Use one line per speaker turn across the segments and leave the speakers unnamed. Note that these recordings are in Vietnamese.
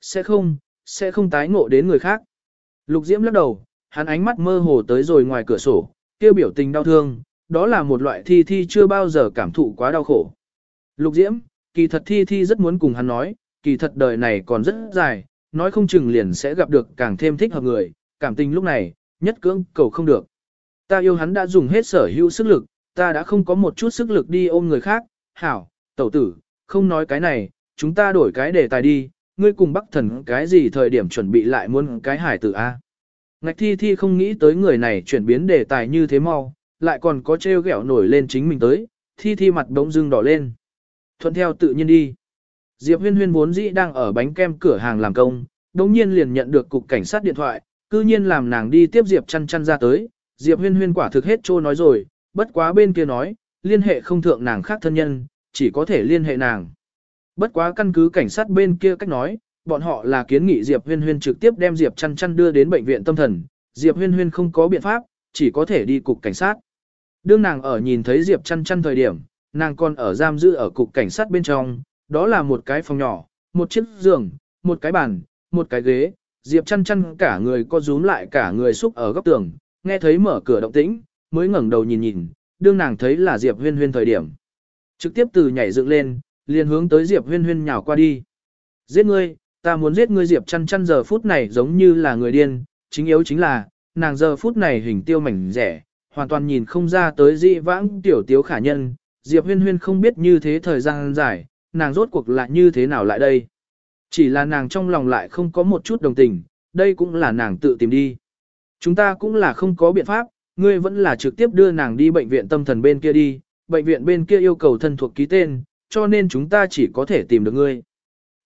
Sẽ không, sẽ không tái ngộ đến người khác. Lục Diễm lắc đầu, hắn ánh mắt mơ hồ tới rồi ngoài cửa sổ, kêu biểu tình đau thương, đó là một loại thi thi chưa bao giờ cảm thụ quá đau khổ. Lục Diễm, kỳ thật thi thi rất muốn cùng hắn nói, kỳ thật đời này còn rất dài, nói không chừng liền sẽ gặp được càng thêm thích hợp người, cảm tình lúc này, nhất cưỡng cầu không được. Ta yêu hắn đã dùng hết sở hữu sức lực, ta đã không có một chút sức lực đi ôm người khác, hảo, tẩu tử, không nói cái này, chúng ta đổi cái đề tài đi, ngươi cùng bắc thần cái gì thời điểm chuẩn bị lại muốn cái hải tử A. Ngạch thi thi không nghĩ tới người này chuyển biến đề tài như thế mau, lại còn có trêu ghẹo nổi lên chính mình tới, thi thi mặt đống dưng đỏ lên. Thuận theo tự nhiên đi. Diệp huyên huyên vốn dĩ đang ở bánh kem cửa hàng làm công, đống nhiên liền nhận được cục cảnh sát điện thoại, cư nhiên làm nàng đi tiếp Diệp chăn chăn ra tới. Diệp huyên huyên quả thực hết trô nói rồi, bất quá bên kia nói, liên hệ không thượng nàng khác thân nhân, chỉ có thể liên hệ nàng. Bất quá căn cứ cảnh sát bên kia cách nói, bọn họ là kiến nghị Diệp Huyên Huyên trực tiếp đem Diệp Chăn Chăn đưa đến bệnh viện tâm thần, Diệp Huyên Huyên không có biện pháp, chỉ có thể đi cục cảnh sát. Đương nàng ở nhìn thấy Diệp Chăn Chăn thời điểm, nàng còn ở giam giữ ở cục cảnh sát bên trong, đó là một cái phòng nhỏ, một chiếc giường, một cái bàn, một cái ghế, Diệp Chăn Chăn cả người co rúm lại cả người xúc ở góc tường, nghe thấy mở cửa động tĩnh, mới ngẩng đầu nhìn nhìn, đương nàng thấy là Diệp Huyên Huyên thời điểm. Trực tiếp từ nhảy dựng lên, liền hướng tới Diệp Huyên Huyên nhào qua đi. Giết ngươi, ta muốn giết ngươi Diệp chăn chăn giờ phút này giống như là người điên, chính yếu chính là, nàng giờ phút này hình tiêu mảnh rẻ, hoàn toàn nhìn không ra tới dị vãng tiểu tiếu khả nhân, Diệp Huyên Huyên không biết như thế thời gian dài, nàng rốt cuộc lại như thế nào lại đây. Chỉ là nàng trong lòng lại không có một chút đồng tình, đây cũng là nàng tự tìm đi. Chúng ta cũng là không có biện pháp, ngươi vẫn là trực tiếp đưa nàng đi bệnh viện tâm thần bên kia đi, bệnh viện bên kia yêu cầu thân thuộc ký tên, cho nên chúng ta chỉ có thể tìm được ngươi.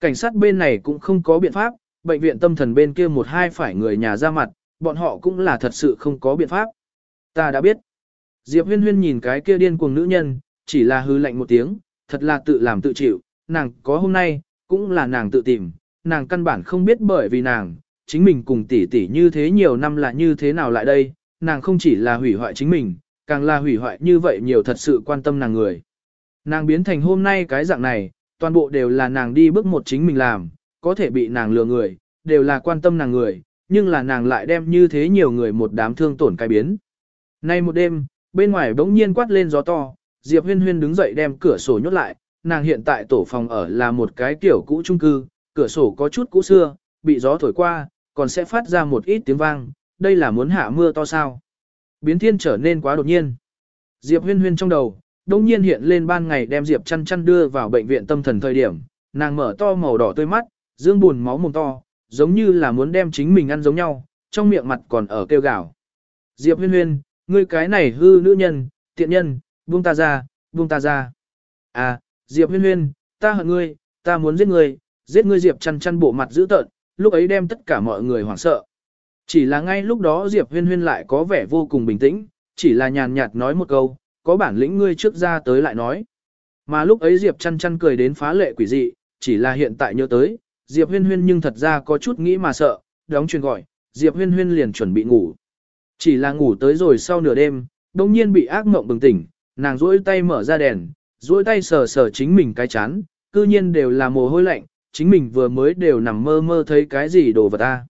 Cảnh sát bên này cũng không có biện pháp, bệnh viện tâm thần bên kia một hai phải người nhà ra mặt, bọn họ cũng là thật sự không có biện pháp. Ta đã biết. Diệp huyên huyên nhìn cái kia điên cuồng nữ nhân, chỉ là hư lạnh một tiếng, thật là tự làm tự chịu, nàng có hôm nay, cũng là nàng tự tìm, nàng căn bản không biết bởi vì nàng, chính mình cùng tỷ tỷ như thế nhiều năm là như thế nào lại đây, nàng không chỉ là hủy hoại chính mình, càng là hủy hoại như vậy nhiều thật sự quan tâm nàng người. Nàng biến thành hôm nay cái dạng này, toàn bộ đều là nàng đi bước một chính mình làm, có thể bị nàng lừa người, đều là quan tâm nàng người, nhưng là nàng lại đem như thế nhiều người một đám thương tổn cái biến. Nay một đêm, bên ngoài bỗng nhiên quát lên gió to, Diệp Huyên Huyên đứng dậy đem cửa sổ nhốt lại, nàng hiện tại tổ phòng ở là một cái kiểu cũ trung cư, cửa sổ có chút cũ xưa, bị gió thổi qua, còn sẽ phát ra một ít tiếng vang, đây là muốn hạ mưa to sao. Biến thiên trở nên quá đột nhiên. Diệp Huyên Huyên trong đầu, đông nhiên hiện lên ban ngày đem Diệp chăn chăn đưa vào bệnh viện tâm thần thời điểm, nàng mở to màu đỏ tươi mắt, dương buồn máu mồm to, giống như là muốn đem chính mình ăn giống nhau, trong miệng mặt còn ở kêu gào. Diệp huyên huyên, ngươi cái này hư nữ nhân, tiện nhân, buông ta ra, buông ta ra. À, Diệp huyên huyên, ta hận ngươi, ta muốn giết ngươi, giết ngươi Diệp chăn chăn bộ mặt dữ tợn, lúc ấy đem tất cả mọi người hoảng sợ. Chỉ là ngay lúc đó Diệp huyên huyên lại có vẻ vô cùng bình tĩnh, chỉ là nhàn nhạt nói một câu, có bản lĩnh ngươi trước ra tới lại nói. Mà lúc ấy Diệp chăn chăn cười đến phá lệ quỷ dị, chỉ là hiện tại nhớ tới, Diệp huyên huyên nhưng thật ra có chút nghĩ mà sợ, đóng truyền gọi, Diệp huyên huyên liền chuẩn bị ngủ. Chỉ là ngủ tới rồi sau nửa đêm, đồng nhiên bị ác mộng bừng tỉnh, nàng duỗi tay mở ra đèn, duỗi tay sờ sờ chính mình cái chán, cư nhiên đều là mồ hôi lạnh, chính mình vừa mới đều nằm mơ mơ thấy cái gì đồ vật ta.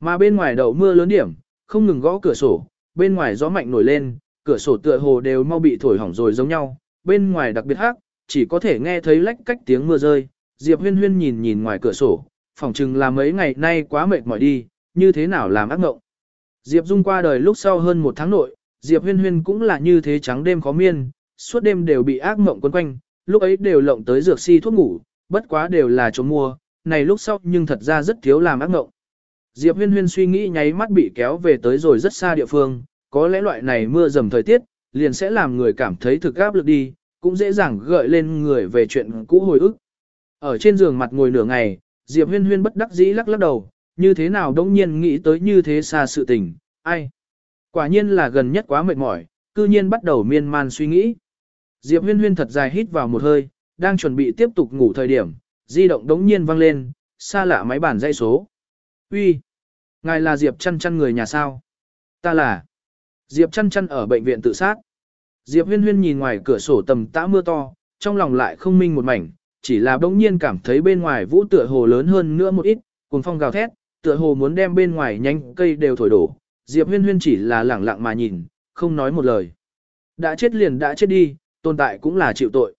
Mà bên ngoài đậu mưa lớn điểm, không ngừng gõ cửa sổ, bên ngoài gió mạnh nổi lên, cửa sổ tựa hồ đều mau bị thổi hỏng rồi giống nhau, bên ngoài đặc biệt hắc, chỉ có thể nghe thấy lách cách tiếng mưa rơi. Diệp Huyên Huyên nhìn nhìn ngoài cửa sổ, phỏng chừng là mấy ngày nay quá mệt mỏi đi, như thế nào làm ác mộng. Diệp Dung qua đời lúc sau hơn một tháng nội, Diệp Huyên Huyên cũng là như thế trắng đêm khó miên, suốt đêm đều bị ác mộng quấn quanh, lúc ấy đều lộng tới dược si thuốc ngủ, bất quá đều là trốn mua, này lúc sau nhưng thật ra rất thiếu làm ác mộng. Diệp Huyên Huyên suy nghĩ nháy mắt bị kéo về tới rồi rất xa địa phương, có lẽ loại này mưa dầm thời tiết, liền sẽ làm người cảm thấy thực áp lực đi, cũng dễ dàng gợi lên người về chuyện cũ hồi ức. Ở trên giường mặt ngồi nửa ngày, Diệp Huyên Huyên bất đắc dĩ lắc lắc đầu, như thế nào đống nhiên nghĩ tới như thế xa sự tình, ai. Quả nhiên là gần nhất quá mệt mỏi, cư nhiên bắt đầu miên man suy nghĩ. Diệp Huyên Huyên thật dài hít vào một hơi, đang chuẩn bị tiếp tục ngủ thời điểm, di động đống nhiên vang lên, xa lạ máy bản dây số. Uy, ngài là Diệp chăn chăn người nhà sao? Ta là. Diệp chăn chăn ở bệnh viện tự sát. Diệp huyên huyên nhìn ngoài cửa sổ tầm tã mưa to, trong lòng lại không minh một mảnh, chỉ là bỗng nhiên cảm thấy bên ngoài vũ tựa hồ lớn hơn nữa một ít, cuồng phong gào thét, tựa hồ muốn đem bên ngoài nhanh, cây đều thổi đổ. Diệp Huyên Huyên chỉ là lẳng lặng mà nhìn, không nói một lời. Đã chết liền đã chết đi, tồn tại cũng là chịu tội.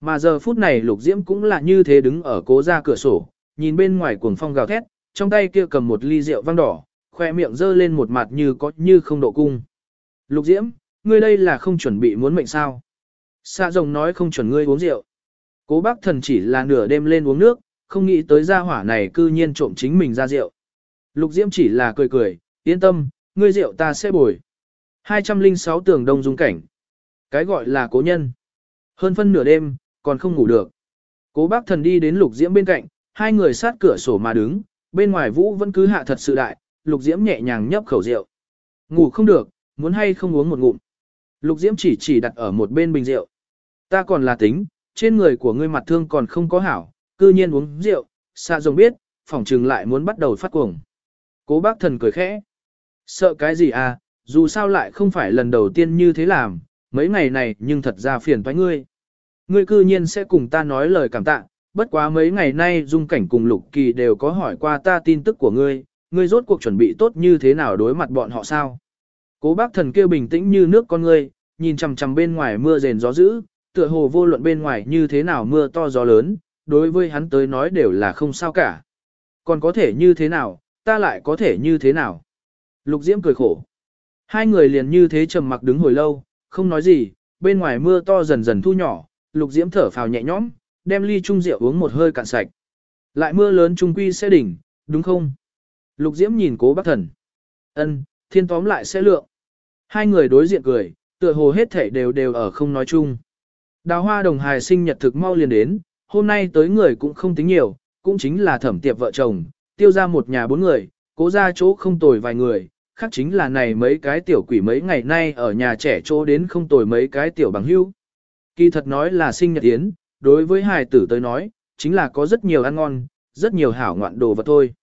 Mà giờ phút này Lục Diễm cũng là như thế đứng ở cố ra cửa sổ, nhìn bên ngoài cuồng phong gào thét, trong tay kia cầm một ly rượu vang đỏ, khoe miệng dơ lên một mặt như có như không độ cung. Lục Diễm, ngươi đây là không chuẩn bị muốn mệnh sao? Xa rồng nói không chuẩn ngươi uống rượu. Cố bác thần chỉ là nửa đêm lên uống nước, không nghĩ tới gia hỏa này cư nhiên trộm chính mình ra rượu. Lục Diễm chỉ là cười cười, yên tâm, ngươi rượu ta sẽ bồi. 206 tường đông dung cảnh. Cái gọi là cố nhân. Hơn phân nửa đêm, còn không ngủ được. Cố bác thần đi đến lục diễm bên cạnh, hai người sát cửa sổ mà đứng, bên ngoài vũ vẫn cứ hạ thật sự đại, lục diễm nhẹ nhàng nhấp khẩu rượu. Ngủ không được, muốn hay không uống một ngụm. Lục diễm chỉ chỉ đặt ở một bên bình rượu. Ta còn là tính, trên người của ngươi mặt thương còn không có hảo, cư nhiên uống rượu, xạ rồng biết, phỏng trừng lại muốn bắt đầu phát cuồng. Cố bác thần cười khẽ. Sợ cái gì à, dù sao lại không phải lần đầu tiên như thế làm, mấy ngày này nhưng thật ra phiền toái ngươi. Ngươi cư nhiên sẽ cùng ta nói lời cảm tạ, bất quá mấy ngày nay dung cảnh cùng lục kỳ đều có hỏi qua ta tin tức của ngươi, ngươi rốt cuộc chuẩn bị tốt như thế nào đối mặt bọn họ sao. Cố bác thần kêu bình tĩnh như nước con ngươi, nhìn chằm chằm bên ngoài mưa rền gió dữ, tựa hồ vô luận bên ngoài như thế nào mưa to gió lớn, đối với hắn tới nói đều là không sao cả. Còn có thể như thế nào, ta lại có thể như thế nào. Lục Diễm cười khổ. Hai người liền như thế trầm mặc đứng hồi lâu, không nói gì, bên ngoài mưa to dần dần thu nhỏ, Lục Diễm thở phào nhẹ nhõm, đem ly chung rượu uống một hơi cạn sạch. Lại mưa lớn trung quy sẽ đỉnh, đúng không? Lục Diễm nhìn cố bác thần. ân thiên tóm lại sẽ lượng. Hai người đối diện cười, tựa hồ hết thể đều đều ở không nói chung. Đào hoa đồng hài sinh nhật thực mau liền đến, hôm nay tới người cũng không tính nhiều, cũng chính là thẩm tiệp vợ chồng, tiêu ra một nhà bốn người, cố ra chỗ không tồi vài người, khác chính là này mấy cái tiểu quỷ mấy ngày nay ở nhà trẻ chỗ đến không tồi mấy cái tiểu bằng hưu. Kỳ thật nói là sinh nhật yến, đối với hài tử tới nói, chính là có rất nhiều ăn ngon, rất nhiều hảo ngoạn đồ vật thôi.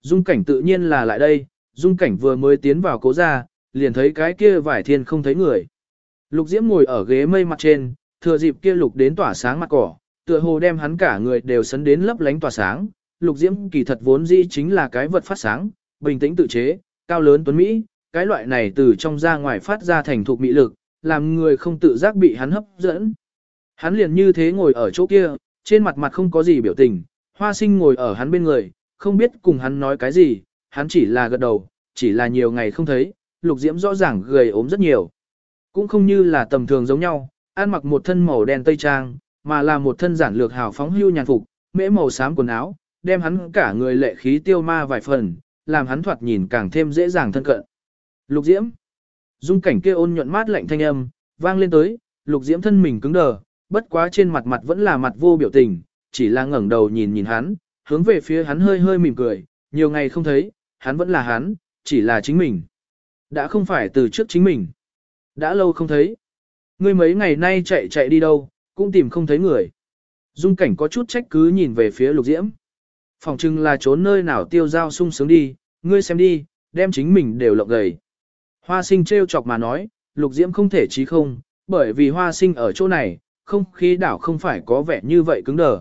Dung cảnh tự nhiên là lại đây, dung cảnh vừa mới tiến vào cố ra, liền thấy cái kia vải thiên không thấy người. Lục Diễm ngồi ở ghế mây mặt trên, thừa dịp kia lục đến tỏa sáng mặt cỏ, tựa hồ đem hắn cả người đều sấn đến lấp lánh tỏa sáng. Lục Diễm kỳ thật vốn dĩ chính là cái vật phát sáng, bình tĩnh tự chế, cao lớn tuấn Mỹ, cái loại này từ trong ra ngoài phát ra thành thuộc mỹ lực, làm người không tự giác bị hắn hấp dẫn. Hắn liền như thế ngồi ở chỗ kia, trên mặt mặt không có gì biểu tình, hoa sinh ngồi ở hắn bên người, không biết cùng hắn nói cái gì, hắn chỉ là gật đầu, chỉ là nhiều ngày không thấy, lục diễm rõ ràng gầy ốm rất nhiều. Cũng không như là tầm thường giống nhau, ăn mặc một thân màu đen tây trang, mà là một thân giản lược hào phóng hưu nhàn phục, mễ màu xám quần áo, đem hắn cả người lệ khí tiêu ma vài phần, làm hắn thoạt nhìn càng thêm dễ dàng thân cận. Lục diễm, dung cảnh kia ôn nhuận mát lạnh thanh âm, vang lên tới, lục diễm thân mình cứng đờ, bất quá trên mặt mặt vẫn là mặt vô biểu tình, chỉ là ngẩng đầu nhìn nhìn hắn, hướng về phía hắn hơi hơi mỉm cười, nhiều ngày không thấy, hắn vẫn là hắn, chỉ là chính mình. Đã không phải từ trước chính mình. Đã lâu không thấy. Ngươi mấy ngày nay chạy chạy đi đâu, cũng tìm không thấy người. Dung cảnh có chút trách cứ nhìn về phía lục diễm. Phòng trưng là trốn nơi nào tiêu giao sung sướng đi, ngươi xem đi, đem chính mình đều lộng gầy. Hoa sinh trêu chọc mà nói, lục diễm không thể chí không, bởi vì hoa sinh ở chỗ này, không khí đảo không phải có vẻ như vậy cứng đờ.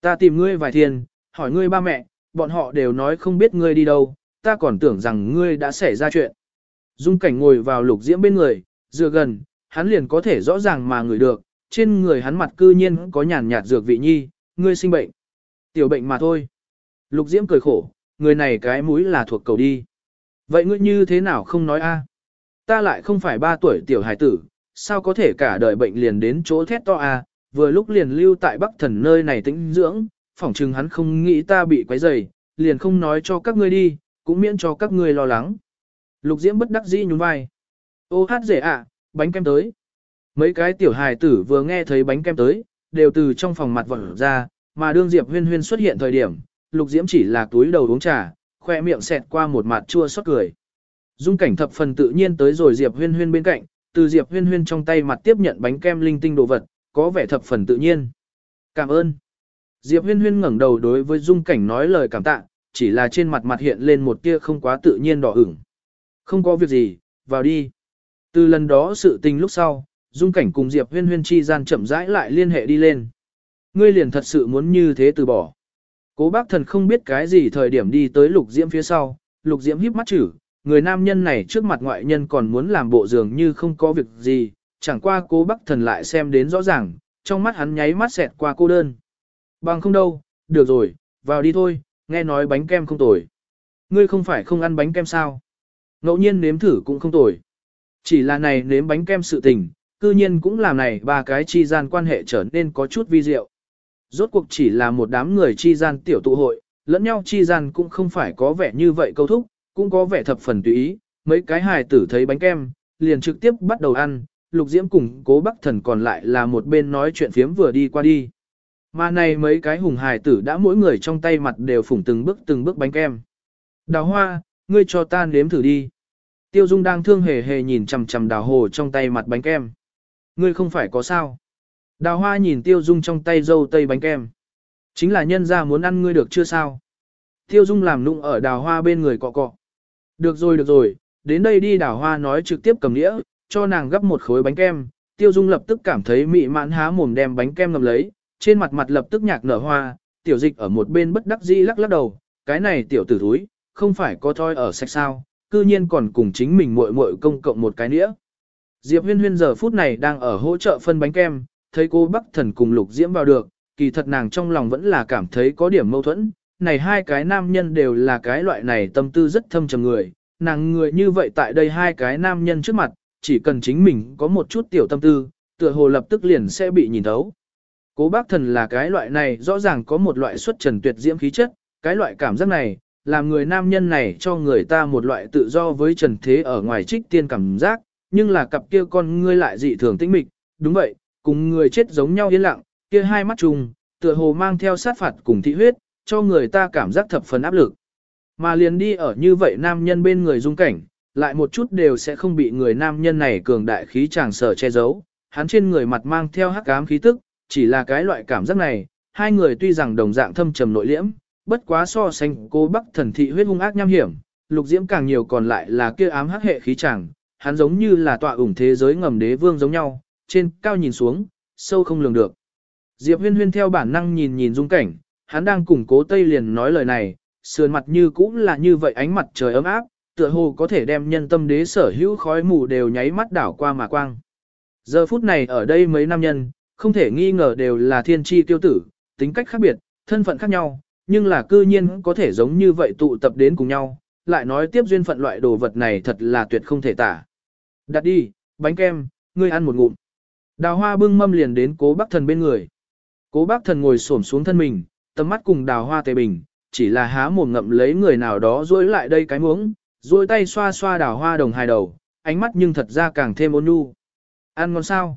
Ta tìm ngươi vài thiên, hỏi ngươi ba mẹ, bọn họ đều nói không biết ngươi đi đâu, ta còn tưởng rằng ngươi đã xảy ra chuyện. Dung cảnh ngồi vào lục diễm bên người, dựa gần, hắn liền có thể rõ ràng mà ngửi được, trên người hắn mặt cư nhiên có nhàn nhạt dược vị nhi, ngươi sinh bệnh. Tiểu bệnh mà thôi. Lục diễm cười khổ, người này cái mũi là thuộc cầu đi. Vậy ngươi như thế nào không nói a? Ta lại không phải ba tuổi tiểu hải tử, sao có thể cả đời bệnh liền đến chỗ thét to a? vừa lúc liền lưu tại Bắc Thần nơi này tĩnh dưỡng, phỏng chừng hắn không nghĩ ta bị quấy rầy, liền không nói cho các ngươi đi, cũng miễn cho các ngươi lo lắng. Lục Diễm bất đắc dĩ nhún vai. Ô hát rể ạ, bánh kem tới. Mấy cái tiểu hài tử vừa nghe thấy bánh kem tới, đều từ trong phòng mặt vọt ra, mà đương Diệp Huyên Huyên xuất hiện thời điểm, Lục Diễm chỉ là túi đầu uống trà, khoe miệng xẹt qua một mặt chua xót cười. Dung cảnh thập phần tự nhiên tới rồi Diệp Huyên Huyên bên cạnh, từ Diệp Huyên Huyên trong tay mặt tiếp nhận bánh kem linh tinh đồ vật, có vẻ thập phần tự nhiên. Cảm ơn. Diệp Huyên Huyên ngẩng đầu đối với Dung cảnh nói lời cảm tạ, chỉ là trên mặt mặt hiện lên một tia không quá tự nhiên đỏ ửng. Không có việc gì, vào đi. Từ lần đó sự tình lúc sau, Dung cảnh cùng Diệp Huyên Huyên chi gian chậm rãi lại liên hệ đi lên. Ngươi liền thật sự muốn như thế từ bỏ. Cố bác thần không biết cái gì thời điểm đi tới lục diễm phía sau, lục diễm híp mắt chử, người nam nhân này trước mặt ngoại nhân còn muốn làm bộ dường như không có việc gì, chẳng qua cố bác thần lại xem đến rõ ràng, trong mắt hắn nháy mắt xẹt qua cô đơn. Bằng không đâu, được rồi, vào đi thôi, nghe nói bánh kem không tồi. Ngươi không phải không ăn bánh kem sao? Ngẫu nhiên nếm thử cũng không tồi. Chỉ là này nếm bánh kem sự tình, cư nhiên cũng làm này ba cái chi gian quan hệ trở nên có chút vi diệu. Rốt cuộc chỉ là một đám người chi gian tiểu tụ hội, lẫn nhau chi gian cũng không phải có vẻ như vậy câu thúc, cũng có vẻ thập phần tùy ý, mấy cái hài tử thấy bánh kem, liền trực tiếp bắt đầu ăn, lục diễm cùng cố bắc thần còn lại là một bên nói chuyện phiếm vừa đi qua đi. Mà này mấy cái hùng hài tử đã mỗi người trong tay mặt đều phủng từng bước từng bước bánh kem. Đào hoa, ngươi cho ta nếm thử đi. Tiêu Dung đang thương hề hề nhìn chằm chằm đào hồ trong tay mặt bánh kem. Ngươi không phải có sao. Đào hoa nhìn Tiêu Dung trong tay dâu tây bánh kem. Chính là nhân ra muốn ăn ngươi được chưa sao. Tiêu Dung làm nụng ở đào hoa bên người cọ cọ. Được rồi được rồi, đến đây đi đào hoa nói trực tiếp cầm đĩa, cho nàng gấp một khối bánh kem. Tiêu Dung lập tức cảm thấy mị mãn há mồm đem bánh kem ngầm lấy, trên mặt mặt lập tức nhạc nở hoa, tiểu dịch ở một bên bất đắc dĩ lắc lắc đầu, cái này tiểu tử thúi, không phải có thoi ở sạch sao, cư nhiên còn cùng chính mình muội muội công cộng một cái nĩa. Diệp huyên huyên giờ phút này đang ở hỗ trợ phân bánh kem, thấy cô Bắc Thần cùng Lục Diễm vào được, kỳ thật nàng trong lòng vẫn là cảm thấy có điểm mâu thuẫn, này hai cái nam nhân đều là cái loại này tâm tư rất thâm trầm người, nàng người như vậy tại đây hai cái nam nhân trước mặt, chỉ cần chính mình có một chút tiểu tâm tư, tựa hồ lập tức liền sẽ bị nhìn thấu. Cố bác thần là cái loại này rõ ràng có một loại xuất trần tuyệt diễm khí chất, cái loại cảm giác này, làm người nam nhân này cho người ta một loại tự do với trần thế ở ngoài trích tiên cảm giác, nhưng là cặp kia con ngươi lại dị thường tĩnh mịch, đúng vậy, cùng người chết giống nhau yên lặng, kia hai mắt trùng, tựa hồ mang theo sát phạt cùng thị huyết, cho người ta cảm giác thập phần áp lực. Mà liền đi ở như vậy nam nhân bên người dung cảnh, lại một chút đều sẽ không bị người nam nhân này cường đại khí chàng sở che giấu, hắn trên người mặt mang theo hắc ám khí tức, chỉ là cái loại cảm giác này, hai người tuy rằng đồng dạng thâm trầm nội liễm, bất quá so sánh cô bắc thần thị huyết hung ác nham hiểm, lục diễm càng nhiều còn lại là kia ám hắc hệ khí chàng, hắn giống như là tọa ủng thế giới ngầm đế vương giống nhau, trên cao nhìn xuống, sâu không lường được. Diệp huyên huyên theo bản năng nhìn nhìn dung cảnh, hắn đang cùng cố tây liền nói lời này, sườn mặt như cũng là như vậy ánh mặt trời ấm áp, tựa hồ có thể đem nhân tâm đế sở hữu khói mù đều nháy mắt đảo qua mà quang. Giờ phút này ở đây mấy nam nhân, không thể nghi ngờ đều là thiên tri tiêu tử, tính cách khác biệt, thân phận khác nhau, nhưng là cư nhiên có thể giống như vậy tụ tập đến cùng nhau, lại nói tiếp duyên phận loại đồ vật này thật là tuyệt không thể tả. Đặt đi, bánh kem, ngươi ăn một ngụm. Đào hoa bưng mâm liền đến cố bác thần bên người. Cố bác thần ngồi xổm xuống thân mình, tầm mắt cùng đào hoa tề bình, chỉ là há mồm ngậm lấy người nào đó rối lại đây cái muống, rối tay xoa xoa đào hoa đồng hai đầu, ánh mắt nhưng thật ra càng thêm ôn nhu. Ăn ngon sao?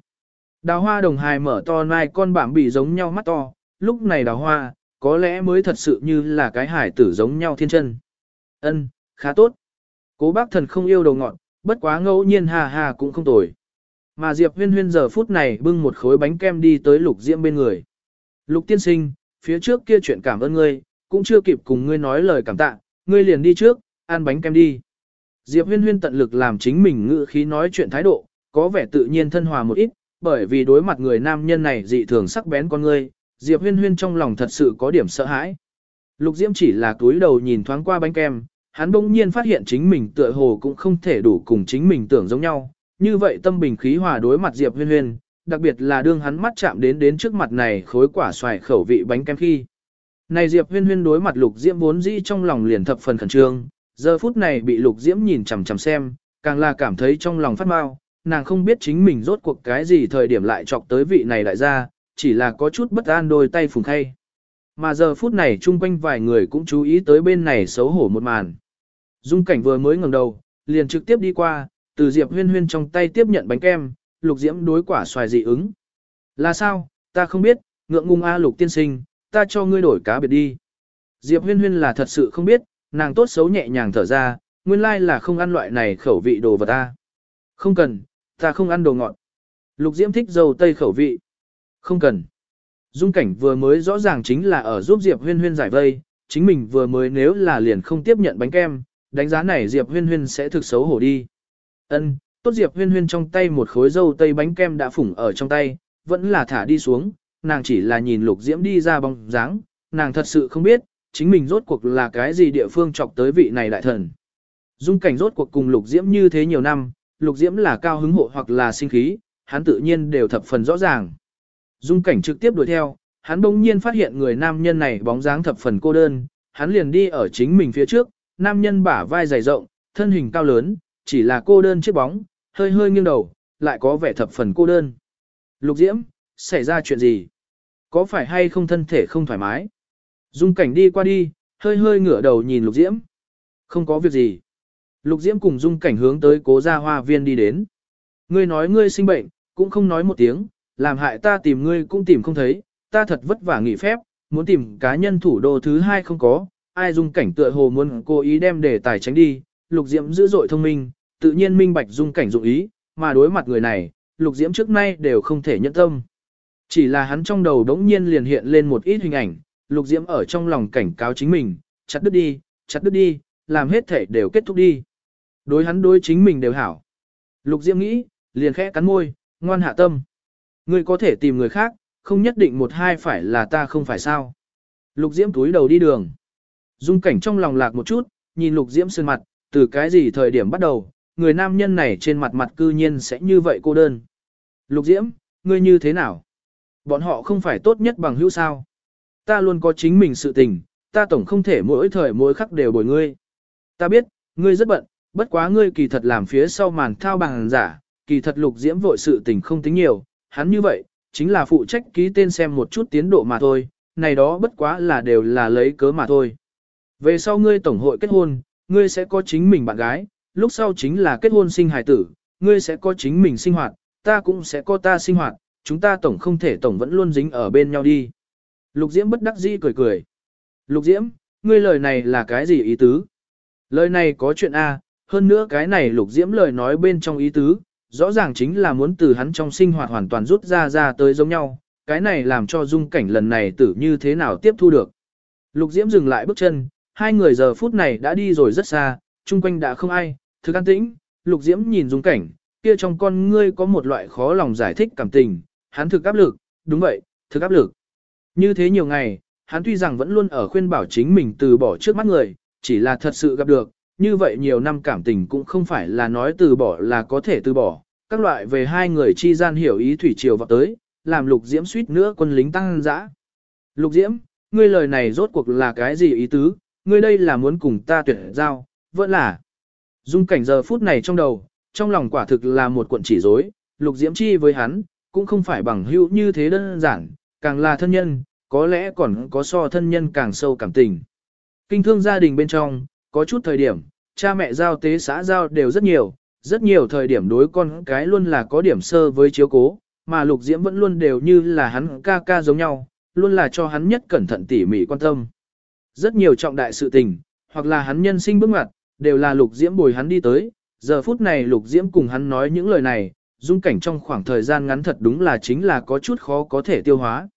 Đào hoa đồng hài mở to nai con bảm bị giống nhau mắt to, lúc này đào hoa, có lẽ mới thật sự như là cái hải tử giống nhau thiên chân. Ân, khá tốt. Cố bác thần không yêu đầu ngọn, bất quá ngẫu nhiên hà hà cũng không tồi. Mà Diệp huyên huyên giờ phút này bưng một khối bánh kem đi tới lục diễm bên người. Lục tiên sinh, phía trước kia chuyện cảm ơn ngươi, cũng chưa kịp cùng ngươi nói lời cảm tạ, ngươi liền đi trước, ăn bánh kem đi. Diệp huyên huyên tận lực làm chính mình ngự khí nói chuyện thái độ, có vẻ tự nhiên thân hòa một ít, bởi vì đối mặt người nam nhân này dị thường sắc bén con ngươi, Diệp huyên huyên trong lòng thật sự có điểm sợ hãi. Lục Diễm chỉ là túi đầu nhìn thoáng qua bánh kem, hắn bỗng nhiên phát hiện chính mình tựa hồ cũng không thể đủ cùng chính mình tưởng giống nhau, như vậy tâm bình khí hòa đối mặt Diệp huyên huyên, đặc biệt là đương hắn mắt chạm đến đến trước mặt này khối quả xoài khẩu vị bánh kem khi. Này Diệp huyên huyên đối mặt Lục Diễm vốn dĩ trong lòng liền thập phần khẩn trương, giờ phút này bị Lục Diễm nhìn chằm chằm xem, càng là cảm thấy trong lòng phát mau, nàng không biết chính mình rốt cuộc cái gì thời điểm lại chọc tới vị này đại gia, chỉ là có chút bất an đôi tay phùng khay. Mà giờ phút này chung quanh vài người cũng chú ý tới bên này xấu hổ một màn. Dung cảnh vừa mới ngẩng đầu, liền trực tiếp đi qua, từ Diệp Huyên Huyên trong tay tiếp nhận bánh kem, Lục Diễm đối quả xoài dị ứng. Là sao, ta không biết, ngượng ngung A Lục tiên sinh, ta cho ngươi đổi cá biệt đi. Diệp Huyên Huyên là thật sự không biết, nàng tốt xấu nhẹ nhàng thở ra, nguyên lai là không ăn loại này khẩu vị đồ vật ta. Không cần, ta không ăn đồ ngọt. Lục Diễm thích dầu tây khẩu vị. Không cần. Dung cảnh vừa mới rõ ràng chính là ở giúp Diệp Huyên Huyên giải vây, chính mình vừa mới nếu là liền không tiếp nhận bánh kem, đánh giá này Diệp Huyên Huyên sẽ thực xấu hổ đi. Ân, tốt Diệp Huyên Huyên trong tay một khối dâu tây bánh kem đã phủng ở trong tay, vẫn là thả đi xuống, nàng chỉ là nhìn Lục Diễm đi ra bóng dáng, nàng thật sự không biết, chính mình rốt cuộc là cái gì địa phương chọc tới vị này đại thần. Dung cảnh rốt cuộc cùng lục diễm như thế nhiều năm, lục diễm là cao hứng hộ hoặc là sinh khí, hắn tự nhiên đều thập phần rõ ràng. Dung cảnh trực tiếp đuổi theo, hắn bỗng nhiên phát hiện người nam nhân này bóng dáng thập phần cô đơn, hắn liền đi ở chính mình phía trước, nam nhân bả vai dày rộng, thân hình cao lớn, chỉ là cô đơn chiếc bóng, hơi hơi nghiêng đầu, lại có vẻ thập phần cô đơn. Lục Diễm, xảy ra chuyện gì? Có phải hay không thân thể không thoải mái? Dung cảnh đi qua đi, hơi hơi ngửa đầu nhìn Lục Diễm. Không có việc gì. Lục Diễm cùng Dung cảnh hướng tới cố gia hoa viên đi đến. Ngươi nói ngươi sinh bệnh, cũng không nói một tiếng, làm hại ta tìm ngươi cũng tìm không thấy, ta thật vất vả nghỉ phép, muốn tìm cá nhân thủ đô thứ hai không có, ai dung cảnh tựa hồ muốn cố ý đem đề tài tránh đi, lục diễm dữ dội thông minh, tự nhiên minh bạch dung cảnh dụng ý, mà đối mặt người này, lục diễm trước nay đều không thể nhận tâm. Chỉ là hắn trong đầu đống nhiên liền hiện lên một ít hình ảnh, lục diễm ở trong lòng cảnh cáo chính mình, chặt đứt đi, chặt đứt đi, làm hết thể đều kết thúc đi. Đối hắn đối chính mình đều hảo. Lục diễm nghĩ, liền khẽ cắn môi, ngoan hạ tâm. Ngươi có thể tìm người khác, không nhất định một hai phải là ta không phải sao. Lục diễm túi đầu đi đường. Dung cảnh trong lòng lạc một chút, nhìn lục diễm sơn mặt, từ cái gì thời điểm bắt đầu, người nam nhân này trên mặt mặt cư nhiên sẽ như vậy cô đơn. Lục diễm, ngươi như thế nào? Bọn họ không phải tốt nhất bằng hữu sao. Ta luôn có chính mình sự tình, ta tổng không thể mỗi thời mỗi khắc đều bồi ngươi. Ta biết, ngươi rất bận, bất quá ngươi kỳ thật làm phía sau màn thao bằng giả, kỳ thật lục diễm vội sự tình không tính nhiều, hắn như vậy, chính là phụ trách ký tên xem một chút tiến độ mà thôi, này đó bất quá là đều là lấy cớ mà thôi. Về sau ngươi tổng hội kết hôn, ngươi sẽ có chính mình bạn gái, lúc sau chính là kết hôn sinh hài tử, ngươi sẽ có chính mình sinh hoạt, ta cũng sẽ có ta sinh hoạt, chúng ta tổng không thể tổng vẫn luôn dính ở bên nhau đi. Lục Diễm bất đắc dĩ cười cười. Lục Diễm, ngươi lời này là cái gì ý tứ? Lời này có chuyện A, hơn nữa cái này Lục Diễm lời nói bên trong ý tứ, rõ ràng chính là muốn từ hắn trong sinh hoạt hoàn toàn rút ra ra tới giống nhau, cái này làm cho dung cảnh lần này tử như thế nào tiếp thu được. Lục Diễm dừng lại bước chân, hai người giờ phút này đã đi rồi rất xa, chung quanh đã không ai, thực an tĩnh, Lục Diễm nhìn dung cảnh, kia trong con ngươi có một loại khó lòng giải thích cảm tình, hắn thực áp lực, đúng vậy, thực áp lực. Như thế nhiều ngày, hắn tuy rằng vẫn luôn ở khuyên bảo chính mình từ bỏ trước mắt người, chỉ là thật sự gặp được, như vậy nhiều năm cảm tình cũng không phải là nói từ bỏ là có thể từ bỏ, các loại về hai người chi gian hiểu ý thủy triều vào tới, làm lục diễm suýt nữa quân lính tăng dã. Lục diễm, ngươi lời này rốt cuộc là cái gì ý tứ, ngươi đây là muốn cùng ta tuyệt giao, vẫn là. Dung cảnh giờ phút này trong đầu, trong lòng quả thực là một cuộn chỉ rối, lục diễm chi với hắn, cũng không phải bằng hữu như thế đơn giản, càng là thân nhân, có lẽ còn có so thân nhân càng sâu cảm tình. Kinh thương gia đình bên trong, có chút thời điểm, cha mẹ giao tế xã giao đều rất nhiều, rất nhiều thời điểm đối con cái luôn là có điểm sơ với chiếu cố, mà lục diễm vẫn luôn đều như là hắn ca ca giống nhau, luôn là cho hắn nhất cẩn thận tỉ mỉ quan tâm. Rất nhiều trọng đại sự tình, hoặc là hắn nhân sinh bước ngoặt, đều là lục diễm bồi hắn đi tới, giờ phút này lục diễm cùng hắn nói những lời này, dung cảnh trong khoảng thời gian ngắn thật đúng là chính là có chút khó có thể tiêu hóa.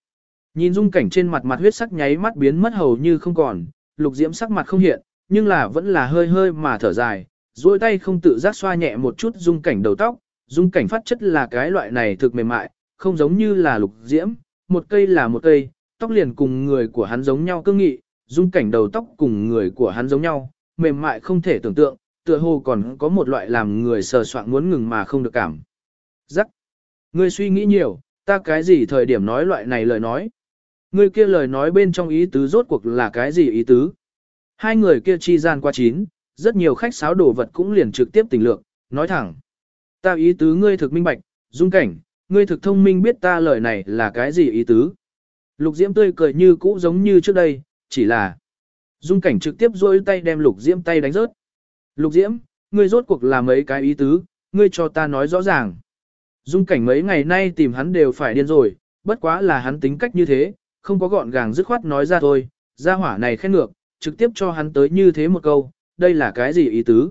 Nhìn dung cảnh trên mặt mặt huyết sắc nháy mắt biến mất hầu như không còn, lục diễm sắc mặt không hiện, nhưng là vẫn là hơi hơi mà thở dài, duỗi tay không tự giác xoa nhẹ một chút dung cảnh đầu tóc, dung cảnh phát chất là cái loại này thực mềm mại, không giống như là lục diễm, một cây là một cây, tóc liền cùng người của hắn giống nhau cương nghị, dung cảnh đầu tóc cùng người của hắn giống nhau, mềm mại không thể tưởng tượng, tựa hồ còn có một loại làm người sờ soạn muốn ngừng mà không được cảm. Giác, Ngươi suy nghĩ nhiều, ta cái gì thời điểm nói loại này lời nói. Ngươi kia lời nói bên trong ý tứ rốt cuộc là cái gì ý tứ. Hai người kia chi gian qua chín, rất nhiều khách sáo đồ vật cũng liền trực tiếp tình lượng, nói thẳng. Ta ý tứ ngươi thực minh bạch, dung cảnh, ngươi thực thông minh biết ta lời này là cái gì ý tứ. Lục Diễm tươi cười như cũ giống như trước đây, chỉ là dung cảnh trực tiếp rôi tay đem Lục Diễm tay đánh rớt. Lục Diễm, ngươi rốt cuộc là mấy cái ý tứ, ngươi cho ta nói rõ ràng. Dung cảnh mấy ngày nay tìm hắn đều phải điên rồi, bất quá là hắn tính cách như thế, không có gọn gàng dứt khoát nói ra thôi, gia hỏa này khen ngược, trực tiếp cho hắn tới như thế một câu, đây là cái gì ý tứ?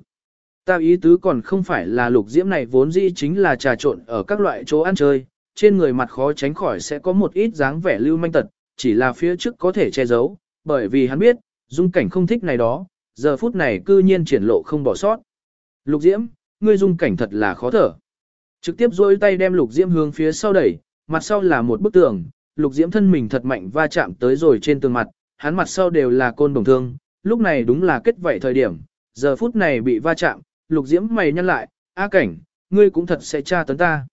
Ta ý tứ còn không phải là lục diễm này vốn dĩ chính là trà trộn ở các loại chỗ ăn chơi, trên người mặt khó tránh khỏi sẽ có một ít dáng vẻ lưu manh tật, chỉ là phía trước có thể che giấu, bởi vì hắn biết, dung cảnh không thích này đó, giờ phút này cư nhiên triển lộ không bỏ sót. Lục diễm, ngươi dung cảnh thật là khó thở. Trực tiếp dôi tay đem lục diễm hướng phía sau đẩy, mặt sau là một bức tường, lục diễm thân mình thật mạnh va chạm tới rồi trên tường mặt, hắn mặt sau đều là côn đồng thương, lúc này đúng là kết vậy thời điểm, giờ phút này bị va chạm, lục diễm mày nhăn lại, A cảnh, ngươi cũng thật sẽ tra tấn ta.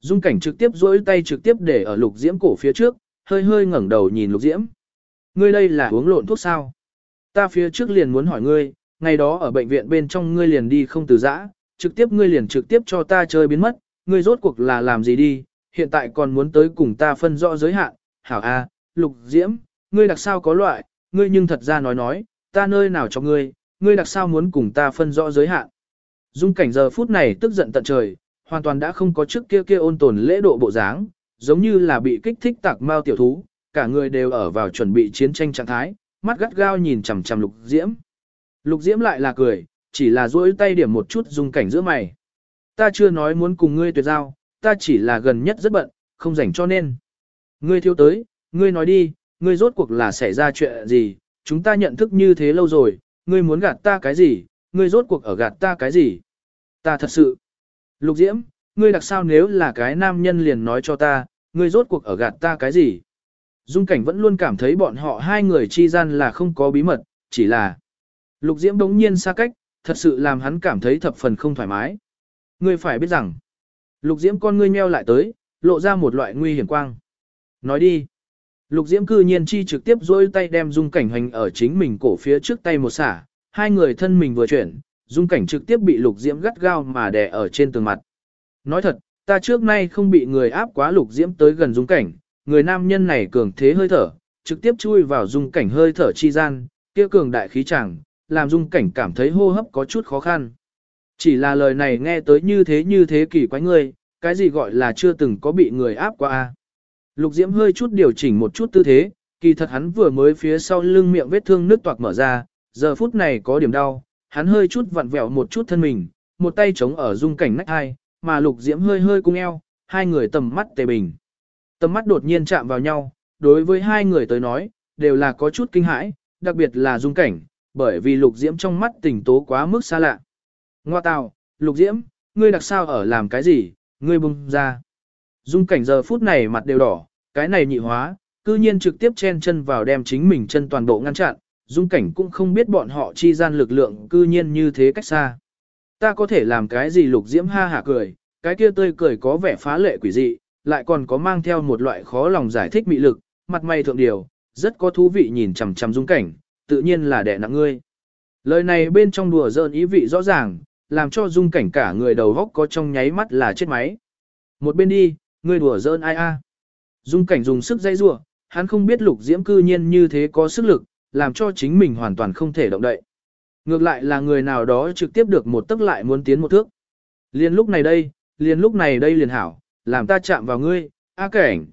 Dung cảnh trực tiếp duỗi tay trực tiếp để ở lục diễm cổ phía trước, hơi hơi ngẩng đầu nhìn lục diễm. Ngươi đây là uống lộn thuốc sao? Ta phía trước liền muốn hỏi ngươi, ngày đó ở bệnh viện bên trong ngươi liền đi không từ giã, trực tiếp ngươi liền trực tiếp cho ta chơi biến mất, ngươi rốt cuộc là làm gì đi, hiện tại còn muốn tới cùng ta phân rõ giới hạn, hảo a, lục diễm, ngươi đặc sao có loại, ngươi nhưng thật ra nói nói, ta nơi nào cho ngươi, ngươi đặc sao muốn cùng ta phân rõ giới hạn. Dung cảnh giờ phút này tức giận tận trời, hoàn toàn đã không có trước kia kia ôn tồn lễ độ bộ dáng, giống như là bị kích thích tạc mao tiểu thú, cả người đều ở vào chuẩn bị chiến tranh trạng thái, mắt gắt gao nhìn chằm chằm lục diễm. Lục diễm lại là cười, chỉ là duỗi tay điểm một chút dung cảnh giữa mày. Ta chưa nói muốn cùng ngươi tuyệt giao, ta chỉ là gần nhất rất bận, không rảnh cho nên. Ngươi thiếu tới, ngươi nói đi, ngươi rốt cuộc là xảy ra chuyện gì, chúng ta nhận thức như thế lâu rồi, ngươi muốn gạt ta cái gì, ngươi rốt cuộc ở gạt ta cái gì. Ta thật sự. Lục Diễm, ngươi đặc sao nếu là cái nam nhân liền nói cho ta, ngươi rốt cuộc ở gạt ta cái gì. Dung cảnh vẫn luôn cảm thấy bọn họ hai người chi gian là không có bí mật, chỉ là Lục Diễm đống nhiên xa cách, thật sự làm hắn cảm thấy thập phần không thoải mái. Ngươi phải biết rằng, Lục Diễm con ngươi nheo lại tới, lộ ra một loại nguy hiểm quang. Nói đi. Lục Diễm cư nhiên chi trực tiếp dôi tay đem dung cảnh hành ở chính mình cổ phía trước tay một xả, hai người thân mình vừa chuyển, dung cảnh trực tiếp bị Lục Diễm gắt gao mà đè ở trên tường mặt. Nói thật, ta trước nay không bị người áp quá Lục Diễm tới gần dung cảnh, người nam nhân này cường thế hơi thở, trực tiếp chui vào dung cảnh hơi thở chi gian, kia cường đại khí chẳng, làm dung cảnh cảm thấy hô hấp có chút khó khăn. Chỉ là lời này nghe tới như thế như thế kỳ quái ngươi, cái gì gọi là chưa từng có bị người áp qua a Lục Diễm hơi chút điều chỉnh một chút tư thế, kỳ thật hắn vừa mới phía sau lưng miệng vết thương nứt toạc mở ra, giờ phút này có điểm đau, hắn hơi chút vặn vẹo một chút thân mình, một tay chống ở dung cảnh nách hai, mà Lục Diễm hơi hơi cung eo, hai người tầm mắt tề bình. Tầm mắt đột nhiên chạm vào nhau, đối với hai người tới nói, đều là có chút kinh hãi, đặc biệt là dung cảnh, bởi vì Lục Diễm trong mắt tình tố quá mức xa lạ. Ngoa tào, Lục Diễm, ngươi đặc sao ở làm cái gì, ngươi bung ra. Dung cảnh giờ phút này mặt đều đỏ, cái này nhị hóa, cư nhiên trực tiếp chen chân vào đem chính mình chân toàn bộ ngăn chặn, dung cảnh cũng không biết bọn họ chi gian lực lượng cư nhiên như thế cách xa. Ta có thể làm cái gì lục diễm ha hả cười, cái kia tươi cười có vẻ phá lệ quỷ dị, lại còn có mang theo một loại khó lòng giải thích mị lực, mặt mày thượng điều, rất có thú vị nhìn chằm chằm dung cảnh, tự nhiên là đẻ nặng ngươi. Lời này bên trong đùa giỡn ý vị rõ ràng, làm cho dung cảnh cả người đầu góc có trong nháy mắt là chết máy. Một bên đi, ngươi đùa giỡn ai a? Dung cảnh dùng sức dây rủa, hắn không biết lục diễm cư nhiên như thế có sức lực, làm cho chính mình hoàn toàn không thể động đậy. Ngược lại là người nào đó trực tiếp được một tức lại muốn tiến một thước. Liên lúc này đây, liền lúc này đây liền hảo, làm ta chạm vào ngươi, a cảnh.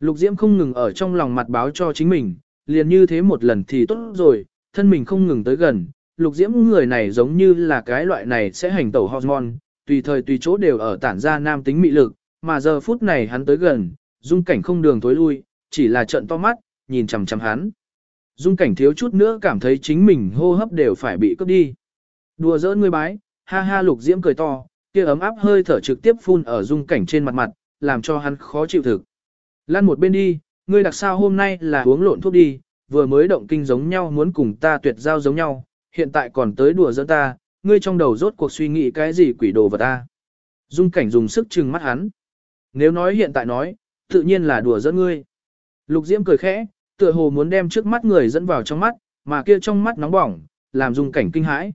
Lục diễm không ngừng ở trong lòng mặt báo cho chính mình, liền như thế một lần thì tốt rồi, thân mình không ngừng tới gần. Lục diễm người này giống như là cái loại này sẽ hành tẩu hormone, tùy thời tùy chỗ đều ở tản ra nam tính mị lực, mà giờ phút này hắn tới gần, dung cảnh không đường tối lui, chỉ là trận to mắt, nhìn chằm chằm hắn. Dung cảnh thiếu chút nữa cảm thấy chính mình hô hấp đều phải bị cướp đi. Đùa giỡn ngươi bái, ha ha lục diễm cười to, kia ấm áp hơi thở trực tiếp phun ở dung cảnh trên mặt mặt, làm cho hắn khó chịu thực. Lan một bên đi, ngươi đặc sao hôm nay là uống lộn thuốc đi, vừa mới động kinh giống nhau muốn cùng ta tuyệt giao giống nhau, hiện tại còn tới đùa giỡn ta, ngươi trong đầu rốt cuộc suy nghĩ cái gì quỷ đồ vật ta. Dung cảnh dùng sức trừng mắt hắn. Nếu nói hiện tại nói, tự nhiên là đùa dẫn ngươi. Lục Diễm cười khẽ, tựa hồ muốn đem trước mắt người dẫn vào trong mắt, mà kia trong mắt nóng bỏng, làm dung cảnh kinh hãi.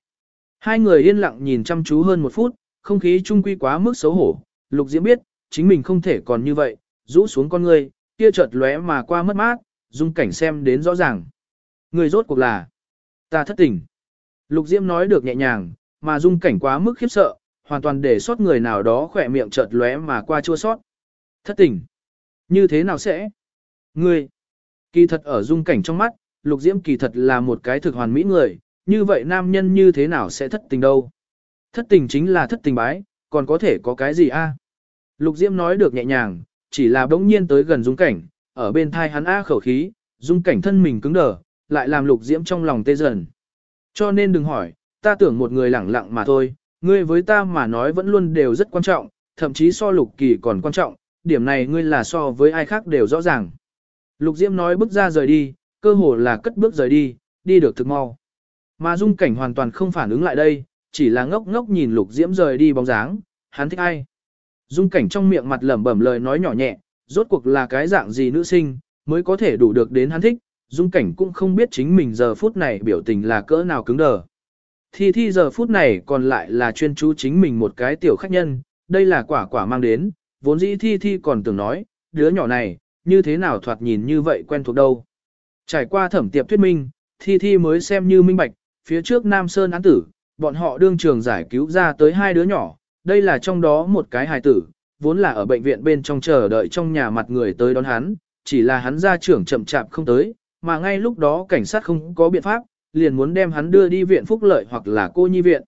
Hai người yên lặng nhìn chăm chú hơn một phút, không khí trung quy quá mức xấu hổ. Lục Diễm biết, chính mình không thể còn như vậy, rũ xuống con người, kia chợt lóe mà qua mất mát, dung cảnh xem đến rõ ràng. Người rốt cuộc là, ta thất tình. Lục Diễm nói được nhẹ nhàng, mà dung cảnh quá mức khiếp sợ, hoàn toàn để sót người nào đó khỏe miệng chợt lóe mà qua chua sót. Thất tình. Như thế nào sẽ? Ngươi. Kỳ thật ở dung cảnh trong mắt, lục diễm kỳ thật là một cái thực hoàn mỹ người, như vậy nam nhân như thế nào sẽ thất tình đâu? Thất tình chính là thất tình bái, còn có thể có cái gì a? Lục diễm nói được nhẹ nhàng, chỉ là bỗng nhiên tới gần dung cảnh, ở bên thai hắn a khẩu khí, dung cảnh thân mình cứng đờ, lại làm lục diễm trong lòng tê dần. Cho nên đừng hỏi, ta tưởng một người lẳng lặng mà thôi, ngươi với ta mà nói vẫn luôn đều rất quan trọng, thậm chí so lục kỳ còn quan trọng, điểm này ngươi là so với ai khác đều rõ ràng. Lục Diễm nói bước ra rời đi, cơ hồ là cất bước rời đi, đi được thực mau. Mà dung cảnh hoàn toàn không phản ứng lại đây, chỉ là ngốc ngốc nhìn lục diễm rời đi bóng dáng, hắn thích ai. Dung cảnh trong miệng mặt lẩm bẩm lời nói nhỏ nhẹ, rốt cuộc là cái dạng gì nữ sinh, mới có thể đủ được đến hắn thích, dung cảnh cũng không biết chính mình giờ phút này biểu tình là cỡ nào cứng đờ. Thi thi giờ phút này còn lại là chuyên chú chính mình một cái tiểu khách nhân, đây là quả quả mang đến, vốn dĩ thi thi còn tưởng nói, đứa nhỏ này, như thế nào thoạt nhìn như vậy quen thuộc đâu. Trải qua thẩm tiệp thuyết minh, thi thi mới xem như minh bạch, phía trước Nam Sơn án tử, bọn họ đương trường giải cứu ra tới hai đứa nhỏ, đây là trong đó một cái hài tử, vốn là ở bệnh viện bên trong chờ đợi trong nhà mặt người tới đón hắn, chỉ là hắn ra trưởng chậm chạp không tới, mà ngay lúc đó cảnh sát không có biện pháp, liền muốn đem hắn đưa đi viện phúc lợi hoặc là cô nhi viện.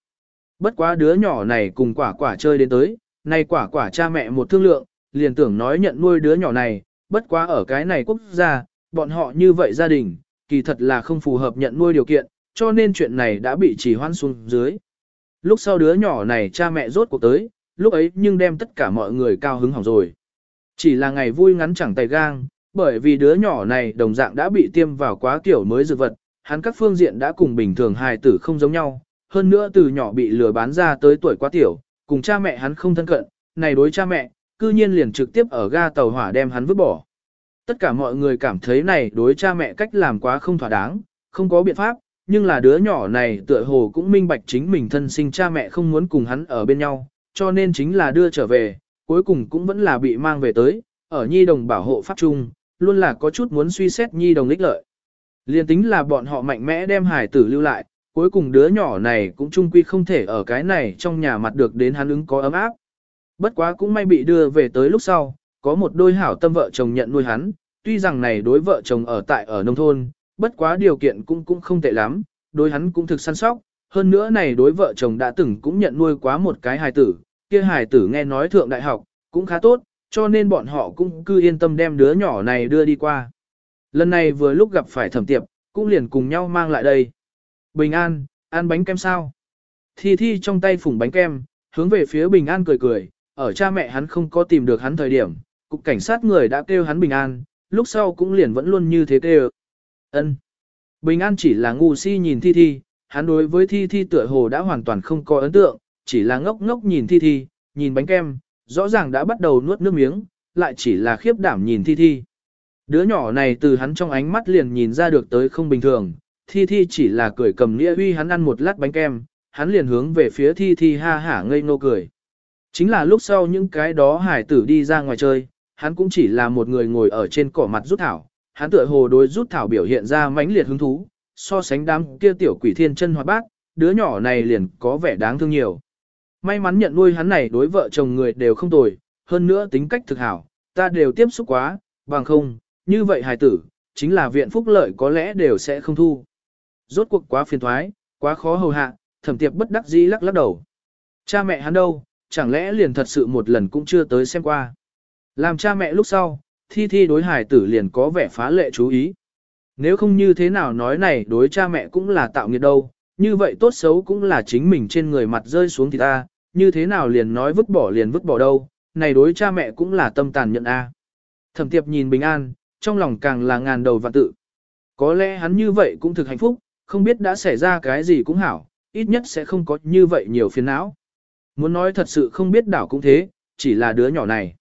Bất quá đứa nhỏ này cùng quả quả chơi đến tới, nay quả quả cha mẹ một thương lượng, liền tưởng nói nhận nuôi đứa nhỏ này, bất quá ở cái này quốc gia, bọn họ như vậy gia đình, kỳ thật là không phù hợp nhận nuôi điều kiện, cho nên chuyện này đã bị trì hoãn xuống dưới. Lúc sau đứa nhỏ này cha mẹ rốt cuộc tới, lúc ấy nhưng đem tất cả mọi người cao hứng hỏng rồi. Chỉ là ngày vui ngắn chẳng tay gang, bởi vì đứa nhỏ này đồng dạng đã bị tiêm vào quá kiểu mới dược vật, hắn các phương diện đã cùng bình thường hài tử không giống nhau, hơn nữa từ nhỏ bị lừa bán ra tới tuổi quá tiểu, cùng cha mẹ hắn không thân cận, này đối cha mẹ, cư nhiên liền trực tiếp ở ga tàu hỏa đem hắn vứt bỏ. Tất cả mọi người cảm thấy này đối cha mẹ cách làm quá không thỏa đáng, không có biện pháp, nhưng là đứa nhỏ này tựa hồ cũng minh bạch chính mình thân sinh cha mẹ không muốn cùng hắn ở bên nhau, cho nên chính là đưa trở về, cuối cùng cũng vẫn là bị mang về tới, ở nhi đồng bảo hộ pháp trung, luôn là có chút muốn suy xét nhi đồng ích lợi. Liên tính là bọn họ mạnh mẽ đem hải tử lưu lại, cuối cùng đứa nhỏ này cũng chung quy không thể ở cái này trong nhà mặt được đến hắn ứng có ấm áp. Bất quá cũng may bị đưa về tới lúc sau, có một đôi hảo tâm vợ chồng nhận nuôi hắn, tuy rằng này đối vợ chồng ở tại ở nông thôn, bất quá điều kiện cũng cũng không tệ lắm, đối hắn cũng thực săn sóc, hơn nữa này đối vợ chồng đã từng cũng nhận nuôi quá một cái hài tử, kia hài tử nghe nói thượng đại học, cũng khá tốt, cho nên bọn họ cũng cứ yên tâm đem đứa nhỏ này đưa đi qua. Lần này vừa lúc gặp phải thẩm tiệp, cũng liền cùng nhau mang lại đây. Bình an, ăn bánh kem sao? Thi thi trong tay phủng bánh kem, hướng về phía bình an cười cười, ở cha mẹ hắn không có tìm được hắn thời điểm, cục cảnh sát người đã kêu hắn bình an, lúc sau cũng liền vẫn luôn như thế kêu. Ân. Bình an chỉ là ngu si nhìn thi thi, hắn đối với thi thi tựa hồ đã hoàn toàn không có ấn tượng, chỉ là ngốc ngốc nhìn thi thi, nhìn bánh kem, rõ ràng đã bắt đầu nuốt nước miếng, lại chỉ là khiếp đảm nhìn thi thi. Đứa nhỏ này từ hắn trong ánh mắt liền nhìn ra được tới không bình thường, thi thi chỉ là cười cầm nghĩa huy hắn ăn một lát bánh kem, hắn liền hướng về phía thi thi ha hả ngây ngô cười. Chính là lúc sau những cái đó hải tử đi ra ngoài chơi, hắn cũng chỉ là một người ngồi ở trên cỏ mặt rút thảo, hắn tựa hồ đối rút thảo biểu hiện ra mãnh liệt hứng thú, so sánh đám kia tiểu quỷ thiên chân hoạt bác, đứa nhỏ này liền có vẻ đáng thương nhiều. May mắn nhận nuôi hắn này đối vợ chồng người đều không tồi, hơn nữa tính cách thực hảo, ta đều tiếp xúc quá, bằng không, như vậy hài tử, chính là viện phúc lợi có lẽ đều sẽ không thu. Rốt cuộc quá phiền thoái, quá khó hầu hạ, thẩm tiệp bất đắc dĩ lắc lắc đầu. Cha mẹ hắn đâu, chẳng lẽ liền thật sự một lần cũng chưa tới xem qua. Làm cha mẹ lúc sau, thi thi đối hải tử liền có vẻ phá lệ chú ý. Nếu không như thế nào nói này đối cha mẹ cũng là tạo nghiệt đâu, như vậy tốt xấu cũng là chính mình trên người mặt rơi xuống thì ta, như thế nào liền nói vứt bỏ liền vứt bỏ đâu, này đối cha mẹ cũng là tâm tàn nhận a. Thẩm tiệp nhìn bình an, trong lòng càng là ngàn đầu và tự. Có lẽ hắn như vậy cũng thực hạnh phúc, không biết đã xảy ra cái gì cũng hảo, ít nhất sẽ không có như vậy nhiều phiền não. Muốn nói thật sự không biết đảo cũng thế, chỉ là đứa nhỏ này.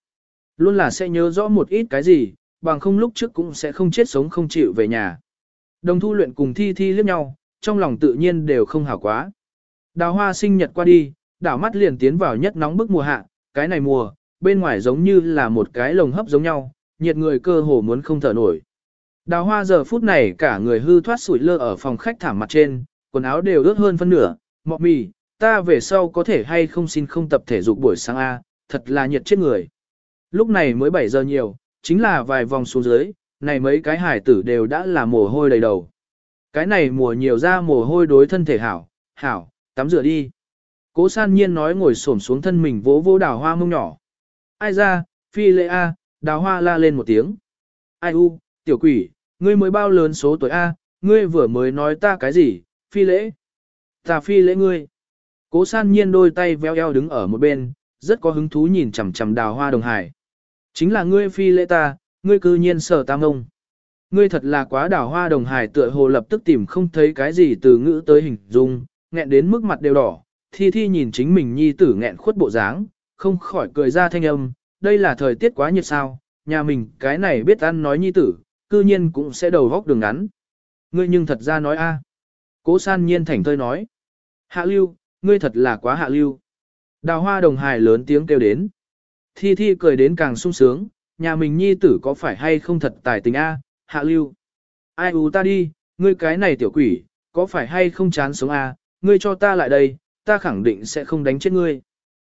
Luôn là sẽ nhớ rõ một ít cái gì, bằng không lúc trước cũng sẽ không chết sống không chịu về nhà. Đồng thu luyện cùng thi thi liếc nhau, trong lòng tự nhiên đều không hảo quá. Đào hoa sinh nhật qua đi, đảo mắt liền tiến vào nhất nóng bức mùa hạ, cái này mùa, bên ngoài giống như là một cái lồng hấp giống nhau, nhiệt người cơ hồ muốn không thở nổi. Đào hoa giờ phút này cả người hư thoát sủi lơ ở phòng khách thảm mặt trên, quần áo đều ướt hơn phân nửa, mọ mì, ta về sau có thể hay không xin không tập thể dục buổi sáng A, thật là nhiệt chết người. Lúc này mới 7 giờ nhiều, chính là vài vòng xuống dưới, này mấy cái hải tử đều đã là mồ hôi đầy đầu. Cái này mùa nhiều ra mồ hôi đối thân thể hảo, hảo, tắm rửa đi. Cố san nhiên nói ngồi xổm xuống thân mình vỗ vỗ đào hoa mông nhỏ. Ai ra, phi lệ A, đào hoa la lên một tiếng. Ai u, tiểu quỷ, ngươi mới bao lớn số tuổi A, ngươi vừa mới nói ta cái gì, phi lễ. Ta phi lễ ngươi. Cố san nhiên đôi tay veo eo đứng ở một bên, rất có hứng thú nhìn chằm chằm đào hoa đồng hải. Chính là ngươi phi lễ ta, ngươi cư nhiên sở tam ông. Ngươi thật là quá đào hoa đồng hải. tựa hồ lập tức tìm không thấy cái gì từ ngữ tới hình dung, nghẹn đến mức mặt đều đỏ, thi thi nhìn chính mình nhi tử nghẹn khuất bộ dáng, không khỏi cười ra thanh âm, đây là thời tiết quá nhiệt sao, nhà mình cái này biết ăn nói nhi tử, cư nhiên cũng sẽ đầu góc đường ngắn. Ngươi nhưng thật ra nói a. Cố san nhiên thảnh thơi nói. Hạ lưu, ngươi thật là quá hạ lưu. Đào hoa đồng hài lớn tiếng kêu đến. Thi thi cười đến càng sung sướng, nhà mình nhi tử có phải hay không thật tài tình a, hạ lưu. Ai u ta đi, ngươi cái này tiểu quỷ, có phải hay không chán sống a, ngươi cho ta lại đây, ta khẳng định sẽ không đánh chết ngươi.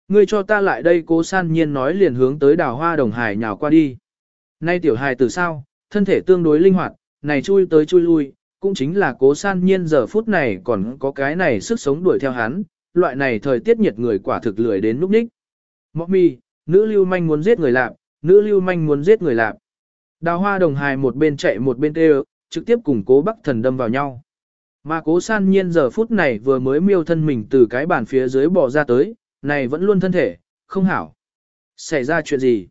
Ngươi cho ta lại đây cố san nhiên nói liền hướng tới đào hoa đồng hải nhào qua đi. Nay tiểu hài từ sao, thân thể tương đối linh hoạt, này chui tới chui lui, cũng chính là cố san nhiên giờ phút này còn có cái này sức sống đuổi theo hắn, loại này thời tiết nhiệt người quả thực lười đến núp ních. Mọc mi, nữ lưu manh muốn giết người lạp, nữ lưu manh muốn giết người lạp. Đào hoa đồng hài một bên chạy một bên tê trực tiếp cùng cố bắc thần đâm vào nhau. Mà cố san nhiên giờ phút này vừa mới miêu thân mình từ cái bàn phía dưới bò ra tới, này vẫn luôn thân thể, không hảo. Xảy ra chuyện gì?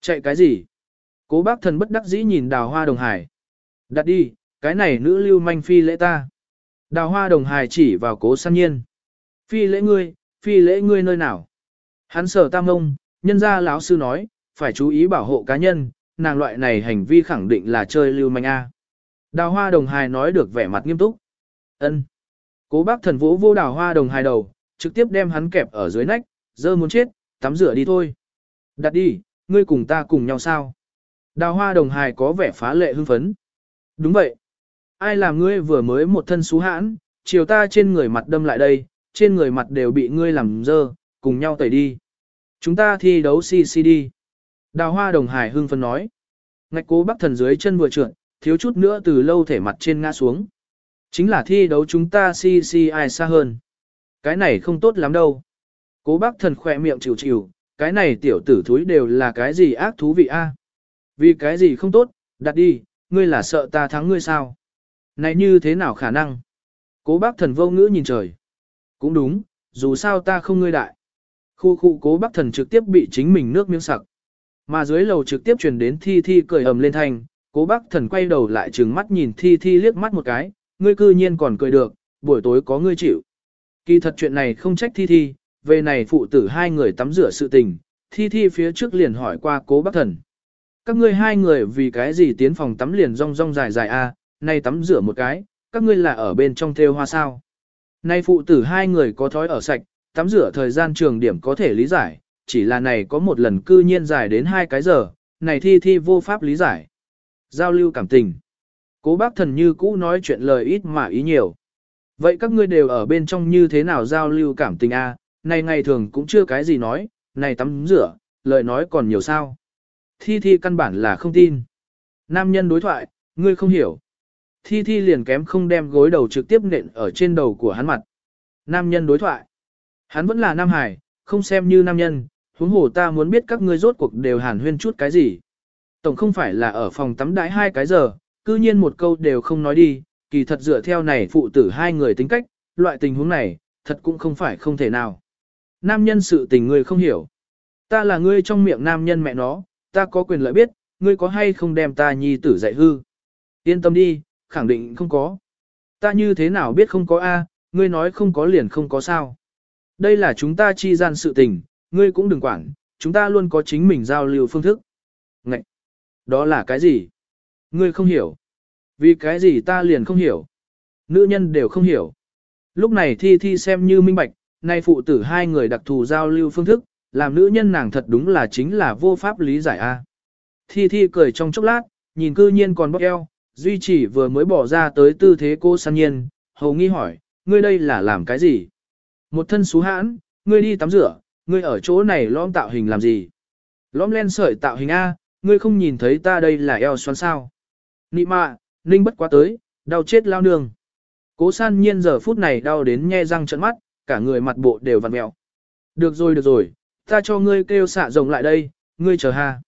Chạy cái gì? Cố bác thần bất đắc dĩ nhìn đào hoa đồng hải. Đặt đi, cái này nữ lưu manh phi lễ ta. Đào hoa đồng hải chỉ vào cố san nhiên. Phi lễ ngươi, phi lễ ngươi nơi nào? Hắn sở tam ông, nhân gia lão sư nói, phải chú ý bảo hộ cá nhân, nàng loại này hành vi khẳng định là chơi lưu manh A. Đào hoa đồng hài nói được vẻ mặt nghiêm túc. ân Cố bác thần vũ vô đào hoa đồng hài đầu, trực tiếp đem hắn kẹp ở dưới nách, dơ muốn chết, tắm rửa đi thôi. Đặt đi, ngươi cùng ta cùng nhau sao? Đào hoa đồng hài có vẻ phá lệ hưng phấn. Đúng vậy. Ai làm ngươi vừa mới một thân xú hãn, chiều ta trên người mặt đâm lại đây, trên người mặt đều bị ngươi làm dơ, cùng nhau tẩy đi. Chúng ta thi đấu CCD. đi. Đào hoa đồng hải hưng phấn nói. Ngạch cố bắc thần dưới chân vừa trượt, thiếu chút nữa từ lâu thể mặt trên ngã xuống. Chính là thi đấu chúng ta CC ai xa hơn. Cái này không tốt lắm đâu. Cố bác thần khỏe miệng chịu chịu, cái này tiểu tử thúi đều là cái gì ác thú vị a? Vì cái gì không tốt, đặt đi, ngươi là sợ ta thắng ngươi sao? Này như thế nào khả năng? Cố bác thần vô ngữ nhìn trời. Cũng đúng, dù sao ta không ngươi đại. Khu khu cố bác thần trực tiếp bị chính mình nước miếng sặc. Mà dưới lầu trực tiếp truyền đến thi thi cười ầm lên thanh, cố bác thần quay đầu lại trừng mắt nhìn thi thi liếc mắt một cái, ngươi cư nhiên còn cười được, buổi tối có ngươi chịu. Kỳ thật chuyện này không trách thi thi, về này phụ tử hai người tắm rửa sự tình, thi thi phía trước liền hỏi qua cố bác thần. Các ngươi hai người vì cái gì tiến phòng tắm liền rong rong dài dài a à, nay tắm rửa một cái, các ngươi là ở bên trong theo hoa sao. Nay phụ tử hai người có thói ở sạch, tắm rửa thời gian trường điểm có thể lý giải, chỉ là này có một lần cư nhiên dài đến hai cái giờ, này thi thi vô pháp lý giải. Giao lưu cảm tình. Cố bác thần như cũ nói chuyện lời ít mà ý nhiều. Vậy các ngươi đều ở bên trong như thế nào giao lưu cảm tình a? này ngày thường cũng chưa cái gì nói, này tắm rửa, lời nói còn nhiều sao. Thi Thi căn bản là không tin. Nam nhân đối thoại, ngươi không hiểu. Thi Thi liền kém không đem gối đầu trực tiếp nện ở trên đầu của hắn mặt. Nam nhân đối thoại. Hắn vẫn là Nam Hải, không xem như nam nhân, huống hồ ta muốn biết các ngươi rốt cuộc đều hàn huyên chút cái gì. Tổng không phải là ở phòng tắm đãi hai cái giờ, cư nhiên một câu đều không nói đi, kỳ thật dựa theo này phụ tử hai người tính cách, loại tình huống này, thật cũng không phải không thể nào. Nam nhân sự tình người không hiểu. Ta là ngươi trong miệng nam nhân mẹ nó, ta có quyền lợi biết, ngươi có hay không đem ta nhi tử dạy hư. Yên tâm đi, khẳng định không có. Ta như thế nào biết không có A, ngươi nói không có liền không có sao. Đây là chúng ta chi gian sự tình, ngươi cũng đừng quản, chúng ta luôn có chính mình giao lưu phương thức. Ngậy! Đó là cái gì? Ngươi không hiểu. Vì cái gì ta liền không hiểu. Nữ nhân đều không hiểu. Lúc này thi thi xem như minh bạch, nay phụ tử hai người đặc thù giao lưu phương thức, làm nữ nhân nàng thật đúng là chính là vô pháp lý giải a. Thi thi cười trong chốc lát, nhìn cư nhiên còn bóp eo, duy chỉ vừa mới bỏ ra tới tư thế cô san nhiên, hầu nghi hỏi, ngươi đây là làm cái gì? Một thân xú hãn, ngươi đi tắm rửa, ngươi ở chỗ này lõm tạo hình làm gì? Lõm len sợi tạo hình A, ngươi không nhìn thấy ta đây là eo xoắn sao? Nị mạ, ninh bất quá tới, đau chết lao nương. Cố san nhiên giờ phút này đau đến nhe răng trận mắt, cả người mặt bộ đều vặn mẹo. Được rồi được rồi, ta cho ngươi kêu xạ rồng lại đây, ngươi chờ ha.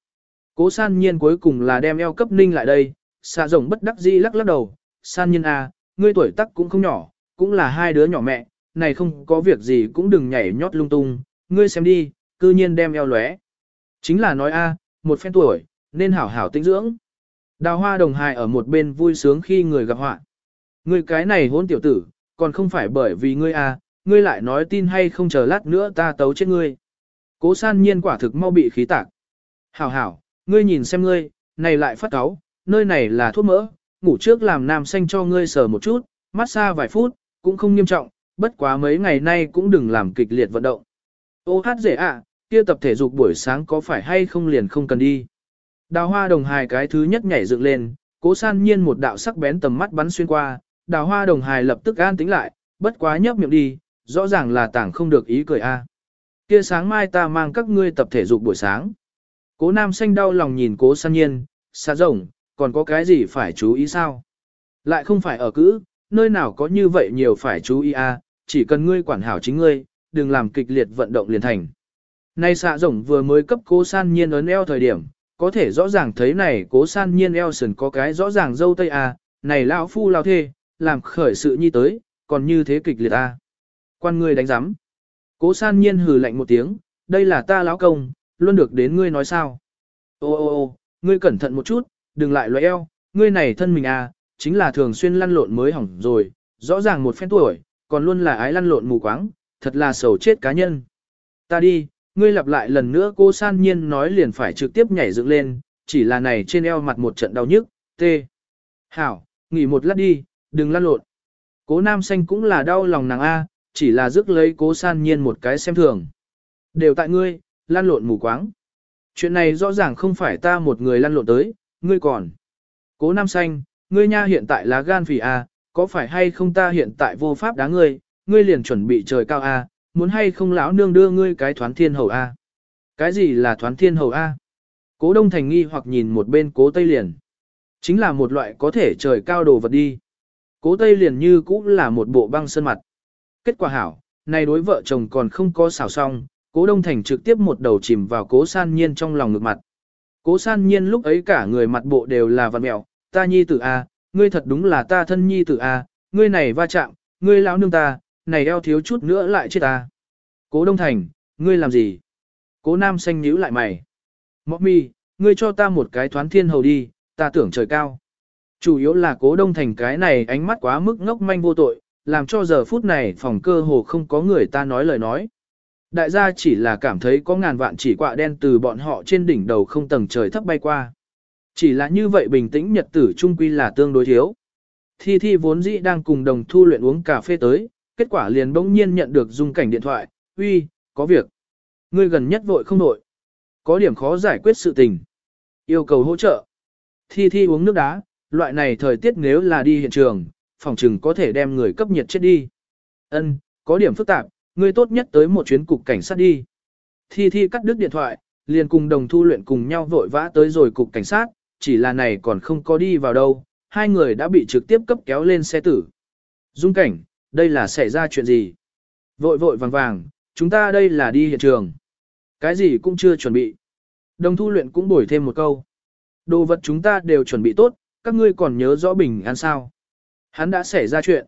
Cố san nhiên cuối cùng là đem eo cấp ninh lại đây, xạ rồng bất đắc dĩ lắc lắc đầu, san nhiên à, ngươi tuổi tắc cũng không nhỏ, cũng là hai đứa nhỏ mẹ, này không có việc gì cũng đừng nhảy nhót lung tung, ngươi xem đi, cư nhiên đem eo lóe. Chính là nói a, một phen tuổi, nên hảo hảo tinh dưỡng. Đào hoa đồng hài ở một bên vui sướng khi người gặp họa. Ngươi cái này hôn tiểu tử, còn không phải bởi vì ngươi à, ngươi lại nói tin hay không chờ lát nữa ta tấu chết ngươi. Cố san nhiên quả thực mau bị khí tạc. Hảo hảo, ngươi nhìn xem ngươi, này lại phát cáu, nơi này là thuốc mỡ, ngủ trước làm nam xanh cho ngươi sờ một chút, mát xa vài phút, cũng không nghiêm trọng, bất quá mấy ngày nay cũng đừng làm kịch liệt vận động. Ô hát dễ ạ, kia tập thể dục buổi sáng có phải hay không liền không cần đi. Đào hoa đồng hài cái thứ nhất nhảy dựng lên, cố san nhiên một đạo sắc bén tầm mắt bắn xuyên qua, đào hoa đồng hài lập tức an tính lại, bất quá nhấp miệng đi, rõ ràng là tảng không được ý cười a. Kia sáng mai ta mang các ngươi tập thể dục buổi sáng. Cố nam xanh đau lòng nhìn cố san nhiên, xa rồng, còn có cái gì phải chú ý sao? Lại không phải ở cữ, nơi nào có như vậy nhiều phải chú ý à? chỉ cần ngươi quản hảo chính ngươi, đừng làm kịch liệt vận động liền thành. Nay xạ rồng vừa mới cấp cố san nhiên ấn eo thời điểm, có thể rõ ràng thấy này cố san nhiên eo sần có cái rõ ràng dâu tây à? này lão phu lao thê, làm khởi sự nhi tới, còn như thế kịch liệt à? Quan ngươi đánh giám. Cố san nhiên hừ lạnh một tiếng, đây là ta lão công, luôn được đến ngươi nói sao. Ô ô ô, ngươi cẩn thận một chút, đừng lại loại eo, ngươi này thân mình à, chính là thường xuyên lăn lộn mới hỏng rồi, rõ ràng một phen tuổi, còn luôn là ái lăn lộn mù quáng, thật là sầu chết cá nhân. Ta đi, ngươi lặp lại lần nữa cô san nhiên nói liền phải trực tiếp nhảy dựng lên, chỉ là này trên eo mặt một trận đau nhức, tê. Hảo, nghỉ một lát đi, đừng lăn lộn. Cố nam xanh cũng là đau lòng nàng A, chỉ là rước lấy cố san nhiên một cái xem thường. Đều tại ngươi, lăn lộn mù quáng. Chuyện này rõ ràng không phải ta một người lăn lộn tới, ngươi còn. Cố nam xanh, ngươi nha hiện tại là gan phì A, à, có phải hay không ta hiện tại vô pháp đá ngươi, ngươi liền chuẩn bị trời cao A, muốn hay không lão nương đưa ngươi cái thoán thiên hầu A. Cái gì là thoán thiên hầu A? Cố đông thành nghi hoặc nhìn một bên cố tây liền. Chính là một loại có thể trời cao đồ vật đi. Cố tây liền như cũng là một bộ băng sơn mặt. Kết quả hảo, này đối vợ chồng còn không có xảo xong, cố đông thành trực tiếp một đầu chìm vào cố san nhiên trong lòng ngược mặt. Cố san nhiên lúc ấy cả người mặt bộ đều là vật mẹo, ta nhi tử A, ngươi thật đúng là ta thân nhi tử A, ngươi này va chạm, ngươi lão nương ta, này eo thiếu chút nữa lại chết ta. Cố đông thành, ngươi làm gì? Cố nam xanh nhíu lại mày. Mọc mi, ngươi cho ta một cái thoán thiên hầu đi, ta tưởng trời cao. Chủ yếu là cố đông thành cái này ánh mắt quá mức ngốc manh vô tội, làm cho giờ phút này phòng cơ hồ không có người ta nói lời nói. Đại gia chỉ là cảm thấy có ngàn vạn chỉ quạ đen từ bọn họ trên đỉnh đầu không tầng trời thấp bay qua. Chỉ là như vậy bình tĩnh nhật tử trung quy là tương đối thiếu. Thi Thi vốn dĩ đang cùng đồng thu luyện uống cà phê tới, kết quả liền bỗng nhiên nhận được dung cảnh điện thoại, uy, có việc. Ngươi gần nhất vội không nội. Có điểm khó giải quyết sự tình. Yêu cầu hỗ trợ. Thi Thi uống nước đá, loại này thời tiết nếu là đi hiện trường, phòng trừng có thể đem người cấp nhiệt chết đi. Ân, có điểm phức tạp, ngươi tốt nhất tới một chuyến cục cảnh sát đi. Thi Thi cắt đứt điện thoại, liền cùng đồng thu luyện cùng nhau vội vã tới rồi cục cảnh sát, chỉ là này còn không có đi vào đâu, hai người đã bị trực tiếp cấp kéo lên xe tử. Dung cảnh, đây là xảy ra chuyện gì? Vội vội vàng vàng, chúng ta đây là đi hiện trường. Cái gì cũng chưa chuẩn bị. Đồng thu luyện cũng bổi thêm một câu. Đồ vật chúng ta đều chuẩn bị tốt, các ngươi còn nhớ rõ bình an sao. Hắn đã xảy ra chuyện.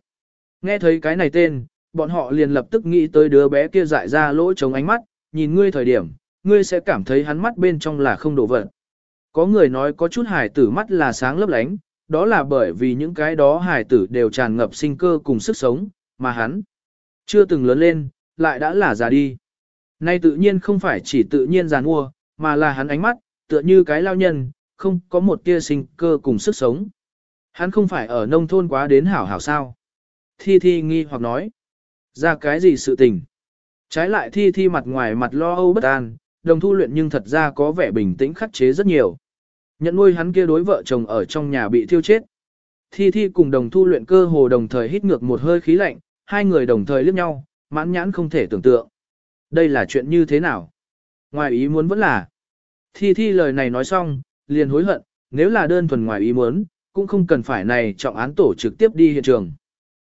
Nghe thấy cái này tên, bọn họ liền lập tức nghĩ tới đứa bé kia dại ra lỗ chống ánh mắt, nhìn ngươi thời điểm, ngươi sẽ cảm thấy hắn mắt bên trong là không đổ vật. Có người nói có chút hài tử mắt là sáng lấp lánh, đó là bởi vì những cái đó hài tử đều tràn ngập sinh cơ cùng sức sống, mà hắn chưa từng lớn lên, lại đã là già đi. Nay tự nhiên không phải chỉ tự nhiên già mua, mà là hắn ánh mắt, tựa như cái lao nhân, không có một tia sinh cơ cùng sức sống. Hắn không phải ở nông thôn quá đến hảo hảo sao. Thi Thi nghi hoặc nói, ra cái gì sự tình. Trái lại Thi Thi mặt ngoài mặt lo âu bất an, đồng thu luyện nhưng thật ra có vẻ bình tĩnh khắc chế rất nhiều. Nhận nuôi hắn kia đối vợ chồng ở trong nhà bị thiêu chết. Thi Thi cùng đồng thu luyện cơ hồ đồng thời hít ngược một hơi khí lạnh, hai người đồng thời liếc nhau, mãn nhãn không thể tưởng tượng. Đây là chuyện như thế nào? Ngoài ý muốn vẫn là. Thi Thi lời này nói xong, liền hối hận, nếu là đơn thuần ngoài ý muốn, cũng không cần phải này trọng án tổ trực tiếp đi hiện trường.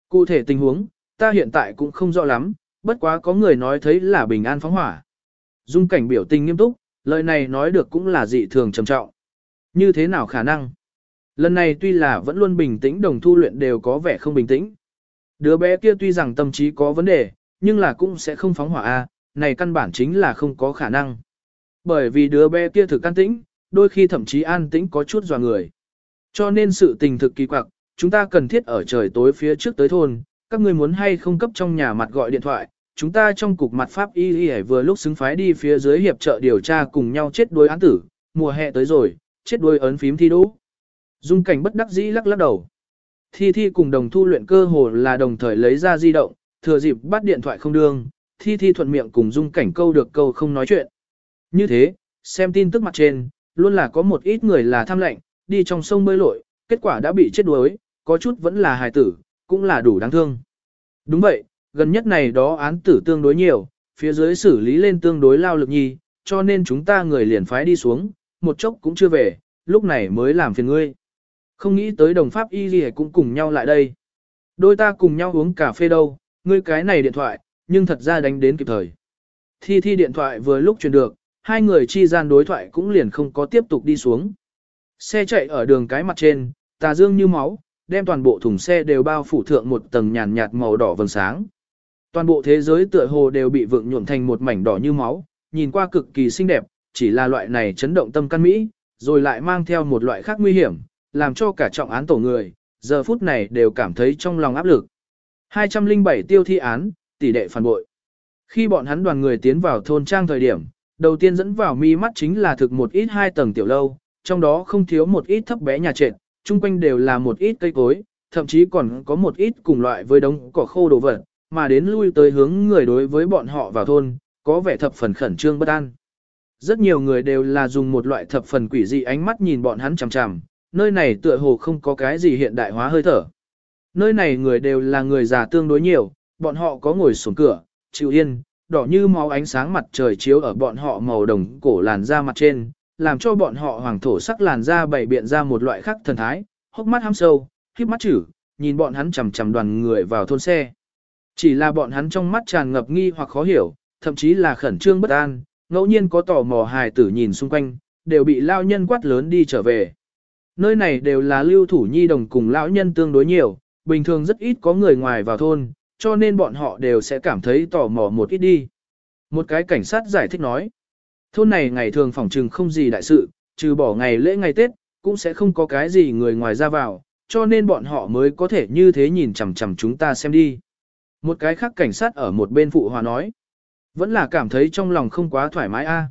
Cụ thể tình huống, ta hiện tại cũng không rõ lắm, bất quá có người nói thấy là bình an phóng hỏa. Dung cảnh biểu tình nghiêm túc, lời này nói được cũng là dị thường trầm trọng. Như thế nào khả năng? Lần này tuy là vẫn luôn bình tĩnh đồng thu luyện đều có vẻ không bình tĩnh. Đứa bé kia tuy rằng tâm trí có vấn đề, nhưng là cũng sẽ không phóng hỏa A, này căn bản chính là không có khả năng. Bởi vì đứa bé kia thực an tĩnh, đôi khi thậm chí an tĩnh có chút dò người. Cho nên sự tình thực kỳ quặc, chúng ta cần thiết ở trời tối phía trước tới thôn, các ngươi muốn hay không cấp trong nhà mặt gọi điện thoại, chúng ta trong cục mặt pháp y y vừa lúc xứng phái đi phía dưới hiệp trợ điều tra cùng nhau chết đuối án tử, mùa hè tới rồi, chết đuối ấn phím thi đỗ. Dung cảnh bất đắc dĩ lắc lắc đầu. Thi Thi cùng đồng thu luyện cơ hồ là đồng thời lấy ra di động, thừa dịp bắt điện thoại không đương, Thi Thi thuận miệng cùng Dung cảnh câu được câu không nói chuyện. Như thế, xem tin tức mặt trên, luôn là có một ít người là tham lệnh, đi trong sông bơi lội, kết quả đã bị chết đuối, có chút vẫn là hài tử, cũng là đủ đáng thương. Đúng vậy, gần nhất này đó án tử tương đối nhiều, phía dưới xử lý lên tương đối lao lực nhi, cho nên chúng ta người liền phái đi xuống, một chốc cũng chưa về, lúc này mới làm phiền ngươi. Không nghĩ tới đồng pháp y gì cũng cùng nhau lại đây. Đôi ta cùng nhau uống cà phê đâu, ngươi cái này điện thoại, nhưng thật ra đánh đến kịp thời. Thi thi điện thoại vừa lúc truyền được, hai người chi gian đối thoại cũng liền không có tiếp tục đi xuống. Xe chạy ở đường cái mặt trên, tà dương như máu, đem toàn bộ thùng xe đều bao phủ thượng một tầng nhàn nhạt màu đỏ vầng sáng. Toàn bộ thế giới tựa hồ đều bị vượng nhuộm thành một mảnh đỏ như máu, nhìn qua cực kỳ xinh đẹp, chỉ là loại này chấn động tâm căn mỹ, rồi lại mang theo một loại khác nguy hiểm, làm cho cả trọng án tổ người, giờ phút này đều cảm thấy trong lòng áp lực. 207 tiêu thi án, tỷ đệ phản bội. Khi bọn hắn đoàn người tiến vào thôn trang thời điểm, đầu tiên dẫn vào mi mắt chính là thực một ít hai tầng tiểu lâu, trong đó không thiếu một ít thấp bé nhà trệt, chung quanh đều là một ít cây cối, thậm chí còn có một ít cùng loại với đống cỏ khô đồ vật, mà đến lui tới hướng người đối với bọn họ vào thôn, có vẻ thập phần khẩn trương bất an. Rất nhiều người đều là dùng một loại thập phần quỷ dị ánh mắt nhìn bọn hắn chằm chằm, nơi này tựa hồ không có cái gì hiện đại hóa hơi thở. Nơi này người đều là người già tương đối nhiều, bọn họ có ngồi xuống cửa, chịu yên, đỏ như máu ánh sáng mặt trời chiếu ở bọn họ màu đồng cổ làn da mặt trên, làm cho bọn họ hoàng thổ sắc làn da bảy biện ra một loại khác thần thái, hốc mắt ham sâu, khiếp mắt chử, nhìn bọn hắn chầm chầm đoàn người vào thôn xe. Chỉ là bọn hắn trong mắt tràn ngập nghi hoặc khó hiểu, thậm chí là khẩn trương bất an, ngẫu nhiên có tò mò hài tử nhìn xung quanh, đều bị lao nhân quát lớn đi trở về. Nơi này đều là lưu thủ nhi đồng cùng lão nhân tương đối nhiều, bình thường rất ít có người ngoài vào thôn, cho nên bọn họ đều sẽ cảm thấy tò mò một ít đi. Một cái cảnh sát giải thích nói, thôn này ngày thường phòng trừng không gì đại sự, trừ bỏ ngày lễ ngày Tết, cũng sẽ không có cái gì người ngoài ra vào, cho nên bọn họ mới có thể như thế nhìn chằm chằm chúng ta xem đi. Một cái khác cảnh sát ở một bên phụ hòa nói, vẫn là cảm thấy trong lòng không quá thoải mái a.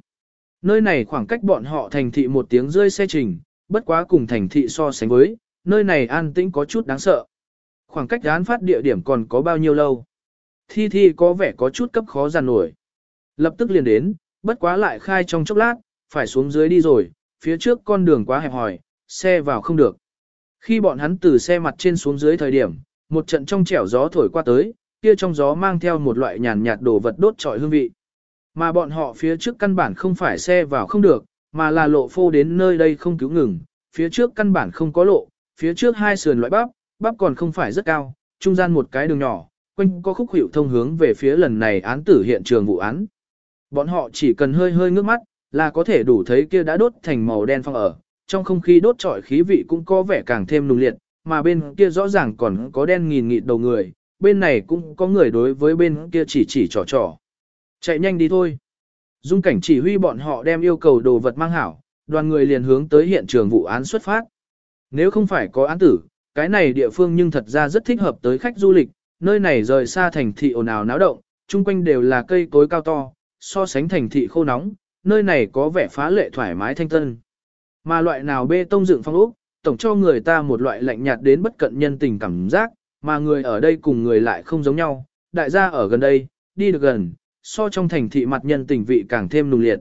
Nơi này khoảng cách bọn họ thành thị một tiếng rơi xe trình, bất quá cùng thành thị so sánh với, nơi này an tĩnh có chút đáng sợ. Khoảng cách án phát địa điểm còn có bao nhiêu lâu? Thi Thi có vẻ có chút cấp khó giàn nổi. Lập tức liền đến, bất quá lại khai trong chốc lát, phải xuống dưới đi rồi, phía trước con đường quá hẹp hòi, xe vào không được. Khi bọn hắn từ xe mặt trên xuống dưới thời điểm, một trận trong trẻo gió thổi qua tới, kia trong gió mang theo một loại nhàn nhạt đồ vật đốt trọi hương vị. Mà bọn họ phía trước căn bản không phải xe vào không được, mà là lộ phô đến nơi đây không cứu ngừng, phía trước căn bản không có lộ, phía trước hai sườn loại bắp, bắp còn không phải rất cao, trung gian một cái đường nhỏ, quanh có khúc hiệu thông hướng về phía lần này án tử hiện trường vụ án. Bọn họ chỉ cần hơi hơi ngước mắt, là có thể đủ thấy kia đã đốt thành màu đen phong ở, trong không khí đốt trọi khí vị cũng có vẻ càng thêm nùng liệt, mà bên kia rõ ràng còn có đen nghìn nghịt đầu người, bên này cũng có người đối với bên kia chỉ chỉ trò trò. Chạy nhanh đi thôi. Dung cảnh chỉ huy bọn họ đem yêu cầu đồ vật mang hảo, đoàn người liền hướng tới hiện trường vụ án xuất phát. Nếu không phải có án tử, cái này địa phương nhưng thật ra rất thích hợp tới khách du lịch, nơi này rời xa thành thị ồn ào náo động, chung quanh đều là cây cối cao to, so sánh thành thị khô nóng, nơi này có vẻ phá lệ thoải mái thanh tân. Mà loại nào bê tông dựng phong ốc, tổng cho người ta một loại lạnh nhạt đến bất cận nhân tình cảm giác, mà người ở đây cùng người lại không giống nhau, đại gia ở gần đây, đi được gần, so trong thành thị mặt nhân tình vị càng thêm nùng liệt.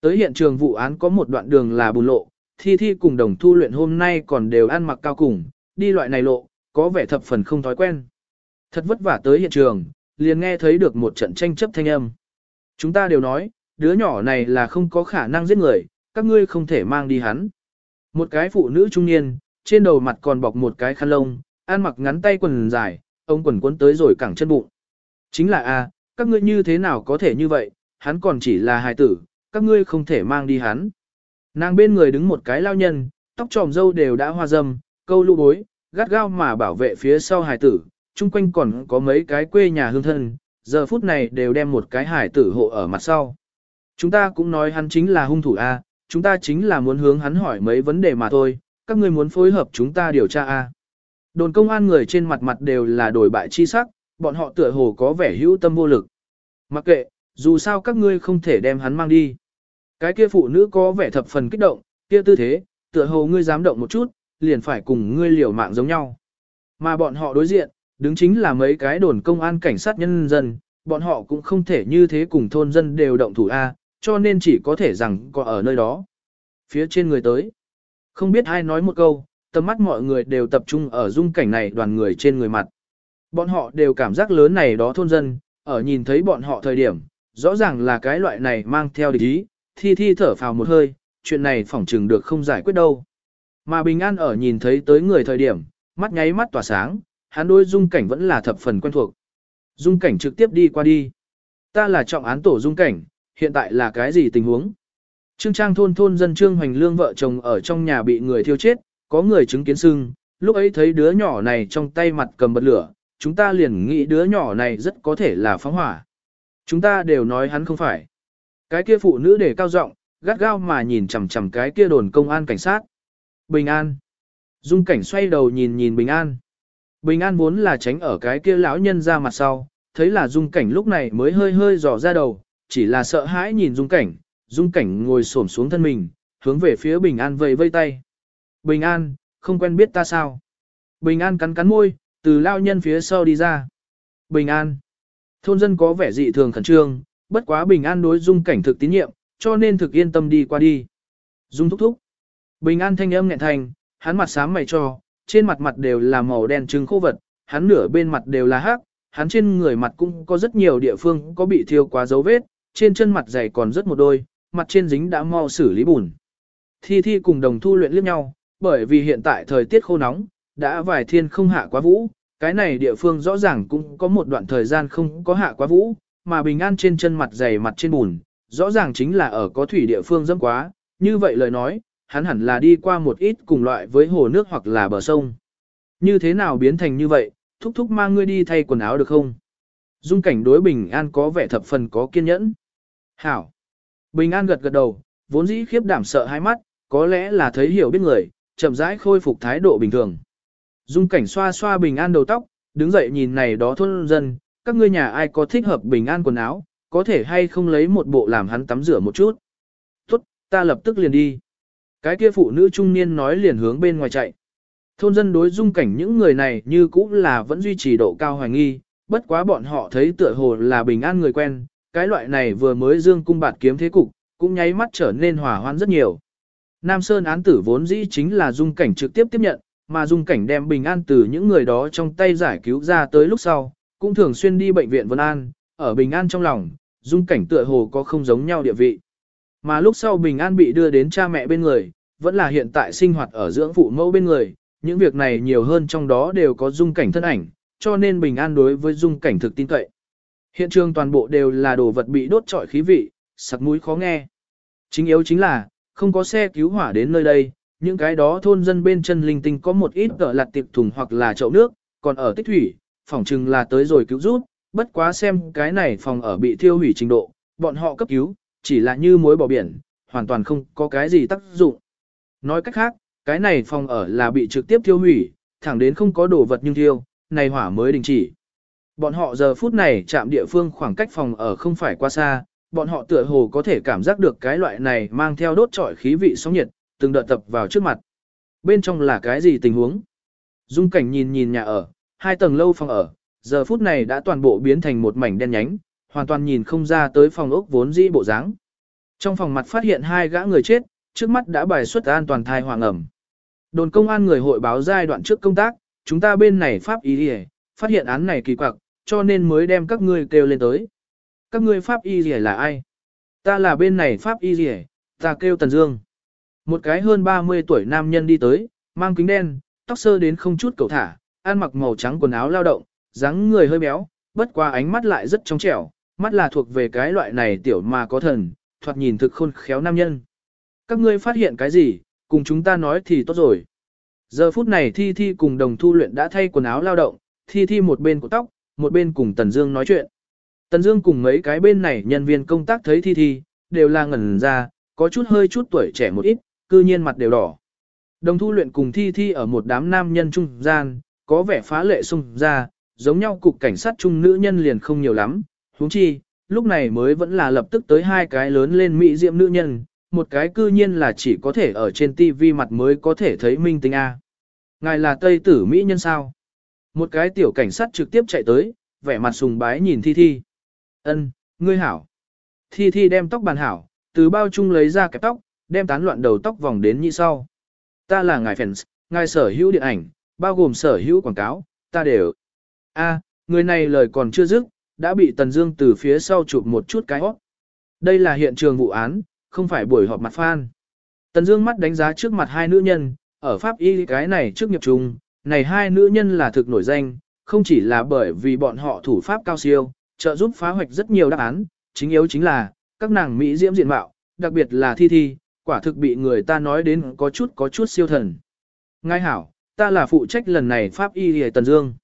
Tới hiện trường vụ án có một đoạn đường là bùn lộ, thi thi cùng đồng thu luyện hôm nay còn đều ăn mặc cao cùng, đi loại này lộ, có vẻ thập phần không thói quen. Thật vất vả tới hiện trường, liền nghe thấy được một trận tranh chấp thanh âm. Chúng ta đều nói, đứa nhỏ này là không có khả năng giết người, các ngươi không thể mang đi hắn. Một cái phụ nữ trung niên, trên đầu mặt còn bọc một cái khăn lông, ăn mặc ngắn tay quần dài, ông quần cuốn tới rồi cẳng chân bụng. Chính là a, các ngươi như thế nào có thể như vậy, hắn còn chỉ là hài tử, các ngươi không thể mang đi hắn. Nàng bên người đứng một cái lao nhân, tóc tròm dâu đều đã hoa dâm, câu lũ bối, gắt gao mà bảo vệ phía sau hài tử, chung quanh còn có mấy cái quê nhà hương thân, giờ phút này đều đem một cái hài tử hộ ở mặt sau. Chúng ta cũng nói hắn chính là hung thủ A, chúng ta chính là muốn hướng hắn hỏi mấy vấn đề mà thôi, các ngươi muốn phối hợp chúng ta điều tra a. Đồn công an người trên mặt mặt đều là đổi bại chi sắc, bọn họ tựa hồ có vẻ hữu tâm vô lực. Mặc kệ, dù sao các ngươi không thể đem hắn mang đi. Cái kia phụ nữ có vẻ thập phần kích động, kia tư thế, tựa hồ ngươi dám động một chút, liền phải cùng ngươi liều mạng giống nhau. Mà bọn họ đối diện, đứng chính là mấy cái đồn công an cảnh sát nhân dân, bọn họ cũng không thể như thế cùng thôn dân đều động thủ A, cho nên chỉ có thể rằng có ở nơi đó. Phía trên người tới, không biết ai nói một câu, tầm mắt mọi người đều tập trung ở dung cảnh này đoàn người trên người mặt. Bọn họ đều cảm giác lớn này đó thôn dân, ở nhìn thấy bọn họ thời điểm, rõ ràng là cái loại này mang theo địch ý, thi thi thở phào một hơi, chuyện này phỏng chừng được không giải quyết đâu. Mà Bình An ở nhìn thấy tới người thời điểm, mắt nháy mắt tỏa sáng, hắn đôi dung cảnh vẫn là thập phần quen thuộc. Dung cảnh trực tiếp đi qua đi. Ta là trọng án tổ dung cảnh, hiện tại là cái gì tình huống? Trương Trang thôn thôn dân Trương Hoành Lương vợ chồng ở trong nhà bị người thiêu chết, có người chứng kiến sưng, lúc ấy thấy đứa nhỏ này trong tay mặt cầm bật lửa, chúng ta liền nghĩ đứa nhỏ này rất có thể là phóng hỏa. Chúng ta đều nói hắn không phải. Cái kia phụ nữ để cao giọng, gắt gao mà nhìn chằm chằm cái kia đồn công an cảnh sát. Bình an. Dung cảnh xoay đầu nhìn nhìn Bình an. Bình an vốn là tránh ở cái kia lão nhân ra mặt sau, thấy là dung cảnh lúc này mới hơi hơi dò ra đầu, chỉ là sợ hãi nhìn dung cảnh, dung cảnh ngồi xổm xuống thân mình, hướng về phía Bình an vẫy vây tay. Bình an, không quen biết ta sao. Bình an cắn cắn môi, từ lao nhân phía sau đi ra. Bình an. Thôn dân có vẻ dị thường khẩn trương, bất quá bình an đối dung cảnh thực tín nhiệm, cho nên thực yên tâm đi qua đi. Dung thúc thúc. Bình an thanh âm nghẹn thành, hắn mặt xám mày cho, trên mặt mặt đều là màu đen trứng khô vật, hắn nửa bên mặt đều là hắc, hắn trên người mặt cũng có rất nhiều địa phương có bị thiêu quá dấu vết, trên chân mặt dày còn rất một đôi, mặt trên dính đã mau xử lý bùn. Thi Thi cùng đồng thu luyện liếc nhau, bởi vì hiện tại thời tiết khô nóng, đã vài thiên không hạ quá vũ, cái này địa phương rõ ràng cũng có một đoạn thời gian không có hạ quá vũ, mà bình an trên chân mặt dày mặt trên bùn, rõ ràng chính là ở có thủy địa phương dẫm quá, như vậy lời nói, hắn hẳn là đi qua một ít cùng loại với hồ nước hoặc là bờ sông. Như thế nào biến thành như vậy, thúc thúc mang ngươi đi thay quần áo được không? Dung cảnh đối bình an có vẻ thập phần có kiên nhẫn. Hảo. Bình an gật gật đầu, vốn dĩ khiếp đảm sợ hai mắt, có lẽ là thấy hiểu biết người, chậm rãi khôi phục thái độ bình thường. Dung cảnh xoa xoa bình an đầu tóc, đứng dậy nhìn này đó thôn dân, các ngươi nhà ai có thích hợp bình an quần áo, có thể hay không lấy một bộ làm hắn tắm rửa một chút. Tốt, ta lập tức liền đi. Cái kia phụ nữ trung niên nói liền hướng bên ngoài chạy. Thôn dân đối dung cảnh những người này như cũ là vẫn duy trì độ cao hoài nghi, bất quá bọn họ thấy tựa hồ là bình an người quen, cái loại này vừa mới dương cung bạt kiếm thế cục, cũng nháy mắt trở nên hòa hoan rất nhiều. Nam Sơn án tử vốn dĩ chính là dung cảnh trực tiếp tiếp nhận, mà dung cảnh đem bình an từ những người đó trong tay giải cứu ra tới lúc sau, cũng thường xuyên đi bệnh viện Vân An, ở bình an trong lòng, dung cảnh tựa hồ có không giống nhau địa vị. Mà lúc sau bình an bị đưa đến cha mẹ bên người, vẫn là hiện tại sinh hoạt ở dưỡng phụ mẫu bên người, những việc này nhiều hơn trong đó đều có dung cảnh thân ảnh, cho nên bình an đối với dung cảnh thực tin cậy. Hiện trường toàn bộ đều là đồ vật bị đốt trọi khí vị, sặc mũi khó nghe. Chính yếu chính là, không có xe cứu hỏa đến nơi đây, những cái đó thôn dân bên chân linh tinh có một ít cỡ lặt tiệp thùng hoặc là chậu nước, còn ở tích thủy, phỏng chừng là tới rồi cứu rút, bất quá xem cái này phòng ở bị thiêu hủy trình độ, bọn họ cấp cứu, chỉ là như muối bỏ biển, hoàn toàn không có cái gì tác dụng. Nói cách khác, cái này phòng ở là bị trực tiếp thiêu hủy, thẳng đến không có đồ vật nhưng thiêu, này hỏa mới đình chỉ. Bọn họ giờ phút này chạm địa phương khoảng cách phòng ở không phải quá xa, bọn họ tựa hồ có thể cảm giác được cái loại này mang theo đốt trọi khí vị sóng nhiệt, từng đợt tập vào trước mặt. Bên trong là cái gì tình huống? Dung cảnh nhìn nhìn nhà ở, hai tầng lâu phòng ở, giờ phút này đã toàn bộ biến thành một mảnh đen nhánh, hoàn toàn nhìn không ra tới phòng ốc vốn dĩ bộ dáng. Trong phòng mặt phát hiện hai gã người chết, trước mắt đã bài xuất an toàn thai hoàng ẩm. Đồn công an người hội báo giai đoạn trước công tác, chúng ta bên này pháp y đi phát hiện án này kỳ quặc, cho nên mới đem các ngươi kêu lên tới. Các ngươi pháp y gì là ai? Ta là bên này pháp y gì, ta kêu Tần Dương. Một cái hơn 30 tuổi nam nhân đi tới, mang kính đen, tóc sơ đến không chút cầu thả, ăn mặc màu trắng quần áo lao động, dáng người hơi béo, bất qua ánh mắt lại rất trong trẻo, mắt là thuộc về cái loại này tiểu mà có thần, thoạt nhìn thực khôn khéo nam nhân. Các ngươi phát hiện cái gì, cùng chúng ta nói thì tốt rồi. Giờ phút này Thi Thi cùng đồng thu luyện đã thay quần áo lao động, Thi Thi một bên của tóc, một bên cùng Tần Dương nói chuyện. Tần Dương cùng mấy cái bên này nhân viên công tác thấy Thi Thi, đều là ngẩn ra, có chút hơi chút tuổi trẻ một ít, cư nhiên mặt đều đỏ. Đồng thu luyện cùng thi thi ở một đám nam nhân trung gian, có vẻ phá lệ sung ra, giống nhau cục cảnh sát trung nữ nhân liền không nhiều lắm, huống chi, lúc này mới vẫn là lập tức tới hai cái lớn lên mỹ diệm nữ nhân, một cái cư nhiên là chỉ có thể ở trên TV mặt mới có thể thấy minh tinh A. Ngài là Tây tử Mỹ nhân sao? Một cái tiểu cảnh sát trực tiếp chạy tới, vẻ mặt sùng bái nhìn Thi Thi. Ân, ngươi hảo. Thi Thi đem tóc bàn hảo, từ bao chung lấy ra kẹp tóc, đem tán loạn đầu tóc vòng đến như sau. Ta là ngài fans, ngài sở hữu điện ảnh, bao gồm sở hữu quảng cáo, ta đều. A, người này lời còn chưa dứt, đã bị Tần Dương từ phía sau chụp một chút cái hót. Đây là hiện trường vụ án, không phải buổi họp mặt fan. Tần Dương mắt đánh giá trước mặt hai nữ nhân, ở pháp y cái này trước nghiệp trùng, này hai nữ nhân là thực nổi danh, không chỉ là bởi vì bọn họ thủ pháp cao siêu, trợ giúp phá hoạch rất nhiều đáp án, chính yếu chính là các nàng mỹ diễm diện mạo, đặc biệt là Thi Thi, quả thực bị người ta nói đến có chút có chút siêu thần. Ngài hảo, ta là phụ trách lần này pháp y Tần Dương.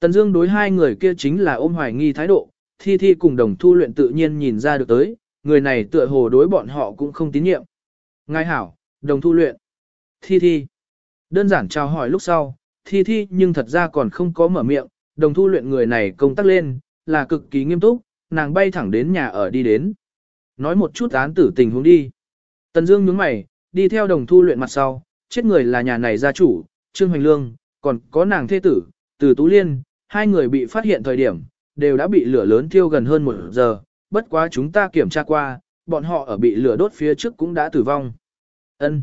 Tần Dương đối hai người kia chính là ôm hoài nghi thái độ, Thi Thi cùng đồng thu luyện tự nhiên nhìn ra được tới, người này tựa hồ đối bọn họ cũng không tín nhiệm. Ngài hảo, đồng thu luyện. Thi Thi. Đơn giản chào hỏi lúc sau, Thi Thi nhưng thật ra còn không có mở miệng, đồng thu luyện người này công tác lên, là cực kỳ nghiêm túc, nàng bay thẳng đến nhà ở đi đến. Nói một chút án tử tình huống đi. Tần Dương nhướng mày, đi theo đồng thu luyện mặt sau, chết người là nhà này gia chủ, Trương Hoành Lương, còn có nàng thê tử, Từ Tú Liên, hai người bị phát hiện thời điểm, đều đã bị lửa lớn thiêu gần hơn một giờ, bất quá chúng ta kiểm tra qua, bọn họ ở bị lửa đốt phía trước cũng đã tử vong. Ân.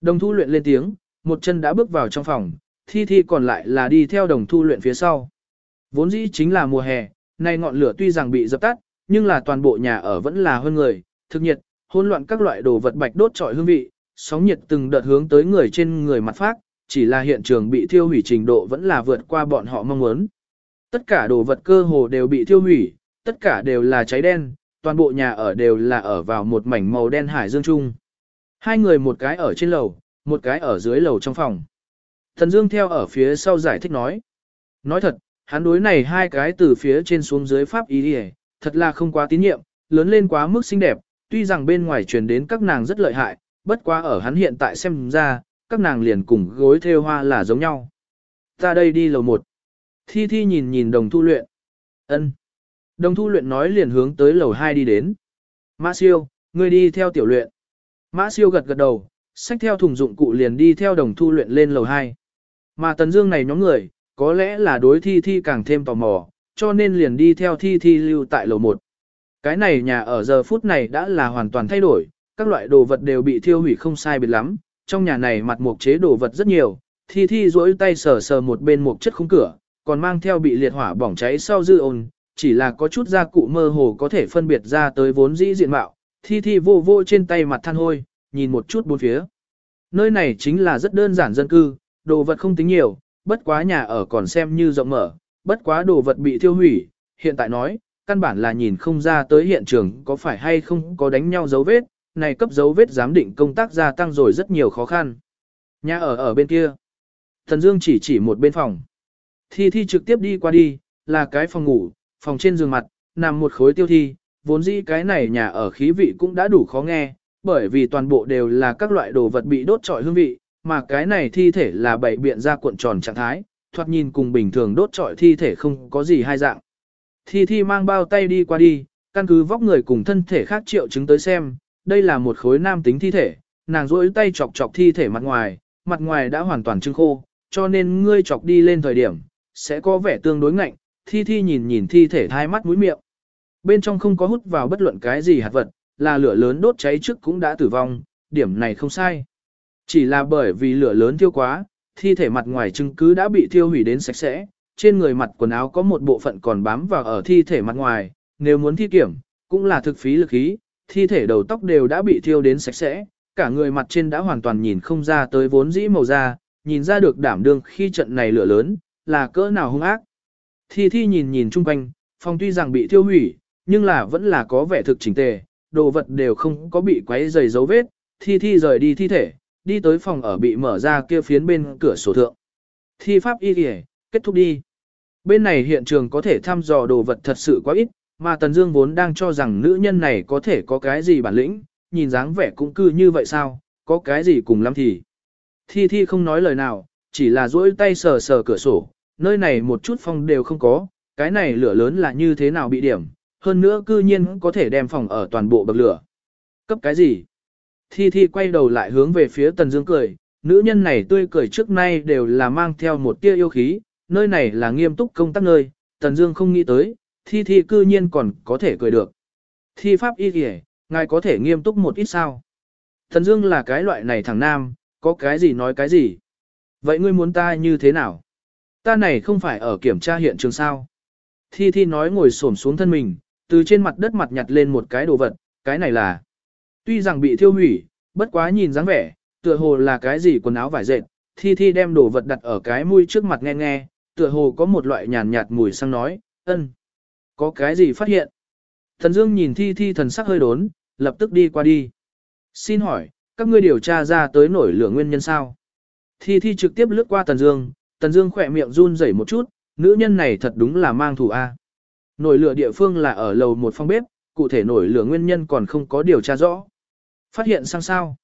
Đồng thu luyện lên tiếng, một chân đã bước vào trong phòng, thi thi còn lại là đi theo đồng thu luyện phía sau. Vốn dĩ chính là mùa hè, nay ngọn lửa tuy rằng bị dập tắt, nhưng là toàn bộ nhà ở vẫn là hơn người, thực nhiệt, hỗn loạn các loại đồ vật bạch đốt trọi hương vị, sóng nhiệt từng đợt hướng tới người trên người mặt phát, chỉ là hiện trường bị thiêu hủy trình độ vẫn là vượt qua bọn họ mong muốn. Tất cả đồ vật cơ hồ đều bị thiêu hủy, tất cả đều là cháy đen, toàn bộ nhà ở đều là ở vào một mảnh màu đen hải dương chung. Hai người một cái ở trên lầu, một cái ở dưới lầu trong phòng. Thần Dương theo ở phía sau giải thích nói. Nói thật, hắn đối này hai cái từ phía trên xuống dưới pháp ý đi thật là không quá tín nhiệm, lớn lên quá mức xinh đẹp, tuy rằng bên ngoài truyền đến các nàng rất lợi hại, bất quá ở hắn hiện tại xem ra, các nàng liền cùng gối theo hoa là giống nhau. Ta đây đi lầu một. Thi Thi nhìn nhìn đồng thu luyện. ân Đồng thu luyện nói liền hướng tới lầu 2 đi đến. Mã siêu, ngươi đi theo tiểu luyện. Mã siêu gật gật đầu, xách theo thùng dụng cụ liền đi theo đồng thu luyện lên lầu 2. Mà tần dương này nhóm người, có lẽ là đối thi thi càng thêm tò mò, cho nên liền đi theo thi thi lưu tại lầu 1. Cái này nhà ở giờ phút này đã là hoàn toàn thay đổi, các loại đồ vật đều bị thiêu hủy không sai biệt lắm, trong nhà này mặt mục chế đồ vật rất nhiều, thi thi duỗi tay sờ sờ một bên mục chất khung cửa, còn mang theo bị liệt hỏa bỏng cháy sau dư ồn, chỉ là có chút gia cụ mơ hồ có thể phân biệt ra tới vốn dĩ diện mạo, thi thi vô vô trên tay mặt than hôi, nhìn một chút bốn phía. Nơi này chính là rất đơn giản dân cư, đồ vật không tính nhiều, bất quá nhà ở còn xem như rộng mở, bất quá đồ vật bị thiêu hủy, hiện tại nói, căn bản là nhìn không ra tới hiện trường có phải hay không có đánh nhau dấu vết, này cấp dấu vết giám định công tác gia tăng rồi rất nhiều khó khăn. Nhà ở ở bên kia. Thần Dương chỉ chỉ một bên phòng. Thi Thi trực tiếp đi qua đi, là cái phòng ngủ, phòng trên giường mặt, nằm một khối tiêu thi, vốn dĩ cái này nhà ở khí vị cũng đã đủ khó nghe, bởi vì toàn bộ đều là các loại đồ vật bị đốt trọi hương vị, mà cái này thi thể là bảy biện ra cuộn tròn trạng thái, thoạt nhìn cùng bình thường đốt trọi thi thể không có gì hai dạng. Thi thi mang bao tay đi qua đi, căn cứ vóc người cùng thân thể khác triệu chứng tới xem, đây là một khối nam tính thi thể, nàng rỗi tay chọc chọc thi thể mặt ngoài, mặt ngoài đã hoàn toàn trưng khô, cho nên ngươi chọc đi lên thời điểm, sẽ có vẻ tương đối ngạnh, thi thi nhìn nhìn thi thể thai mắt mũi miệng. Bên trong không có hút vào bất luận cái gì hạt vật, là lửa lớn đốt cháy trước cũng đã tử vong, điểm này không sai. Chỉ là bởi vì lửa lớn thiêu quá, thi thể mặt ngoài chứng cứ đã bị thiêu hủy đến sạch sẽ, trên người mặt quần áo có một bộ phận còn bám vào ở thi thể mặt ngoài, nếu muốn thi kiểm, cũng là thực phí lực khí, thi thể đầu tóc đều đã bị thiêu đến sạch sẽ, cả người mặt trên đã hoàn toàn nhìn không ra tới vốn dĩ màu da, nhìn ra được đảm đương khi trận này lửa lớn, là cỡ nào hung ác. Thi thi nhìn nhìn chung quanh, phòng tuy rằng bị thiêu hủy, nhưng là vẫn là có vẻ thực chỉnh tề, đồ vật đều không có bị quấy dày dấu vết, thi thi rời đi thi thể, đi tới phòng ở bị mở ra kia phiến bên cửa sổ thượng. Thi pháp y kìa, kết thúc đi. Bên này hiện trường có thể thăm dò đồ vật thật sự quá ít, mà Tần Dương vốn đang cho rằng nữ nhân này có thể có cái gì bản lĩnh, nhìn dáng vẻ cũng cư như vậy sao, có cái gì cùng lắm thì. Thi Thi không nói lời nào, chỉ là duỗi tay sờ sờ cửa sổ, nơi này một chút phong đều không có, cái này lửa lớn là như thế nào bị điểm, hơn nữa cư nhiên có thể đem phòng ở toàn bộ bậc lửa. Cấp cái gì? Thi Thi quay đầu lại hướng về phía Tần Dương cười, nữ nhân này tươi cười trước nay đều là mang theo một tia yêu khí, nơi này là nghiêm túc công tác nơi, Tần Dương không nghĩ tới, Thi Thi cư nhiên còn có thể cười được. Thi pháp y kìa, ngài có thể nghiêm túc một ít sao? Thần Dương là cái loại này thằng nam, có cái gì nói cái gì. Vậy ngươi muốn ta như thế nào? Ta này không phải ở kiểm tra hiện trường sao? Thi Thi nói ngồi xổm xuống thân mình, từ trên mặt đất mặt nhặt lên một cái đồ vật, cái này là... Tuy rằng bị thiêu hủy, bất quá nhìn dáng vẻ, tựa hồ là cái gì quần áo vải dệt, Thi Thi đem đồ vật đặt ở cái mũi trước mặt nghe nghe, tựa hồ có một loại nhàn nhạt mùi xăng nói, ân. Có cái gì phát hiện? Thần Dương nhìn Thi Thi thần sắc hơi đốn, lập tức đi qua đi. Xin hỏi, các ngươi điều tra ra tới nổi lửa nguyên nhân sao? Thi Thi trực tiếp lướt qua Tần Dương, Tần Dương khỏe miệng run rẩy một chút, nữ nhân này thật đúng là mang thủ a. Nổi lửa địa phương là ở lầu một phòng bếp, cụ thể nổi lửa nguyên nhân còn không có điều tra rõ. Phát hiện sang sao?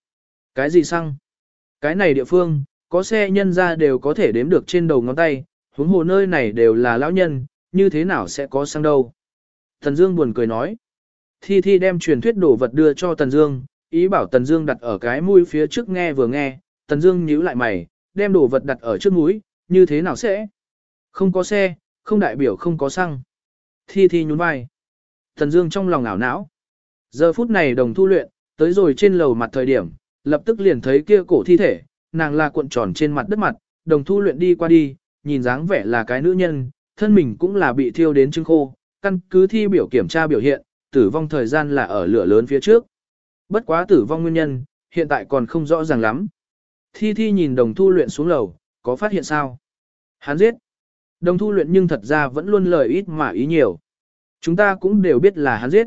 Cái gì xăng? Cái này địa phương, có xe nhân ra đều có thể đếm được trên đầu ngón tay, huống hồ nơi này đều là lão nhân, như thế nào sẽ có sang đâu? Tần Dương buồn cười nói. Thi Thi đem truyền thuyết đồ vật đưa cho Tần Dương, ý bảo Tần Dương đặt ở cái mũi phía trước nghe vừa nghe, Tần Dương nhíu lại mày, đem đồ vật đặt ở trước mũi, như thế nào sẽ? Không có xe, không đại biểu không có xăng. Thi Thi nhún vai. Tần Dương trong lòng ảo não. Giờ phút này đồng thu luyện, tới rồi trên lầu mặt thời điểm, lập tức liền thấy kia cổ thi thể, nàng là cuộn tròn trên mặt đất mặt, đồng thu luyện đi qua đi, nhìn dáng vẻ là cái nữ nhân, thân mình cũng là bị thiêu đến trứng khô, căn cứ thi biểu kiểm tra biểu hiện, tử vong thời gian là ở lửa lớn phía trước. Bất quá tử vong nguyên nhân, hiện tại còn không rõ ràng lắm. Thi thi nhìn đồng thu luyện xuống lầu, có phát hiện sao? Hắn giết. Đồng thu luyện nhưng thật ra vẫn luôn lời ít mà ý nhiều. Chúng ta cũng đều biết là hắn giết.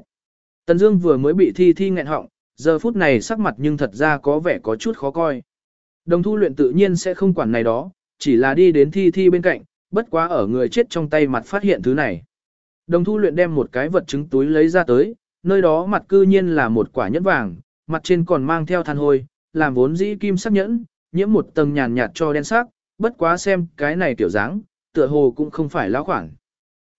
Tần Dương vừa mới bị thi thi nghẹn họng, giờ phút này sắc mặt nhưng thật ra có vẻ có chút khó coi. Đồng thu luyện tự nhiên sẽ không quản này đó, chỉ là đi đến thi thi bên cạnh, bất quá ở người chết trong tay mặt phát hiện thứ này. Đồng thu luyện đem một cái vật chứng túi lấy ra tới, nơi đó mặt cư nhiên là một quả nhẫn vàng, mặt trên còn mang theo than hôi, làm vốn dĩ kim sắc nhẫn, nhiễm một tầng nhàn nhạt cho đen sắc, bất quá xem cái này tiểu dáng, tựa hồ cũng không phải lão khoảng.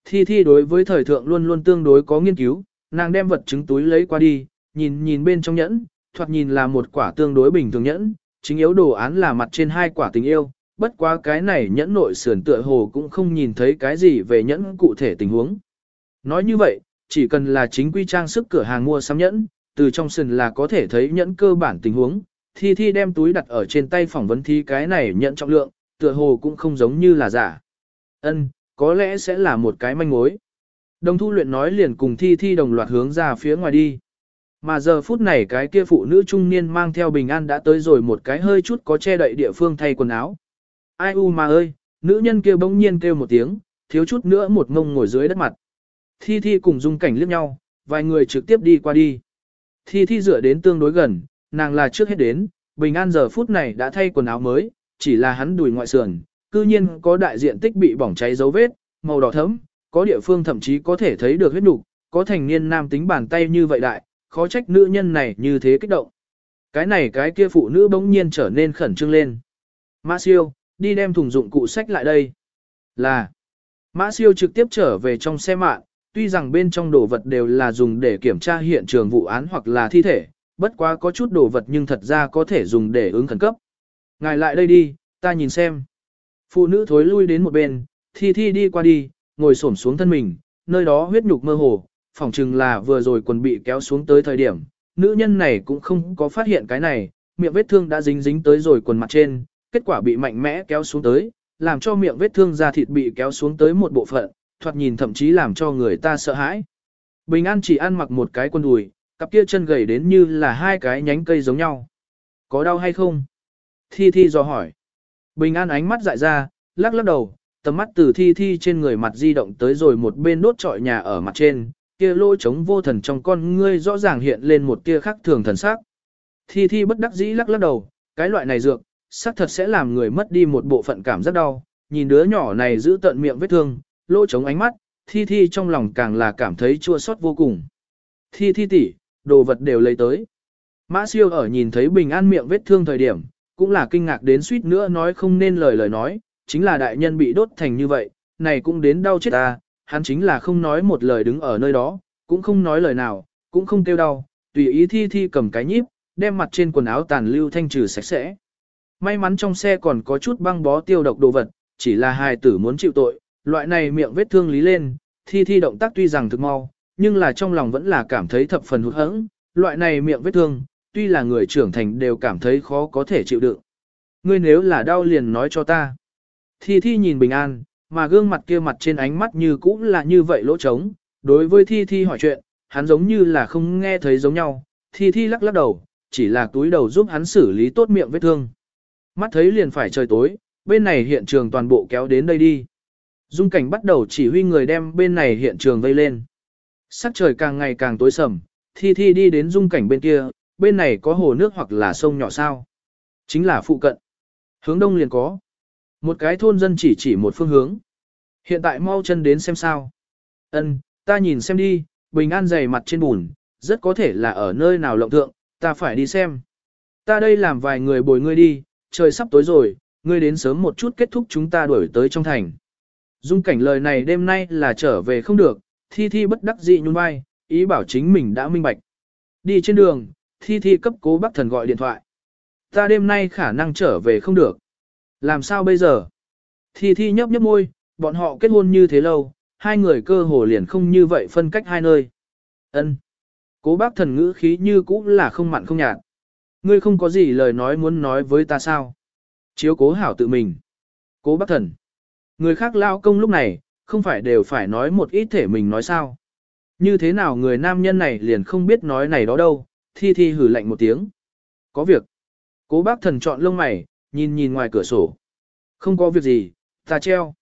Thi thi đối với thời thượng luôn luôn tương đối có nghiên cứu, nàng đem vật chứng túi lấy qua đi, nhìn nhìn bên trong nhẫn, thoạt nhìn là một quả tương đối bình thường nhẫn, chính yếu đồ án là mặt trên hai quả tình yêu, bất quá cái này nhẫn nội sườn tựa hồ cũng không nhìn thấy cái gì về nhẫn cụ thể tình huống. Nói như vậy, chỉ cần là chính quy trang sức cửa hàng mua sắm nhẫn, từ trong sườn là có thể thấy nhẫn cơ bản tình huống, thi thi đem túi đặt ở trên tay phỏng vấn thi cái này nhẫn trọng lượng, tựa hồ cũng không giống như là giả. Ân, có lẽ sẽ là một cái manh mối. Đồng thu luyện nói liền cùng thi thi đồng loạt hướng ra phía ngoài đi. Mà giờ phút này cái kia phụ nữ trung niên mang theo bình an đã tới rồi một cái hơi chút có che đậy địa phương thay quần áo. Ai u mà ơi, nữ nhân kia bỗng nhiên kêu một tiếng, thiếu chút nữa một ngông ngồi dưới đất mặt. Thi Thi cùng dung cảnh liếc nhau, vài người trực tiếp đi qua đi. Thi Thi dựa đến tương đối gần, nàng là trước hết đến, bình an giờ phút này đã thay quần áo mới, chỉ là hắn đùi ngoại sườn, cư nhiên có đại diện tích bị bỏng cháy dấu vết, màu đỏ thẫm, có địa phương thậm chí có thể thấy được huyết nục, có thành niên nam tính bàn tay như vậy đại, khó trách nữ nhân này như thế kích động. Cái này cái kia phụ nữ bỗng nhiên trở nên khẩn trương lên. Mã siêu, đi đem thùng dụng cụ sách lại đây. Là, Mã siêu trực tiếp trở về trong xe mạng, tuy rằng bên trong đồ vật đều là dùng để kiểm tra hiện trường vụ án hoặc là thi thể, bất quá có chút đồ vật nhưng thật ra có thể dùng để ứng khẩn cấp. Ngài lại đây đi, ta nhìn xem. Phụ nữ thối lui đến một bên, thi thi đi qua đi, ngồi xổm xuống thân mình, nơi đó huyết nhục mơ hồ, phỏng chừng là vừa rồi quần bị kéo xuống tới thời điểm, nữ nhân này cũng không có phát hiện cái này, miệng vết thương đã dính dính tới rồi quần mặt trên, kết quả bị mạnh mẽ kéo xuống tới, làm cho miệng vết thương da thịt bị kéo xuống tới một bộ phận, thoạt nhìn thậm chí làm cho người ta sợ hãi. Bình An chỉ ăn mặc một cái quần đùi, cặp kia chân gầy đến như là hai cái nhánh cây giống nhau. Có đau hay không? Thi Thi dò hỏi. Bình An ánh mắt dại ra, lắc lắc đầu, tầm mắt từ Thi Thi trên người mặt di động tới rồi một bên đốt trọi nhà ở mặt trên, kia lỗ trống vô thần trong con ngươi rõ ràng hiện lên một tia khắc thường thần sắc. Thi Thi bất đắc dĩ lắc lắc đầu, cái loại này dược, xác thật sẽ làm người mất đi một bộ phận cảm giác đau, nhìn đứa nhỏ này giữ tận miệng vết thương, lỗ trống ánh mắt, thi thi trong lòng càng là cảm thấy chua xót vô cùng. Thi thi tỷ, đồ vật đều lấy tới. Mã siêu ở nhìn thấy bình an miệng vết thương thời điểm, cũng là kinh ngạc đến suýt nữa nói không nên lời lời nói, chính là đại nhân bị đốt thành như vậy, này cũng đến đau chết ta, hắn chính là không nói một lời đứng ở nơi đó, cũng không nói lời nào, cũng không kêu đau, tùy ý thi thi cầm cái nhíp, đem mặt trên quần áo tàn lưu thanh trừ sạch sẽ. May mắn trong xe còn có chút băng bó tiêu độc đồ vật, chỉ là hài tử muốn chịu tội, loại này miệng vết thương lý lên, thi thi động tác tuy rằng thực mau, nhưng là trong lòng vẫn là cảm thấy thập phần hụt hẫng, loại này miệng vết thương, tuy là người trưởng thành đều cảm thấy khó có thể chịu đựng. Ngươi nếu là đau liền nói cho ta. Thi thi nhìn bình an, mà gương mặt kia mặt trên ánh mắt như cũ là như vậy lỗ trống, đối với thi thi hỏi chuyện, hắn giống như là không nghe thấy giống nhau, thi thi lắc lắc đầu, chỉ là túi đầu giúp hắn xử lý tốt miệng vết thương. Mắt thấy liền phải trời tối, bên này hiện trường toàn bộ kéo đến đây đi. Dung cảnh bắt đầu chỉ huy người đem bên này hiện trường vây lên. Sắc trời càng ngày càng tối sầm, thi thi đi đến dung cảnh bên kia, bên này có hồ nước hoặc là sông nhỏ sao. Chính là phụ cận. Hướng đông liền có. Một cái thôn dân chỉ chỉ một phương hướng. Hiện tại mau chân đến xem sao. Ân, ta nhìn xem đi, bình an dày mặt trên bùn, rất có thể là ở nơi nào lộng thượng, ta phải đi xem. Ta đây làm vài người bồi ngươi đi, trời sắp tối rồi, ngươi đến sớm một chút kết thúc chúng ta đuổi tới trong thành. Dung cảnh lời này đêm nay là trở về không được, thi thi bất đắc dị nhún vai, ý bảo chính mình đã minh bạch. Đi trên đường, thi thi cấp cố bác thần gọi điện thoại. Ta đêm nay khả năng trở về không được. Làm sao bây giờ? Thi thi nhấp nhấp môi, bọn họ kết hôn như thế lâu, hai người cơ hồ liền không như vậy phân cách hai nơi. Ân. Cố bác thần ngữ khí như cũ là không mặn không nhạt. Ngươi không có gì lời nói muốn nói với ta sao? Chiếu cố hảo tự mình. Cố bác thần. Người khác lao công lúc này, không phải đều phải nói một ít thể mình nói sao. Như thế nào người nam nhân này liền không biết nói này đó đâu, thi thi hử lạnh một tiếng. Có việc. Cố bác thần chọn lông mày, nhìn nhìn ngoài cửa sổ. Không có việc gì, ta treo.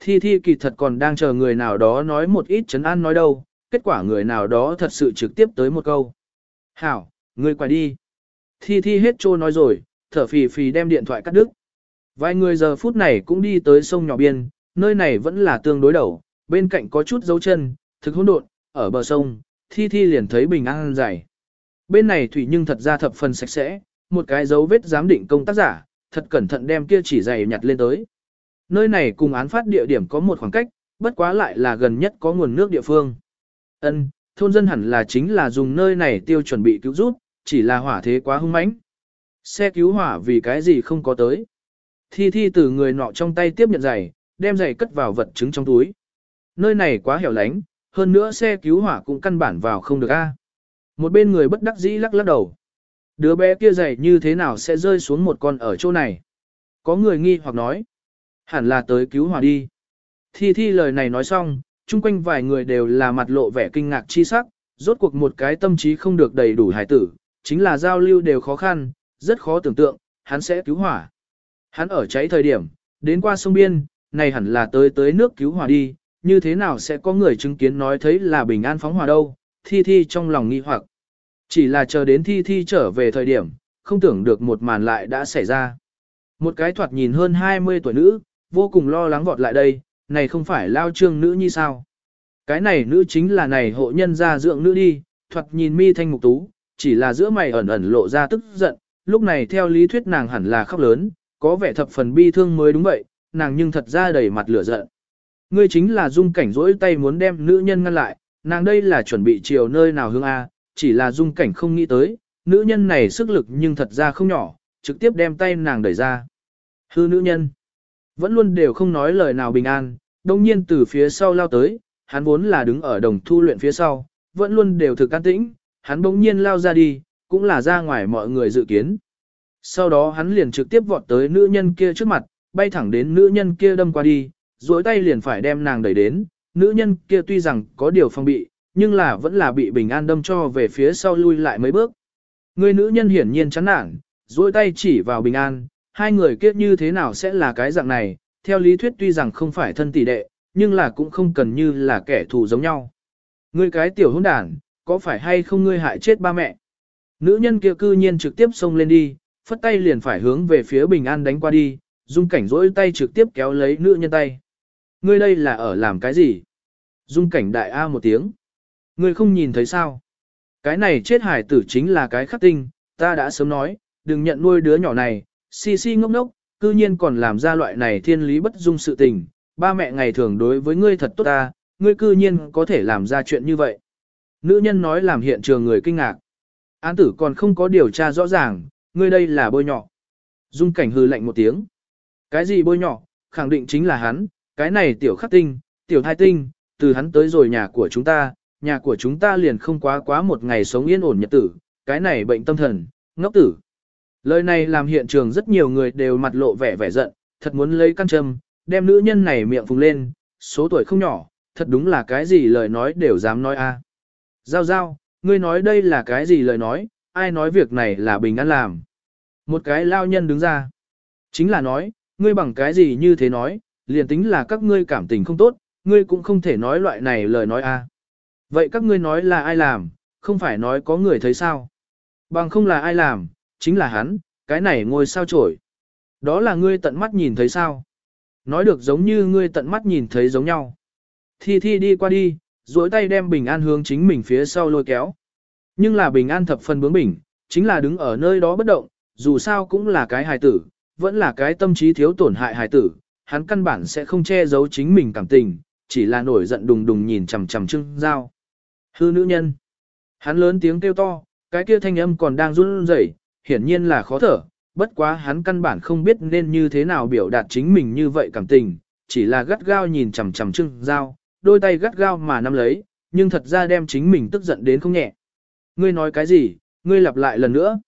Thi thi kỳ thật còn đang chờ người nào đó nói một ít chấn an nói đâu, kết quả người nào đó thật sự trực tiếp tới một câu. Hảo, ngươi quay đi. Thi thi hết trô nói rồi, thở phì phì đem điện thoại cắt đứt. Vài người giờ phút này cũng đi tới sông nhỏ biên, nơi này vẫn là tương đối đầu, bên cạnh có chút dấu chân, thực hỗn độn, ở bờ sông, thi thi liền thấy bình an dài. Bên này thủy nhưng thật ra thập phần sạch sẽ, một cái dấu vết giám định công tác giả, thật cẩn thận đem kia chỉ giày nhặt lên tới. Nơi này cùng án phát địa điểm có một khoảng cách, bất quá lại là gần nhất có nguồn nước địa phương. Ân, thôn dân hẳn là chính là dùng nơi này tiêu chuẩn bị cứu rút chỉ là hỏa thế quá hung mãnh. Xe cứu hỏa vì cái gì không có tới. Thi thi từ người nọ trong tay tiếp nhận giày, đem giày cất vào vật chứng trong túi. Nơi này quá hẻo lánh, hơn nữa xe cứu hỏa cũng căn bản vào không được a. Một bên người bất đắc dĩ lắc lắc đầu. Đứa bé kia giày như thế nào sẽ rơi xuống một con ở chỗ này? Có người nghi hoặc nói. Hẳn là tới cứu hỏa đi. Thi thi lời này nói xong, chung quanh vài người đều là mặt lộ vẻ kinh ngạc chi sắc, rốt cuộc một cái tâm trí không được đầy đủ hải tử, chính là giao lưu đều khó khăn, rất khó tưởng tượng, hắn sẽ cứu hỏa. Hắn ở cháy thời điểm, đến qua sông biên, này hẳn là tới tới nước cứu hỏa đi, như thế nào sẽ có người chứng kiến nói thấy là bình an phóng hỏa đâu, thi thi trong lòng nghi hoặc. Chỉ là chờ đến thi thi trở về thời điểm, không tưởng được một màn lại đã xảy ra. Một cái thoạt nhìn hơn 20 tuổi nữ, vô cùng lo lắng vọt lại đây, này không phải lao trương nữ như sao. Cái này nữ chính là này hộ nhân gia dưỡng nữ đi, thoạt nhìn mi thanh mục tú, chỉ là giữa mày ẩn ẩn lộ ra tức giận, lúc này theo lý thuyết nàng hẳn là khóc lớn, có vẻ thập phần bi thương mới đúng vậy, nàng nhưng thật ra đầy mặt lửa giận. Ngươi chính là dung cảnh rỗi tay muốn đem nữ nhân ngăn lại, nàng đây là chuẩn bị chiều nơi nào hương A, chỉ là dung cảnh không nghĩ tới, nữ nhân này sức lực nhưng thật ra không nhỏ, trực tiếp đem tay nàng đẩy ra. Hư nữ nhân, vẫn luôn đều không nói lời nào bình an, đồng nhiên từ phía sau lao tới, hắn vốn là đứng ở đồng thu luyện phía sau, vẫn luôn đều thực an tĩnh, hắn bỗng nhiên lao ra đi, cũng là ra ngoài mọi người dự kiến. Sau đó hắn liền trực tiếp vọt tới nữ nhân kia trước mặt, bay thẳng đến nữ nhân kia đâm qua đi, duỗi tay liền phải đem nàng đẩy đến, nữ nhân kia tuy rằng có điều phong bị, nhưng là vẫn là bị bình an đâm cho về phía sau lui lại mấy bước. Người nữ nhân hiển nhiên chán nản, duỗi tay chỉ vào bình an, hai người kia như thế nào sẽ là cái dạng này, theo lý thuyết tuy rằng không phải thân tỷ đệ, nhưng là cũng không cần như là kẻ thù giống nhau. Ngươi cái tiểu hỗn đản, có phải hay không ngươi hại chết ba mẹ? Nữ nhân kia cư nhiên trực tiếp xông lên đi, phất tay liền phải hướng về phía bình an đánh qua đi, dung cảnh rỗi tay trực tiếp kéo lấy nữ nhân tay. Ngươi đây là ở làm cái gì? Dung cảnh đại A một tiếng. Ngươi không nhìn thấy sao? Cái này chết hải tử chính là cái khắc tinh, ta đã sớm nói, đừng nhận nuôi đứa nhỏ này, Si si ngốc ngốc, cư nhiên còn làm ra loại này thiên lý bất dung sự tình, ba mẹ ngày thường đối với ngươi thật tốt ta, ngươi cư nhiên có thể làm ra chuyện như vậy. Nữ nhân nói làm hiện trường người kinh ngạc. Án tử còn không có điều tra rõ ràng, ngươi đây là bôi nhọ. Dung cảnh hư lạnh một tiếng. Cái gì bôi nhọ, khẳng định chính là hắn, cái này tiểu khắc tinh, tiểu thai tinh, từ hắn tới rồi nhà của chúng ta, nhà của chúng ta liền không quá quá một ngày sống yên ổn nhật tử, cái này bệnh tâm thần, ngốc tử. Lời này làm hiện trường rất nhiều người đều mặt lộ vẻ vẻ giận, thật muốn lấy căn châm, đem nữ nhân này miệng phùng lên, số tuổi không nhỏ, thật đúng là cái gì lời nói đều dám nói a. Giao giao, ngươi nói đây là cái gì lời nói, ai nói việc này là bình an làm. Một cái lao nhân đứng ra. Chính là nói, ngươi bằng cái gì như thế nói, liền tính là các ngươi cảm tình không tốt, ngươi cũng không thể nói loại này lời nói a. Vậy các ngươi nói là ai làm, không phải nói có người thấy sao. Bằng không là ai làm, chính là hắn, cái này ngôi sao trổi. Đó là ngươi tận mắt nhìn thấy sao. Nói được giống như ngươi tận mắt nhìn thấy giống nhau. Thi Thi đi qua đi, duỗi tay đem Bình An hướng chính mình phía sau lôi kéo. Nhưng là Bình An thập phần bướng bỉnh, chính là đứng ở nơi đó bất động, dù sao cũng là cái hài tử, vẫn là cái tâm trí thiếu tổn hại hài tử, hắn căn bản sẽ không che giấu chính mình cảm tình, chỉ là nổi giận đùng đùng nhìn chằm chằm Trương Giao. Hư nữ nhân. Hắn lớn tiếng kêu to, cái kia thanh âm còn đang run rẩy, hiển nhiên là khó thở, bất quá hắn căn bản không biết nên như thế nào biểu đạt chính mình như vậy cảm tình, chỉ là gắt gao nhìn chằm chằm Trương Giao, đôi tay gắt gao mà nắm lấy, nhưng thật ra đem chính mình tức giận đến không nhẹ. Ngươi nói cái gì, ngươi lặp lại lần nữa.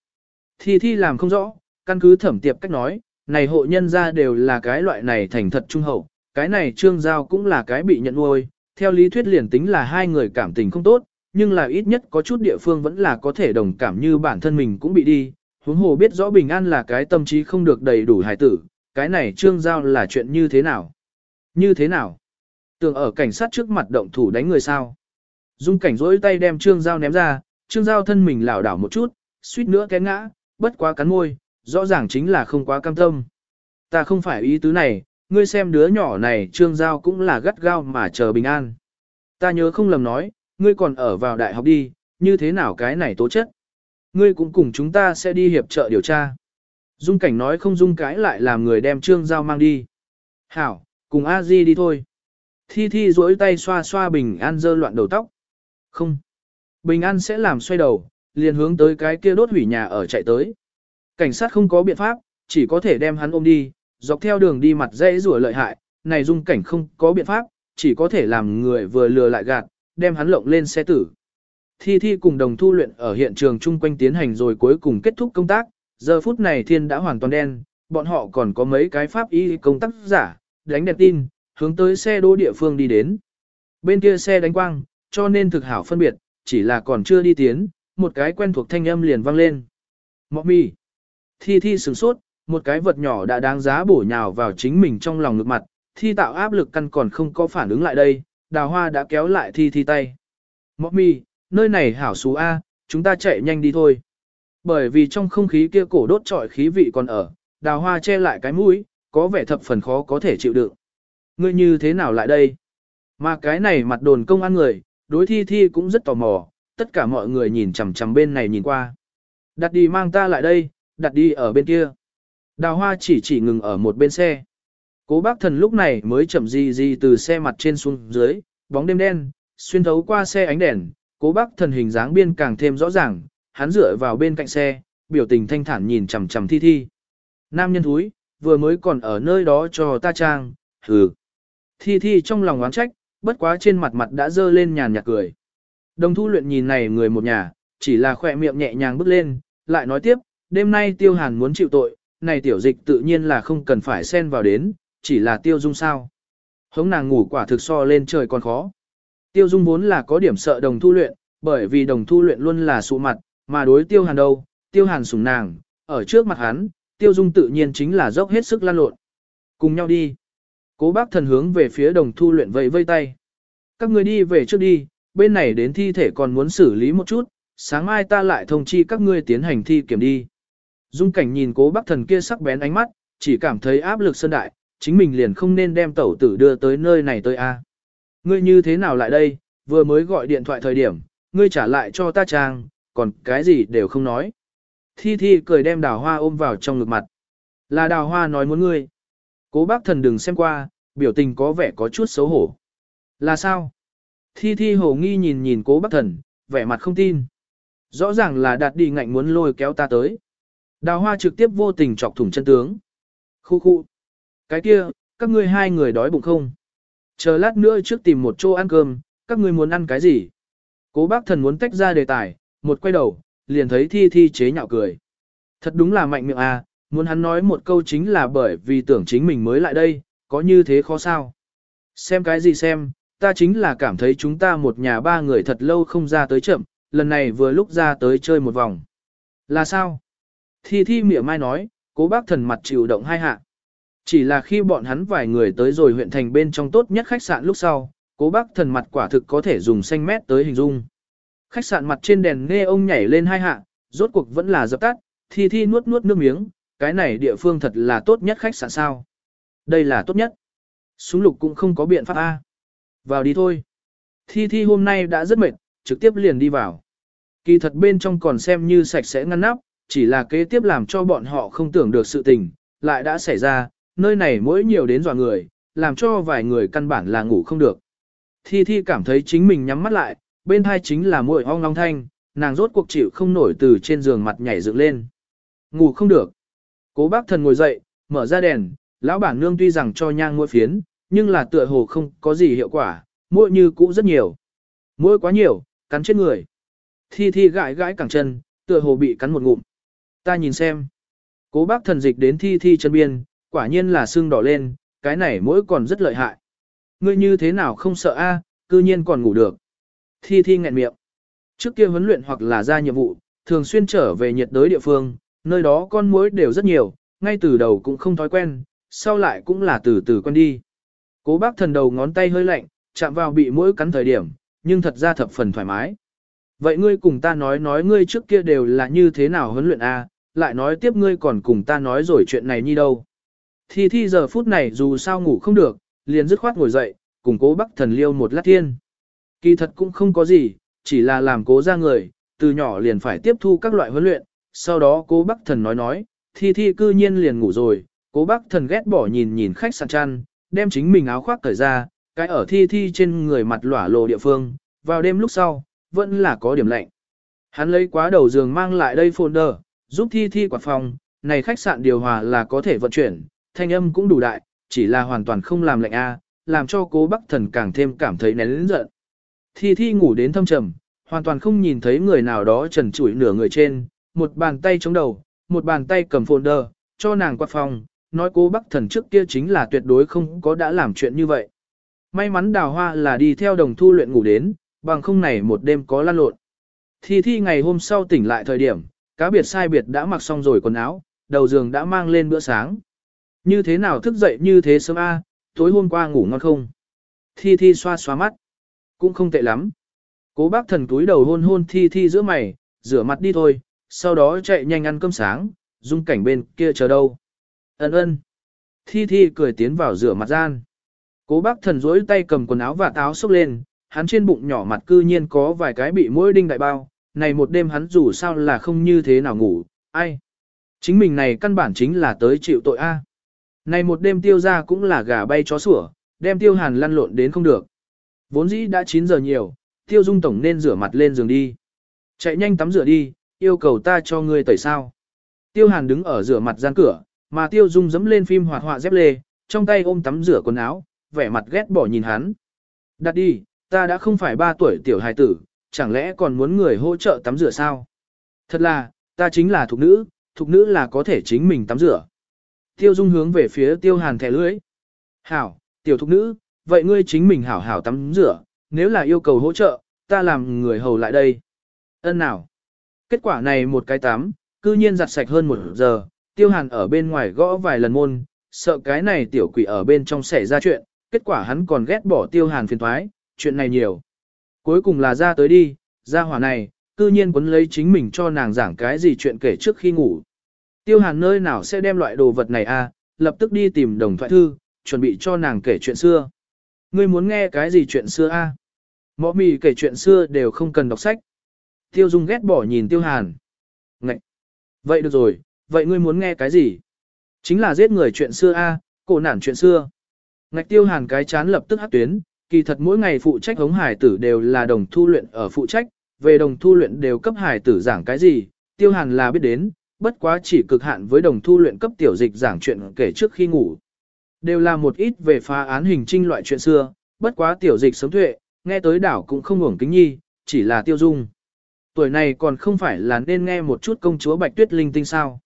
Thi thi làm không rõ, căn cứ thẩm tiệp cách nói, này hộ nhân ra đều là cái loại này thành thật trung hậu, cái này trương giao cũng là cái bị nhận nuôi, theo lý thuyết liền tính là hai người cảm tình không tốt, nhưng là ít nhất có chút địa phương vẫn là có thể đồng cảm như bản thân mình cũng bị đi, huống hồ biết rõ bình an là cái tâm trí không được đầy đủ hài tử, cái này trương giao là chuyện như thế nào? Như thế nào? Tưởng ở cảnh sát trước mặt động thủ đánh người sao? Dung cảnh rỗi tay đem trương giao ném ra, trương giao thân mình lảo đảo một chút, suýt nữa té ngã, bất quá cắn môi, rõ ràng chính là không quá cam tâm. Ta không phải ý tứ này, ngươi xem đứa nhỏ này trương giao cũng là gắt gao mà chờ bình an. Ta nhớ không lầm nói, ngươi còn ở vào đại học đi, như thế nào cái này tố chất. Ngươi cũng cùng chúng ta sẽ đi hiệp trợ điều tra. Dung cảnh nói không dung cái lại làm người đem trương giao mang đi. Hảo, cùng a di đi thôi. Thi Thi duỗi tay xoa xoa Bình An dơ loạn đầu tóc. Không. Bình An sẽ làm xoay đầu, liền hướng tới cái kia đốt hủy nhà ở chạy tới. Cảnh sát không có biện pháp, chỉ có thể đem hắn ôm đi, dọc theo đường đi mặt dây rủa lợi hại, này dung cảnh không có biện pháp, chỉ có thể làm người vừa lừa lại gạt, đem hắn lộng lên xe tử. Thi Thi cùng đồng thu luyện ở hiện trường chung quanh tiến hành rồi cuối cùng kết thúc công tác, giờ phút này thiên đã hoàn toàn đen, bọn họ còn có mấy cái pháp y công tác giả, đánh đèn tin, hướng tới xe đỗ địa phương đi đến. Bên kia xe đánh quang, cho nên thực hảo phân biệt, chỉ là còn chưa đi tiến, một cái quen thuộc thanh âm liền vang lên. Mọ mì. Thi thi sửng sốt, một cái vật nhỏ đã đáng giá bổ nhào vào chính mình trong lòng ngực mặt, thi tạo áp lực căn còn không có phản ứng lại đây, đào hoa đã kéo lại thi thi tay. Mọ mì, nơi này hảo xú A, chúng ta chạy nhanh đi thôi. Bởi vì trong không khí kia cổ đốt trọi khí vị còn ở, đào hoa che lại cái mũi, có vẻ thập phần khó có thể chịu đựng. Ngươi như thế nào lại đây? Mà cái này mặt đồn công an người, đối thi thi cũng rất tò mò, tất cả mọi người nhìn chằm chằm bên này nhìn qua. Đặt đi mang ta lại đây, đặt đi ở bên kia. Đào hoa chỉ chỉ ngừng ở một bên xe. Cố bác thần lúc này mới chậm gì gì từ xe mặt trên xuống dưới, bóng đêm đen, xuyên thấu qua xe ánh đèn, cố bác thần hình dáng biên càng thêm rõ ràng, hắn dựa vào bên cạnh xe, biểu tình thanh thản nhìn chằm chằm thi thi. Nam nhân thúi, vừa mới còn ở nơi đó cho ta trang, hừ. Thi Thi trong lòng oán trách, bất quá trên mặt mặt đã dơ lên nhàn nhạt cười. Đồng thu luyện nhìn này người một nhà, chỉ là khỏe miệng nhẹ nhàng bước lên, lại nói tiếp, đêm nay tiêu hàn muốn chịu tội, này tiểu dịch tự nhiên là không cần phải xen vào đến, chỉ là tiêu dung sao. Hống nàng ngủ quả thực so lên trời còn khó. Tiêu dung vốn là có điểm sợ đồng thu luyện, bởi vì đồng thu luyện luôn là sụ mặt, mà đối tiêu hàn đâu, tiêu hàn sủng nàng, ở trước mặt hắn, tiêu dung tự nhiên chính là dốc hết sức lan lộn. Cùng nhau đi. Cố bác thần hướng về phía đồng thu luyện vẫy vây tay. Các người đi về trước đi, bên này đến thi thể còn muốn xử lý một chút, sáng mai ta lại thông chi các ngươi tiến hành thi kiểm đi. Dung cảnh nhìn cố bác thần kia sắc bén ánh mắt, chỉ cảm thấy áp lực sơn đại, chính mình liền không nên đem tẩu tử đưa tới nơi này tới a. Ngươi như thế nào lại đây, vừa mới gọi điện thoại thời điểm, ngươi trả lại cho ta trang, còn cái gì đều không nói. Thi Thi cười đem đào hoa ôm vào trong ngực mặt. Là đào hoa nói muốn ngươi. Cố bác thần đừng xem qua, biểu tình có vẻ có chút xấu hổ. Là sao? Thi thi hồ nghi nhìn nhìn cố bác thần, vẻ mặt không tin. Rõ ràng là đạt đi ngạnh muốn lôi kéo ta tới. Đào hoa trực tiếp vô tình chọc thủng chân tướng. Khu khu. Cái kia, các ngươi hai người đói bụng không? Chờ lát nữa trước tìm một chỗ ăn cơm, các ngươi muốn ăn cái gì? Cố bác thần muốn tách ra đề tài, một quay đầu, liền thấy thi thi chế nhạo cười. Thật đúng là mạnh miệng à, muốn hắn nói một câu chính là bởi vì tưởng chính mình mới lại đây, có như thế khó sao? Xem cái gì xem, ta chính là cảm thấy chúng ta một nhà ba người thật lâu không ra tới chậm, lần này vừa lúc ra tới chơi một vòng. Là sao? Thi thi mỉa mai nói, cố bác thần mặt chịu động hai hạ. Chỉ là khi bọn hắn vài người tới rồi huyện thành bên trong tốt nhất khách sạn lúc sau, cố bác thần mặt quả thực có thể dùng xanh mét tới hình dung. Khách sạn mặt trên đèn nghe ông nhảy lên hai hạ, rốt cuộc vẫn là dập tắt, thi thi nuốt nuốt nước miếng, cái này địa phương thật là tốt nhất khách sạn sao. Đây là tốt nhất. Súng lục cũng không có biện pháp A. Vào đi thôi. Thi thi hôm nay đã rất mệt, trực tiếp liền đi vào. Kỳ thật bên trong còn xem như sạch sẽ ngăn nắp, chỉ là kế tiếp làm cho bọn họ không tưởng được sự tình, lại đã xảy ra, nơi này mỗi nhiều đến dọa người, làm cho vài người căn bản là ngủ không được. Thi Thi cảm thấy chính mình nhắm mắt lại, bên hai chính là muội ong long thanh, nàng rốt cuộc chịu không nổi từ trên giường mặt nhảy dựng lên. Ngủ không được. Cố bác thần ngồi dậy, mở ra đèn, lão bản nương tuy rằng cho nhang mỗi phiến, nhưng là tựa hồ không có gì hiệu quả, mỗi như cũ rất nhiều. Mỗi quá nhiều, cắn chết người. Thi Thi gãi gãi cẳng chân, tựa hồ bị cắn một ngụm. Ta nhìn xem. Cố bác thần dịch đến Thi Thi chân biên, quả nhiên là xương đỏ lên, cái này mỗi còn rất lợi hại. Ngươi như thế nào không sợ a, cư nhiên còn ngủ được. Thi thi nghẹn miệng. Trước kia huấn luyện hoặc là ra nhiệm vụ, thường xuyên trở về nhiệt đới địa phương, nơi đó con muỗi đều rất nhiều, ngay từ đầu cũng không thói quen, sau lại cũng là từ từ quen đi. Cố bác thần đầu ngón tay hơi lạnh, chạm vào bị mũi cắn thời điểm, nhưng thật ra thập phần thoải mái. Vậy ngươi cùng ta nói nói ngươi trước kia đều là như thế nào huấn luyện A, lại nói tiếp ngươi còn cùng ta nói rồi chuyện này như đâu. Thi thi giờ phút này dù sao ngủ không được, liền dứt khoát ngồi dậy, cùng cố Bác thần liêu một lát thiên. Kỳ thật cũng không có gì, chỉ là làm cố ra người, từ nhỏ liền phải tiếp thu các loại huấn luyện, sau đó cố bắc thần nói nói, thi thi cư nhiên liền ngủ rồi, cố bắc thần ghét bỏ nhìn nhìn khách sạn chăn, đem chính mình áo khoác cởi ra, cái ở thi thi trên người mặt lỏa lộ địa phương, vào đêm lúc sau, vẫn là có điểm lạnh. Hắn lấy quá đầu giường mang lại đây folder, giúp thi thi quạt phòng, này khách sạn điều hòa là có thể vận chuyển, thanh âm cũng đủ đại, chỉ là hoàn toàn không làm lạnh a, làm cho cố bắc thần càng thêm cảm thấy nén lĩnh giận. Thi thi ngủ đến thâm trầm, hoàn toàn không nhìn thấy người nào đó trần trụi nửa người trên, một bàn tay chống đầu, một bàn tay cầm folder, cho nàng qua phòng, nói cố bác thần trước kia chính là tuyệt đối không có đã làm chuyện như vậy. May mắn đào hoa là đi theo đồng thu luyện ngủ đến, bằng không này một đêm có lan lộn. Thi thi ngày hôm sau tỉnh lại thời điểm, cá biệt sai biệt đã mặc xong rồi quần áo, đầu giường đã mang lên bữa sáng. Như thế nào thức dậy như thế sớm a, tối hôm qua ngủ ngon không? Thi Thi xoa xoa mắt. Cũng không tệ lắm. Cố bác thần túi đầu hôn hôn Thi Thi giữa mày, rửa mặt đi thôi, sau đó chạy nhanh ăn cơm sáng, dung cảnh bên kia chờ đâu. Ấn ơn. Thi Thi cười tiến vào rửa mặt gian. Cố bác thần rỗi tay cầm quần áo và táo xốc lên, hắn trên bụng nhỏ mặt cư nhiên có vài cái bị mũi đinh đại bao, này một đêm hắn dù sao là không như thế nào ngủ, ai. Chính mình này căn bản chính là tới chịu tội A. Này một đêm tiêu ra cũng là gà bay chó sủa, đem tiêu hàn lăn lộn đến không được. Vốn dĩ đã 9 giờ nhiều, tiêu dung tổng nên rửa mặt lên giường đi. Chạy nhanh tắm rửa đi, yêu cầu ta cho ngươi tẩy sao. Tiêu hàn đứng ở rửa mặt gian cửa, mà tiêu dung dẫm lên phim hoạt họa dép lê, trong tay ôm tắm rửa quần áo, vẻ mặt ghét bỏ nhìn hắn. Đặt đi, ta đã không phải 3 tuổi tiểu hài tử, chẳng lẽ còn muốn người hỗ trợ tắm rửa sao? Thật là, ta chính là thục nữ, thục nữ là có thể chính mình tắm rửa. Tiêu Dung hướng về phía Tiêu Hàn thẻ lưỡi. Hảo, tiểu thục nữ, vậy ngươi chính mình hảo hảo tắm rửa, nếu là yêu cầu hỗ trợ, ta làm người hầu lại đây. Ân nào. Kết quả này một cái tắm, cư nhiên giặt sạch hơn một giờ, Tiêu Hàn ở bên ngoài gõ vài lần môn, sợ cái này tiểu quỷ ở bên trong xảy ra chuyện, kết quả hắn còn ghét bỏ Tiêu Hàn phiền thoái, chuyện này nhiều. Cuối cùng là ra tới đi, ra hỏa này, cư nhiên quấn lấy chính mình cho nàng giảng cái gì chuyện kể trước khi ngủ. Tiêu hàn nơi nào sẽ đem loại đồ vật này à, lập tức đi tìm đồng thoại thư, chuẩn bị cho nàng kể chuyện xưa. Ngươi muốn nghe cái gì chuyện xưa a? À? Mọ mì kể chuyện xưa đều không cần đọc sách. Tiêu Dung ghét bỏ nhìn Tiêu Hàn. Ngậy! Vậy được rồi, vậy ngươi muốn nghe cái gì? Chính là giết người chuyện xưa a, cổ nản chuyện xưa. Ngạch tiêu hàn cái chán lập tức hắc tuyến, kỳ thật mỗi ngày phụ trách hống hải tử đều là đồng thu luyện ở phụ trách, về đồng thu luyện đều cấp hải tử giảng cái gì, tiêu hàn là biết đến, bất quá chỉ cực hạn với đồng thu luyện cấp tiểu dịch giảng chuyện kể trước khi ngủ. Đều là một ít về phá án hình trinh loại chuyện xưa, bất quá tiểu dịch sớm tuệ, nghe tới đảo cũng không ngủng kính nhi, chỉ là tiêu dung. Tuổi này còn không phải là nên nghe một chút công chúa Bạch Tuyết linh tinh sao.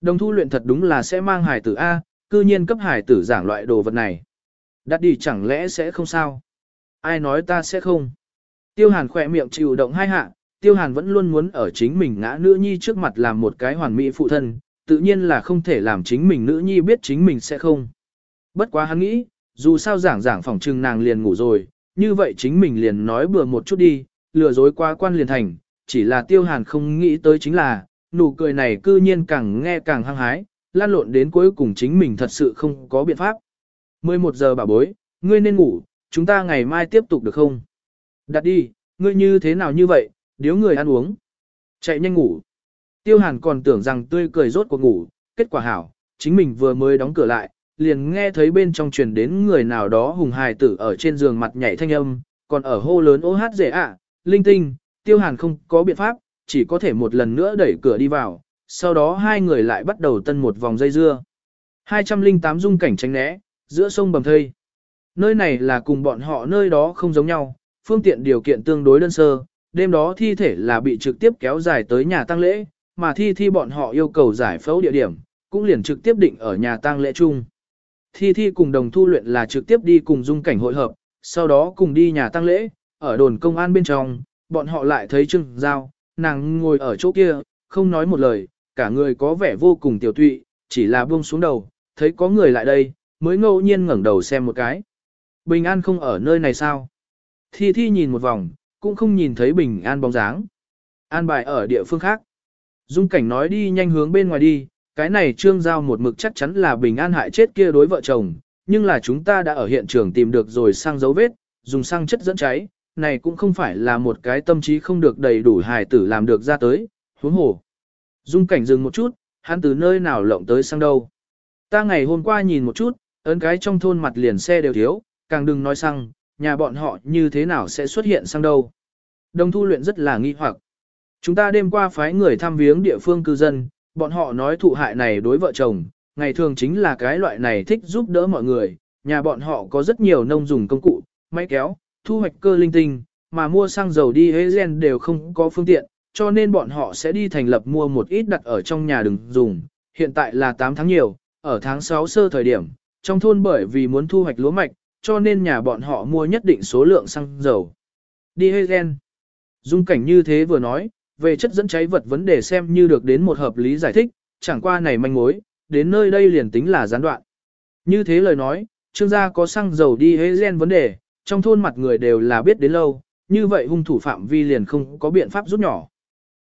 Đồng thu luyện thật đúng là sẽ mang hải tử A, cư nhiên cấp hải tử giảng loại đồ vật này. Đặt đi chẳng lẽ sẽ không sao? Ai nói ta sẽ không? Tiêu hàn khỏe miệng chịu động hai hạ, tiêu hàn vẫn luôn muốn ở chính mình ngã nữ nhi trước mặt làm một cái hoàn mỹ phụ thân, tự nhiên là không thể làm chính mình nữ nhi biết chính mình sẽ không. Bất quá hắn nghĩ, dù sao giảng giảng phòng trưng nàng liền ngủ rồi, như vậy chính mình liền nói bừa một chút đi, lừa dối quá quan liền thành, chỉ là tiêu hàn không nghĩ tới chính là, nụ cười này cư nhiên càng nghe càng hăng hái, lan lộn đến cuối cùng chính mình thật sự không có biện pháp. 11 giờ bà bối, ngươi nên ngủ, chúng ta ngày mai tiếp tục được không? Đặt đi, ngươi như thế nào như vậy, điếu người ăn uống. Chạy nhanh ngủ. Tiêu hàn còn tưởng rằng tươi cười rốt cuộc ngủ, kết quả hảo, chính mình vừa mới đóng cửa lại, liền nghe thấy bên trong truyền đến người nào đó hùng hài tử ở trên giường mặt nhảy thanh âm, còn ở hô lớn ô hát rể ạ, linh tinh, tiêu hàn không có biện pháp, chỉ có thể một lần nữa đẩy cửa đi vào, sau đó hai người lại bắt đầu tân một vòng dây dưa. 208 dung cảnh tránh né, giữa sông bầm thây. Nơi này là cùng bọn họ nơi đó không giống nhau, phương tiện điều kiện tương đối đơn sơ, đêm đó thi thể là bị trực tiếp kéo dài tới nhà tang lễ, mà thi thi bọn họ yêu cầu giải phẫu địa điểm, cũng liền trực tiếp định ở nhà tang lễ chung. Thi thi cùng đồng thu luyện là trực tiếp đi cùng dung cảnh hội hợp, sau đó cùng đi nhà tang lễ, ở đồn công an bên trong, bọn họ lại thấy Trương Giao, nàng ngồi ở chỗ kia, không nói một lời, cả người có vẻ vô cùng tiểu tụy, chỉ là buông xuống đầu, thấy có người lại đây, mới ngẫu nhiên ngẩng đầu xem một cái. Bình An không ở nơi này sao? Thi Thi nhìn một vòng, cũng không nhìn thấy Bình An bóng dáng. An bài ở địa phương khác. Dung cảnh nói đi nhanh hướng bên ngoài đi, cái này trương giao một mực chắc chắn là Bình An hại chết kia đối vợ chồng, nhưng là chúng ta đã ở hiện trường tìm được rồi sang dấu vết, dùng xăng chất dẫn cháy, này cũng không phải là một cái tâm trí không được đầy đủ hài tử làm được ra tới, huống hồ. Dung cảnh dừng một chút, hắn từ nơi nào lộng tới sang đâu. Ta ngày hôm qua nhìn một chút, ấn cái trong thôn mặt liền xe đều thiếu, càng đừng nói xăng, nhà bọn họ như thế nào sẽ xuất hiện sang đâu. Đồng thu luyện rất là nghi hoặc. Chúng ta đêm qua phái người thăm viếng địa phương cư dân, bọn họ nói thụ hại này đối vợ chồng, ngày thường chính là cái loại này thích giúp đỡ mọi người, nhà bọn họ có rất nhiều nông dùng công cụ, máy kéo, thu hoạch cơ linh tinh, mà mua xăng dầu đi hế gen đều không có phương tiện, cho nên bọn họ sẽ đi thành lập mua một ít đặt ở trong nhà đừng dùng. Hiện tại là 8 tháng nhiều, ở tháng 6 sơ thời điểm, trong thôn bởi vì muốn thu hoạch lúa mạch, cho nên nhà bọn họ mua nhất định số lượng xăng dầu. Đi hế gen. Dung cảnh như thế vừa nói, về chất dẫn cháy vật vấn đề xem như được đến một hợp lý giải thích, chẳng qua này manh mối, đến nơi đây liền tính là gián đoạn. Như thế lời nói, trương gia có xăng dầu đi hế gen vấn đề, trong thôn mặt người đều là biết đến lâu, như vậy hung thủ phạm vi liền không có biện pháp rút nhỏ.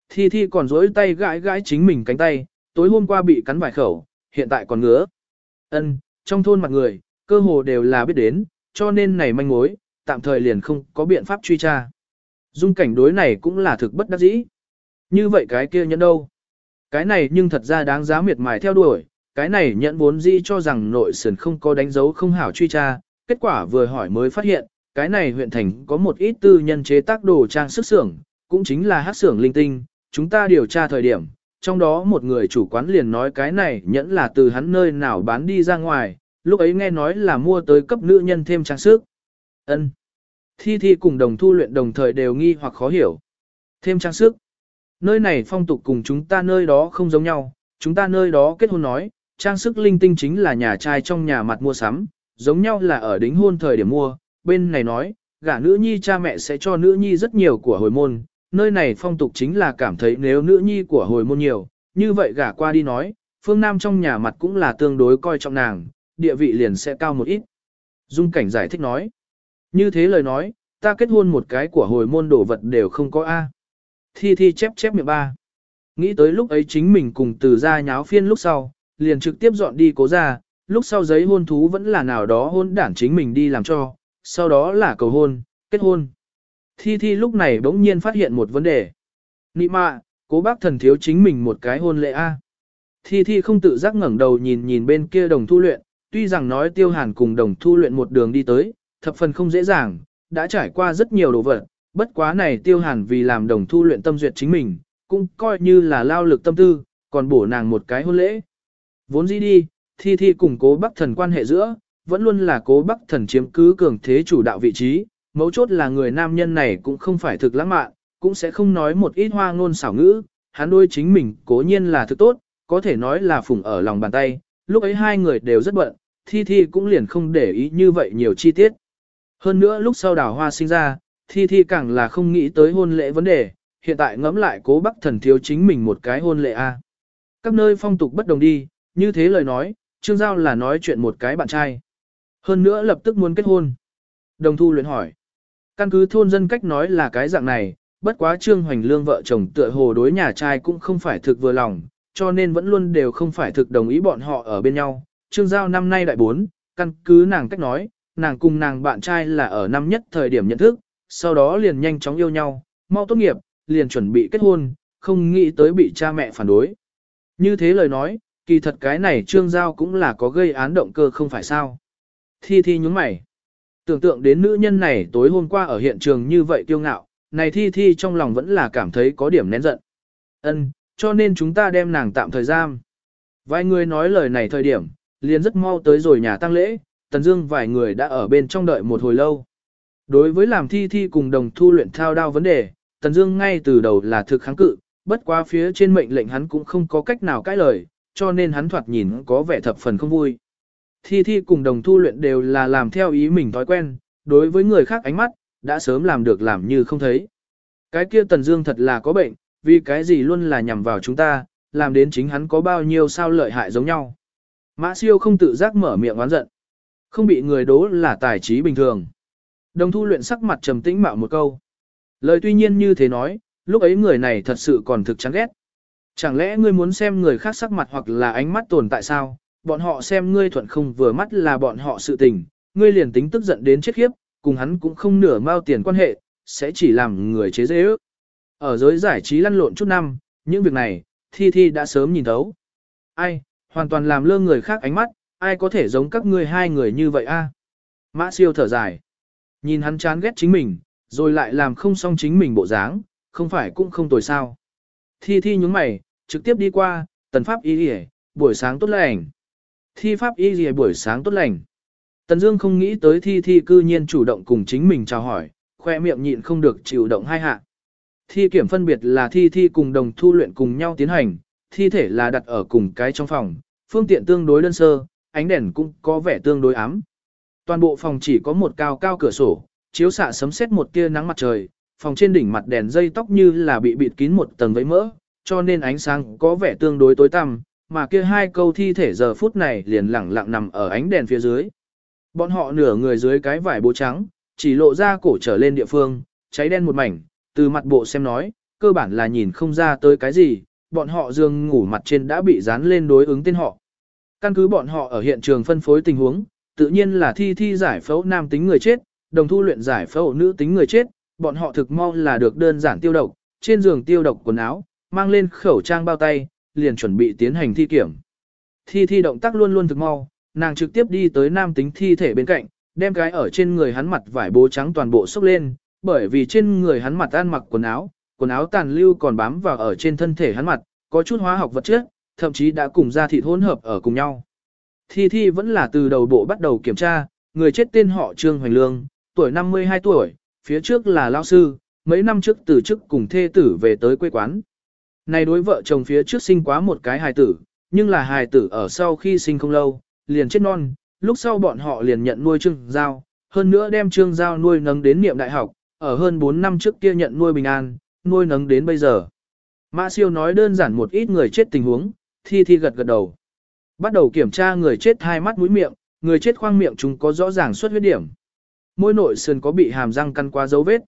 Thi Thi còn dối tay gãi gãi chính mình cánh tay, tối hôm qua bị cắn vài khẩu, hiện tại còn ngứa. Ân, trong thôn mặt người, cơ hồ đều là biết đến, cho nên này manh mối, tạm thời liền không có biện pháp truy tra. Dung cảnh đối này cũng là thực bất đắc dĩ. Như vậy cái kia nhẫn đâu? Cái này nhưng thật ra đáng giá miệt mài theo đuổi, cái này nhẫn vốn dĩ cho rằng nội sườn không có đánh dấu không hảo truy tra, kết quả vừa hỏi mới phát hiện, cái này huyện thành có một ít tư nhân chế tác đồ trang sức xưởng, cũng chính là hát xưởng linh tinh, chúng ta điều tra thời điểm, trong đó một người chủ quán liền nói cái này nhẫn là từ hắn nơi nào bán đi ra ngoài, lúc ấy nghe nói là mua tới cấp nữ nhân thêm trang sức. Ân. Thi Thi cùng đồng thu luyện đồng thời đều nghi hoặc khó hiểu. Thêm trang sức. Nơi này phong tục cùng chúng ta nơi đó không giống nhau, chúng ta nơi đó kết hôn nói, trang sức linh tinh chính là nhà trai trong nhà mặt mua sắm, giống nhau là ở đính hôn thời điểm mua, bên này nói, gả nữ nhi cha mẹ sẽ cho nữ nhi rất nhiều của hồi môn, nơi này phong tục chính là cảm thấy nếu nữ nhi của hồi môn nhiều, như vậy gả qua đi nói, phương Nam trong nhà mặt cũng là tương đối coi trọng nàng, địa vị liền sẽ cao một ít. Dung cảnh giải thích nói, như thế lời nói, ta kết hôn một cái của hồi môn đồ vật đều không có A. Thi thi chép chép miệng ba. Nghĩ tới lúc ấy chính mình cùng từ ra nháo phiên lúc sau, liền trực tiếp dọn đi cố ra, lúc sau giấy hôn thú vẫn là nào đó hôn đản chính mình đi làm cho, sau đó là cầu hôn, kết hôn. Thi Thi lúc này bỗng nhiên phát hiện một vấn đề. Nị mạ, cố bác thần thiếu chính mình một cái hôn lễ A. Thi Thi không tự giác ngẩng đầu nhìn nhìn bên kia đồng thu luyện, tuy rằng nói tiêu hàn cùng đồng thu luyện một đường đi tới, thập phần không dễ dàng, đã trải qua rất nhiều đồ vật, bất quá này tiêu hàn vì làm đồng thu luyện tâm duyệt chính mình, cũng coi như là lao lực tâm tư, còn bổ nàng một cái hôn lễ. Vốn dĩ đi, Thi Thi cùng cố bắc thần quan hệ giữa, vẫn luôn là cố bắc thần chiếm cứ cường thế chủ đạo vị trí, mấu chốt là người nam nhân này cũng không phải thực lãng mạn, cũng sẽ không nói một ít hoa ngôn xảo ngữ, hắn đôi chính mình cố nhiên là thực tốt, có thể nói là phùng ở lòng bàn tay, lúc ấy hai người đều rất bận, Thi Thi cũng liền không để ý như vậy nhiều chi tiết. Hơn nữa lúc sau đào hoa sinh ra, Thi Thi càng là không nghĩ tới hôn lễ vấn đề, hiện tại ngẫm lại cố bắc thần thiếu chính mình một cái hôn lễ a. Các nơi phong tục bất đồng đi, như thế lời nói, Trương Giao là nói chuyện một cái bạn trai. Hơn nữa lập tức muốn kết hôn. Đồng thu luyện hỏi. Căn cứ thôn dân cách nói là cái dạng này, bất quá Trương Hoành Lương vợ chồng tựa hồ đối nhà trai cũng không phải thực vừa lòng, cho nên vẫn luôn đều không phải thực đồng ý bọn họ ở bên nhau. Trương Giao năm nay đại bốn, căn cứ nàng cách nói, nàng cùng nàng bạn trai là ở năm nhất thời điểm nhận thức, sau đó liền nhanh chóng yêu nhau, mau tốt nghiệp, liền chuẩn bị kết hôn, không nghĩ tới bị cha mẹ phản đối. Như thế lời nói, kỳ thật cái này Trương Giao cũng là có gây án động cơ không phải sao. Thi Thi nhúng mày. Tưởng tượng đến nữ nhân này tối hôm qua ở hiện trường như vậy kiêu ngạo, này Thi Thi trong lòng vẫn là cảm thấy có điểm nén giận. Ân, cho nên chúng ta đem nàng tạm thời giam. Vài người nói lời này thời điểm, liền rất mau tới rồi nhà tăng lễ, Tần Dương vài người đã ở bên trong đợi một hồi lâu. Đối với làm Thi Thi cùng đồng thu luyện thao đao vấn đề, Tần Dương ngay từ đầu là thực kháng cự, bất quá phía trên mệnh lệnh hắn cũng không có cách nào cãi lời, cho nên hắn thoạt nhìn có vẻ thập phần không vui. Thi Thi cùng đồng thu luyện đều là làm theo ý mình thói quen, đối với người khác ánh mắt, đã sớm làm được làm như không thấy. Cái kia Tần Dương thật là có bệnh, vì cái gì luôn là nhằm vào chúng ta, làm đến chính hắn có bao nhiêu sao lợi hại giống nhau. Mã siêu không tự giác mở miệng oán giận. Không bị người đố là tài trí bình thường. Đồng thu luyện sắc mặt trầm tĩnh mạo một câu. Lời tuy nhiên như thế nói, lúc ấy người này thật sự còn thực chán ghét. Chẳng lẽ ngươi muốn xem người khác sắc mặt hoặc là ánh mắt tồn tại sao, bọn họ xem ngươi thuận không vừa mắt là bọn họ sự tình, ngươi liền tính tức giận đến chết khiếp, cùng hắn cũng không nửa mao tiền quan hệ, sẽ chỉ làm người chế dễ ước. Ở giới giải trí lăn lộn chút năm, những việc này, Thi Thi đã sớm nhìn thấu. Ai, hoàn toàn làm lơ người khác ánh mắt, ai có thể giống các ngươi hai người như vậy a? Mã siêu thở dài. Nhìn hắn chán ghét chính mình, rồi lại làm không xong chính mình bộ dáng, không phải cũng không tồi sao. Thi Thi nhúng mày, trực tiếp đi qua, tần pháp y rìa, buổi sáng tốt lành. Thi pháp y rìa buổi sáng tốt lành. Tần Dương không nghĩ tới Thi Thi cư nhiên chủ động cùng chính mình chào hỏi, khoe miệng nhịn không được chịu động hai hạ. Thi kiểm phân biệt là Thi Thi cùng đồng thu luyện cùng nhau tiến hành, thi thể là đặt ở cùng cái trong phòng, phương tiện tương đối đơn sơ, ánh đèn cũng có vẻ tương đối ám. Toàn bộ phòng chỉ có một cao cao cửa sổ, chiếu xạ sấm sét một tia nắng mặt trời, phòng trên đỉnh mặt đèn dây tóc như là bị bịt kín một tầng vấy mỡ, cho nên ánh sáng có vẻ tương đối tối tăm, mà kia hai câu thi thể giờ phút này liền lẳng lặng nằm ở ánh đèn phía dưới. Bọn họ nửa người dưới cái vải bố trắng, chỉ lộ ra cổ trở lên địa phương, cháy đen một mảnh, từ mặt bộ xem nói, cơ bản là nhìn không ra tới cái gì, bọn họ giường ngủ mặt trên đã bị dán lên đối ứng tên họ. Căn cứ bọn họ ở hiện trường phân phối tình huống, tự nhiên là thi thi giải phẫu nam tính người chết, đồng thu luyện giải phẫu nữ tính người chết, bọn họ thực mong là được đơn giản tiêu độc, trên giường tiêu độc quần áo, mang lên khẩu trang bao tay, liền chuẩn bị tiến hành thi kiểm. Thi thi động tác luôn luôn thực mau, nàng trực tiếp đi tới nam tính thi thể bên cạnh, đem cái ở trên người hắn mặt vải bố trắng toàn bộ xốc lên, bởi vì trên người hắn mặt ăn mặc quần áo, quần áo tàn lưu còn bám vào ở trên thân thể hắn mặt, có chút hóa học vật chất, thậm chí đã cùng da thịt hỗn hợp ở cùng nhau. Thi Thi vẫn là từ đầu bộ bắt đầu kiểm tra, người chết tên họ Trương Hoành Lương, tuổi 52 tuổi, phía trước là lao sư, mấy năm trước từ chức cùng thê tử về tới quê quán. Này đối vợ chồng phía trước sinh quá một cái hài tử, nhưng là hài tử ở sau khi sinh không lâu, liền chết non, lúc sau bọn họ liền nhận nuôi Trương Giao, hơn nữa đem Trương Giao nuôi nấng đến niệm đại học, ở hơn 4 năm trước kia nhận nuôi bình an, nuôi nấng đến bây giờ. Mã siêu nói đơn giản một ít người chết tình huống, thi thi gật gật đầu. Bắt đầu kiểm tra người chết hai mắt mũi miệng, người chết khoang miệng chúng có rõ ràng xuất huyết điểm. Môi nội sườn có bị hàm răng căn qua dấu vết.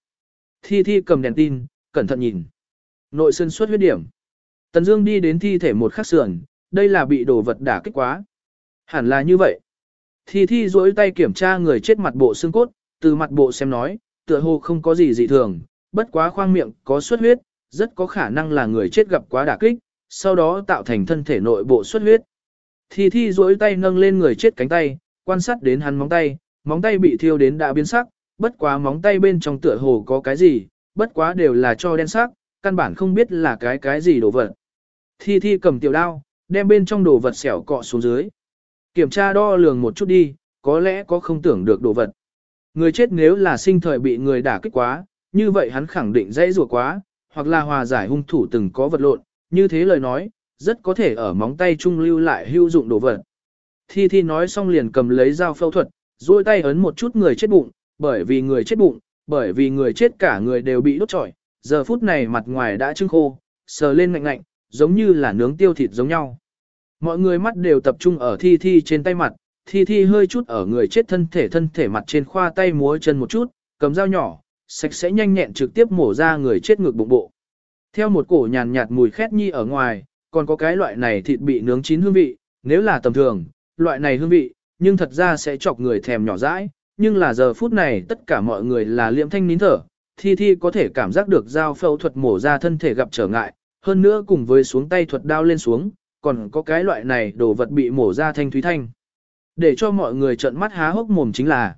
Thi thi cầm đèn tin, cẩn thận nhìn. Nội sườn xuất huyết điểm. Tần Dương đi đến thi thể một khắc sườn, đây là bị đồ vật đả kích quá. Hẳn là như vậy. Thi thi duỗi tay kiểm tra người chết mặt bộ xương cốt, từ mặt bộ xem nói, tựa hồ không có gì dị thường, bất quá khoang miệng có xuất huyết, rất có khả năng là người chết gặp quá đả kích, sau đó tạo thành thân thể nội bộ xuất huyết. Thi Thi duỗi tay nâng lên người chết cánh tay, quan sát đến hắn móng tay, móng tay bị thiêu đến đã biến sắc, bất quá móng tay bên trong tựa hồ có cái gì, bất quá đều là cho đen sắc, căn bản không biết là cái cái gì đồ vật. Thi Thi cầm tiểu đao, đem bên trong đồ vật xẻo cọ xuống dưới. Kiểm tra đo lường một chút đi, có lẽ có không tưởng được đồ vật. Người chết nếu là sinh thời bị người đả kích quá, như vậy hắn khẳng định dãy rùa quá, hoặc là hòa giải hung thủ từng có vật lộn, như thế lời nói, rất có thể ở móng tay trung lưu lại hữu dụng đồ vật. Thi Thi nói xong liền cầm lấy dao phẫu thuật, duỗi tay ấn một chút người chết bụng, bởi vì người chết bụng, bởi vì người chết cả người đều bị đốt trọi, giờ phút này mặt ngoài đã trưng khô, sờ lên ngạnh ngạnh, giống như là nướng tiêu thịt giống nhau. Mọi người mắt đều tập trung ở Thi Thi trên tay mặt, Thi Thi hơi chút ở người chết thân thể thân thể mặt trên khoa tay múa chân một chút, cầm dao nhỏ, sạch sẽ nhanh nhẹn trực tiếp mổ ra người chết ngược bụng bộ. Theo một cổ nhàn nhạt mùi khét nhi ở ngoài, còn có cái loại này thịt bị nướng chín hương vị, nếu là tầm thường, loại này hương vị, nhưng thật ra sẽ chọc người thèm nhỏ dãi, nhưng là giờ phút này tất cả mọi người là liệm thanh nín thở, thi thi có thể cảm giác được dao phẫu thuật mổ ra thân thể gặp trở ngại, hơn nữa cùng với xuống tay thuật đao lên xuống, còn có cái loại này đồ vật bị mổ ra thanh thúy thanh. Để cho mọi người trợn mắt há hốc mồm chính là,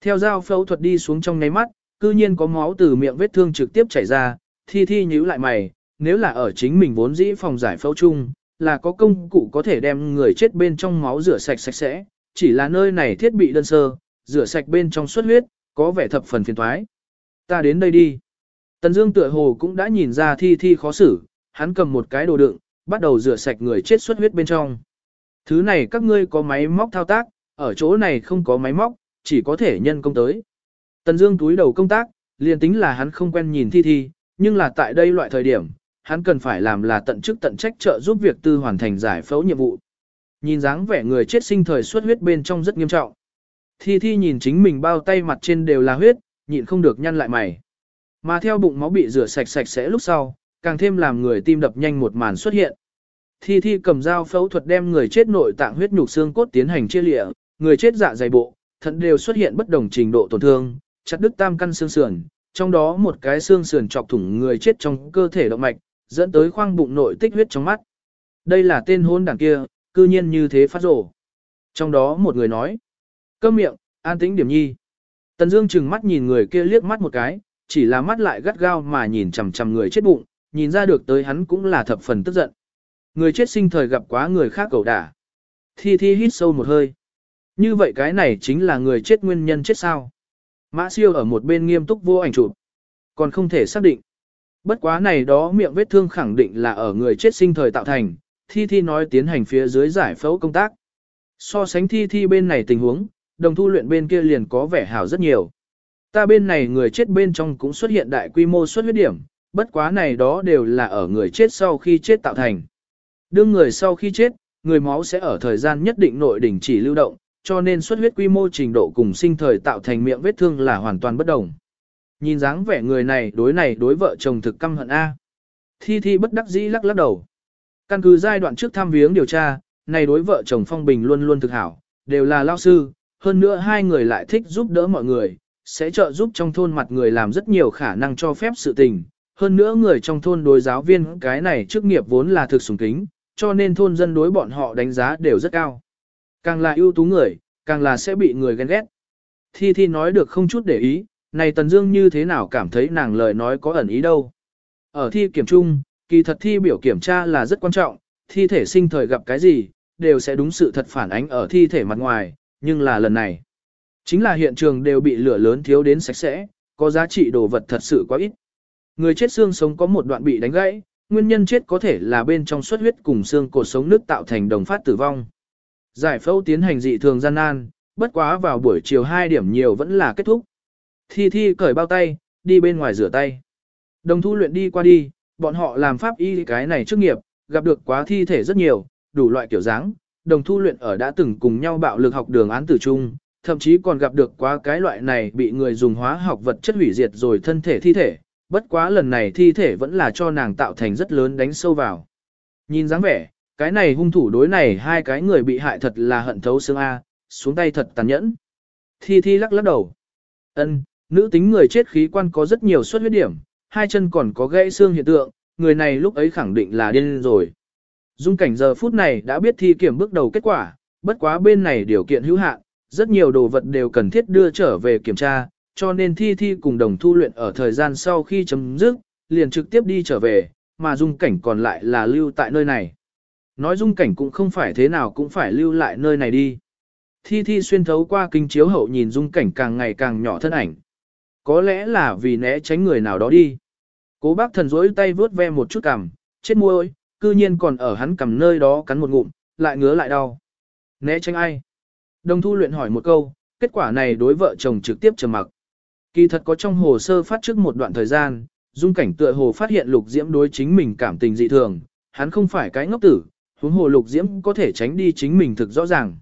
theo dao phẫu thuật đi xuống trong ngáy mắt, cư nhiên có máu từ miệng vết thương trực tiếp chảy ra, thi thi nhíu lại mày, nếu là ở chính mình vốn dĩ phòng giải phẫu chung, là có công cụ có thể đem người chết bên trong máu rửa sạch sạch sẽ, chỉ là nơi này thiết bị đơn sơ, rửa sạch bên trong xuất huyết, có vẻ thập phần phiền thoái. Ta đến đây đi. Tần Dương tựa hồ cũng đã nhìn ra thi thi khó xử, hắn cầm một cái đồ đựng, bắt đầu rửa sạch người chết xuất huyết bên trong. Thứ này các ngươi có máy móc thao tác, ở chỗ này không có máy móc, chỉ có thể nhân công tới. Tần Dương túi đầu công tác, liền tính là hắn không quen nhìn thi thi, nhưng là tại đây loại thời điểm, hắn cần phải làm là tận chức tận trách trợ giúp việc tư hoàn thành giải phẫu nhiệm vụ. Nhìn dáng vẻ người chết sinh thời xuất huyết bên trong rất nghiêm trọng. Thi Thi nhìn chính mình bao tay mặt trên đều là huyết, nhịn không được nhăn lại mày. Mà theo bụng máu bị rửa sạch sạch sẽ lúc sau, càng thêm làm người tim đập nhanh một màn xuất hiện. Thi Thi cầm dao phẫu thuật đem người chết nội tạng huyết nhục xương cốt tiến hành chia lịa, người chết dạ dày bộ, thận đều xuất hiện bất đồng trình độ tổn thương, chặt đứt tam căn xương sườn, trong đó một cái xương sườn chọc thủng người chết trong cơ thể động mạch, dẫn tới khoang bụng nội tích huyết trong mắt. Đây là tên hôn đảng kia, cư nhiên như thế phát rổ. Trong đó một người nói, câm miệng, an tĩnh điểm nhi. Tần Dương chừng mắt nhìn người kia liếc mắt một cái, chỉ là mắt lại gắt gao mà nhìn chằm chằm người chết bụng, nhìn ra được tới hắn cũng là thập phần tức giận. Người chết sinh thời gặp quá người khác cầu đả. Thi Thi hít sâu một hơi. Như vậy cái này chính là người chết nguyên nhân chết sao? Mã siêu ở một bên nghiêm túc vô ảnh chụp. Còn không thể xác định. Bất quá này đó miệng vết thương khẳng định là ở người chết sinh thời tạo thành, thi thi nói tiến hành phía dưới giải phẫu công tác. So sánh thi thi bên này tình huống, đồng thu luyện bên kia liền có vẻ hảo rất nhiều. Ta bên này người chết bên trong cũng xuất hiện đại quy mô xuất huyết điểm, bất quá này đó đều là ở người chết sau khi chết tạo thành. Đương người sau khi chết, người máu sẽ ở thời gian nhất định nội đỉnh chỉ lưu động, cho nên xuất huyết quy mô trình độ cùng sinh thời tạo thành miệng vết thương là hoàn toàn bất đồng. Nhìn dáng vẻ người này đối này đối vợ chồng thực căm hận A. Thi Thi bất đắc dĩ lắc lắc đầu. Căn cứ giai đoạn trước tham viếng điều tra, này đối vợ chồng Phong Bình luôn luôn thực hảo, đều là lao sư, hơn nữa hai người lại thích giúp đỡ mọi người, sẽ trợ giúp trong thôn mặt người làm rất nhiều khả năng cho phép sự tình. Hơn nữa người trong thôn đối giáo viên cái này chức nghiệp vốn là thực sùng kính, cho nên thôn dân đối bọn họ đánh giá đều rất cao. Càng là ưu tú người, càng là sẽ bị người ghen ghét. Thi Thi nói được không chút để ý, này Tần Dương như thế nào cảm thấy nàng lời nói có ẩn ý đâu. Ở thi kiểm trung, kỳ thật thi biểu kiểm tra là rất quan trọng, thi thể sinh thời gặp cái gì, đều sẽ đúng sự thật phản ánh ở thi thể mặt ngoài, nhưng là lần này, chính là hiện trường đều bị lửa lớn thiếu đến sạch sẽ, có giá trị đồ vật thật sự quá ít. Người chết xương sống có một đoạn bị đánh gãy, nguyên nhân chết có thể là bên trong xuất huyết cùng xương cột sống nước tạo thành đồng phát tử vong. Giải phẫu tiến hành dị thường gian nan, bất quá vào buổi chiều 2 điểm nhiều vẫn là kết thúc. Thi Thi cởi bao tay, đi bên ngoài rửa tay. Đồng thu luyện đi qua đi, bọn họ làm pháp y cái này trước nghiệp, gặp được quá thi thể rất nhiều, đủ loại kiểu dáng. Đồng thu luyện ở đã từng cùng nhau bạo lực học đường án tử trung, thậm chí còn gặp được quá cái loại này bị người dùng hóa học vật chất hủy diệt rồi thân thể thi thể. Bất quá lần này thi thể vẫn là cho nàng tạo thành rất lớn đánh sâu vào. Nhìn dáng vẻ, cái này hung thủ đối này hai cái người bị hại thật là hận thấu xương A, xuống tay thật tàn nhẫn. Thi Thi lắc lắc đầu. Ân, nữ tính người chết khí quan có rất nhiều xuất huyết điểm, hai chân còn có gãy xương hiện tượng, người này lúc ấy khẳng định là điên rồi. Dung cảnh giờ phút này đã biết thi kiểm bước đầu kết quả, bất quá bên này điều kiện hữu hạn, rất nhiều đồ vật đều cần thiết đưa trở về kiểm tra, cho nên thi thi cùng đồng thu luyện ở thời gian sau khi chấm dứt, liền trực tiếp đi trở về, mà dung cảnh còn lại là lưu tại nơi này. Nói dung cảnh cũng không phải thế nào cũng phải lưu lại nơi này đi. Thi thi xuyên thấu qua kinh chiếu hậu nhìn dung cảnh càng ngày càng nhỏ thân ảnh. Có lẽ là vì né tránh người nào đó đi. Cố bác thần rỗi tay vướt ve một chút cằm, chết môi, cư nhiên còn ở hắn cầm nơi đó cắn một ngụm, lại ngứa lại đau. Né tránh ai? Đồng thu luyện hỏi một câu, kết quả này đối vợ chồng trực tiếp trầm mặc. Kỳ thật có trong hồ sơ phát trước một đoạn thời gian, dung cảnh tựa hồ phát hiện lục diễm đối chính mình cảm tình dị thường, hắn không phải cái ngốc tử, huống hồ lục diễm có thể tránh đi chính mình thực rõ ràng.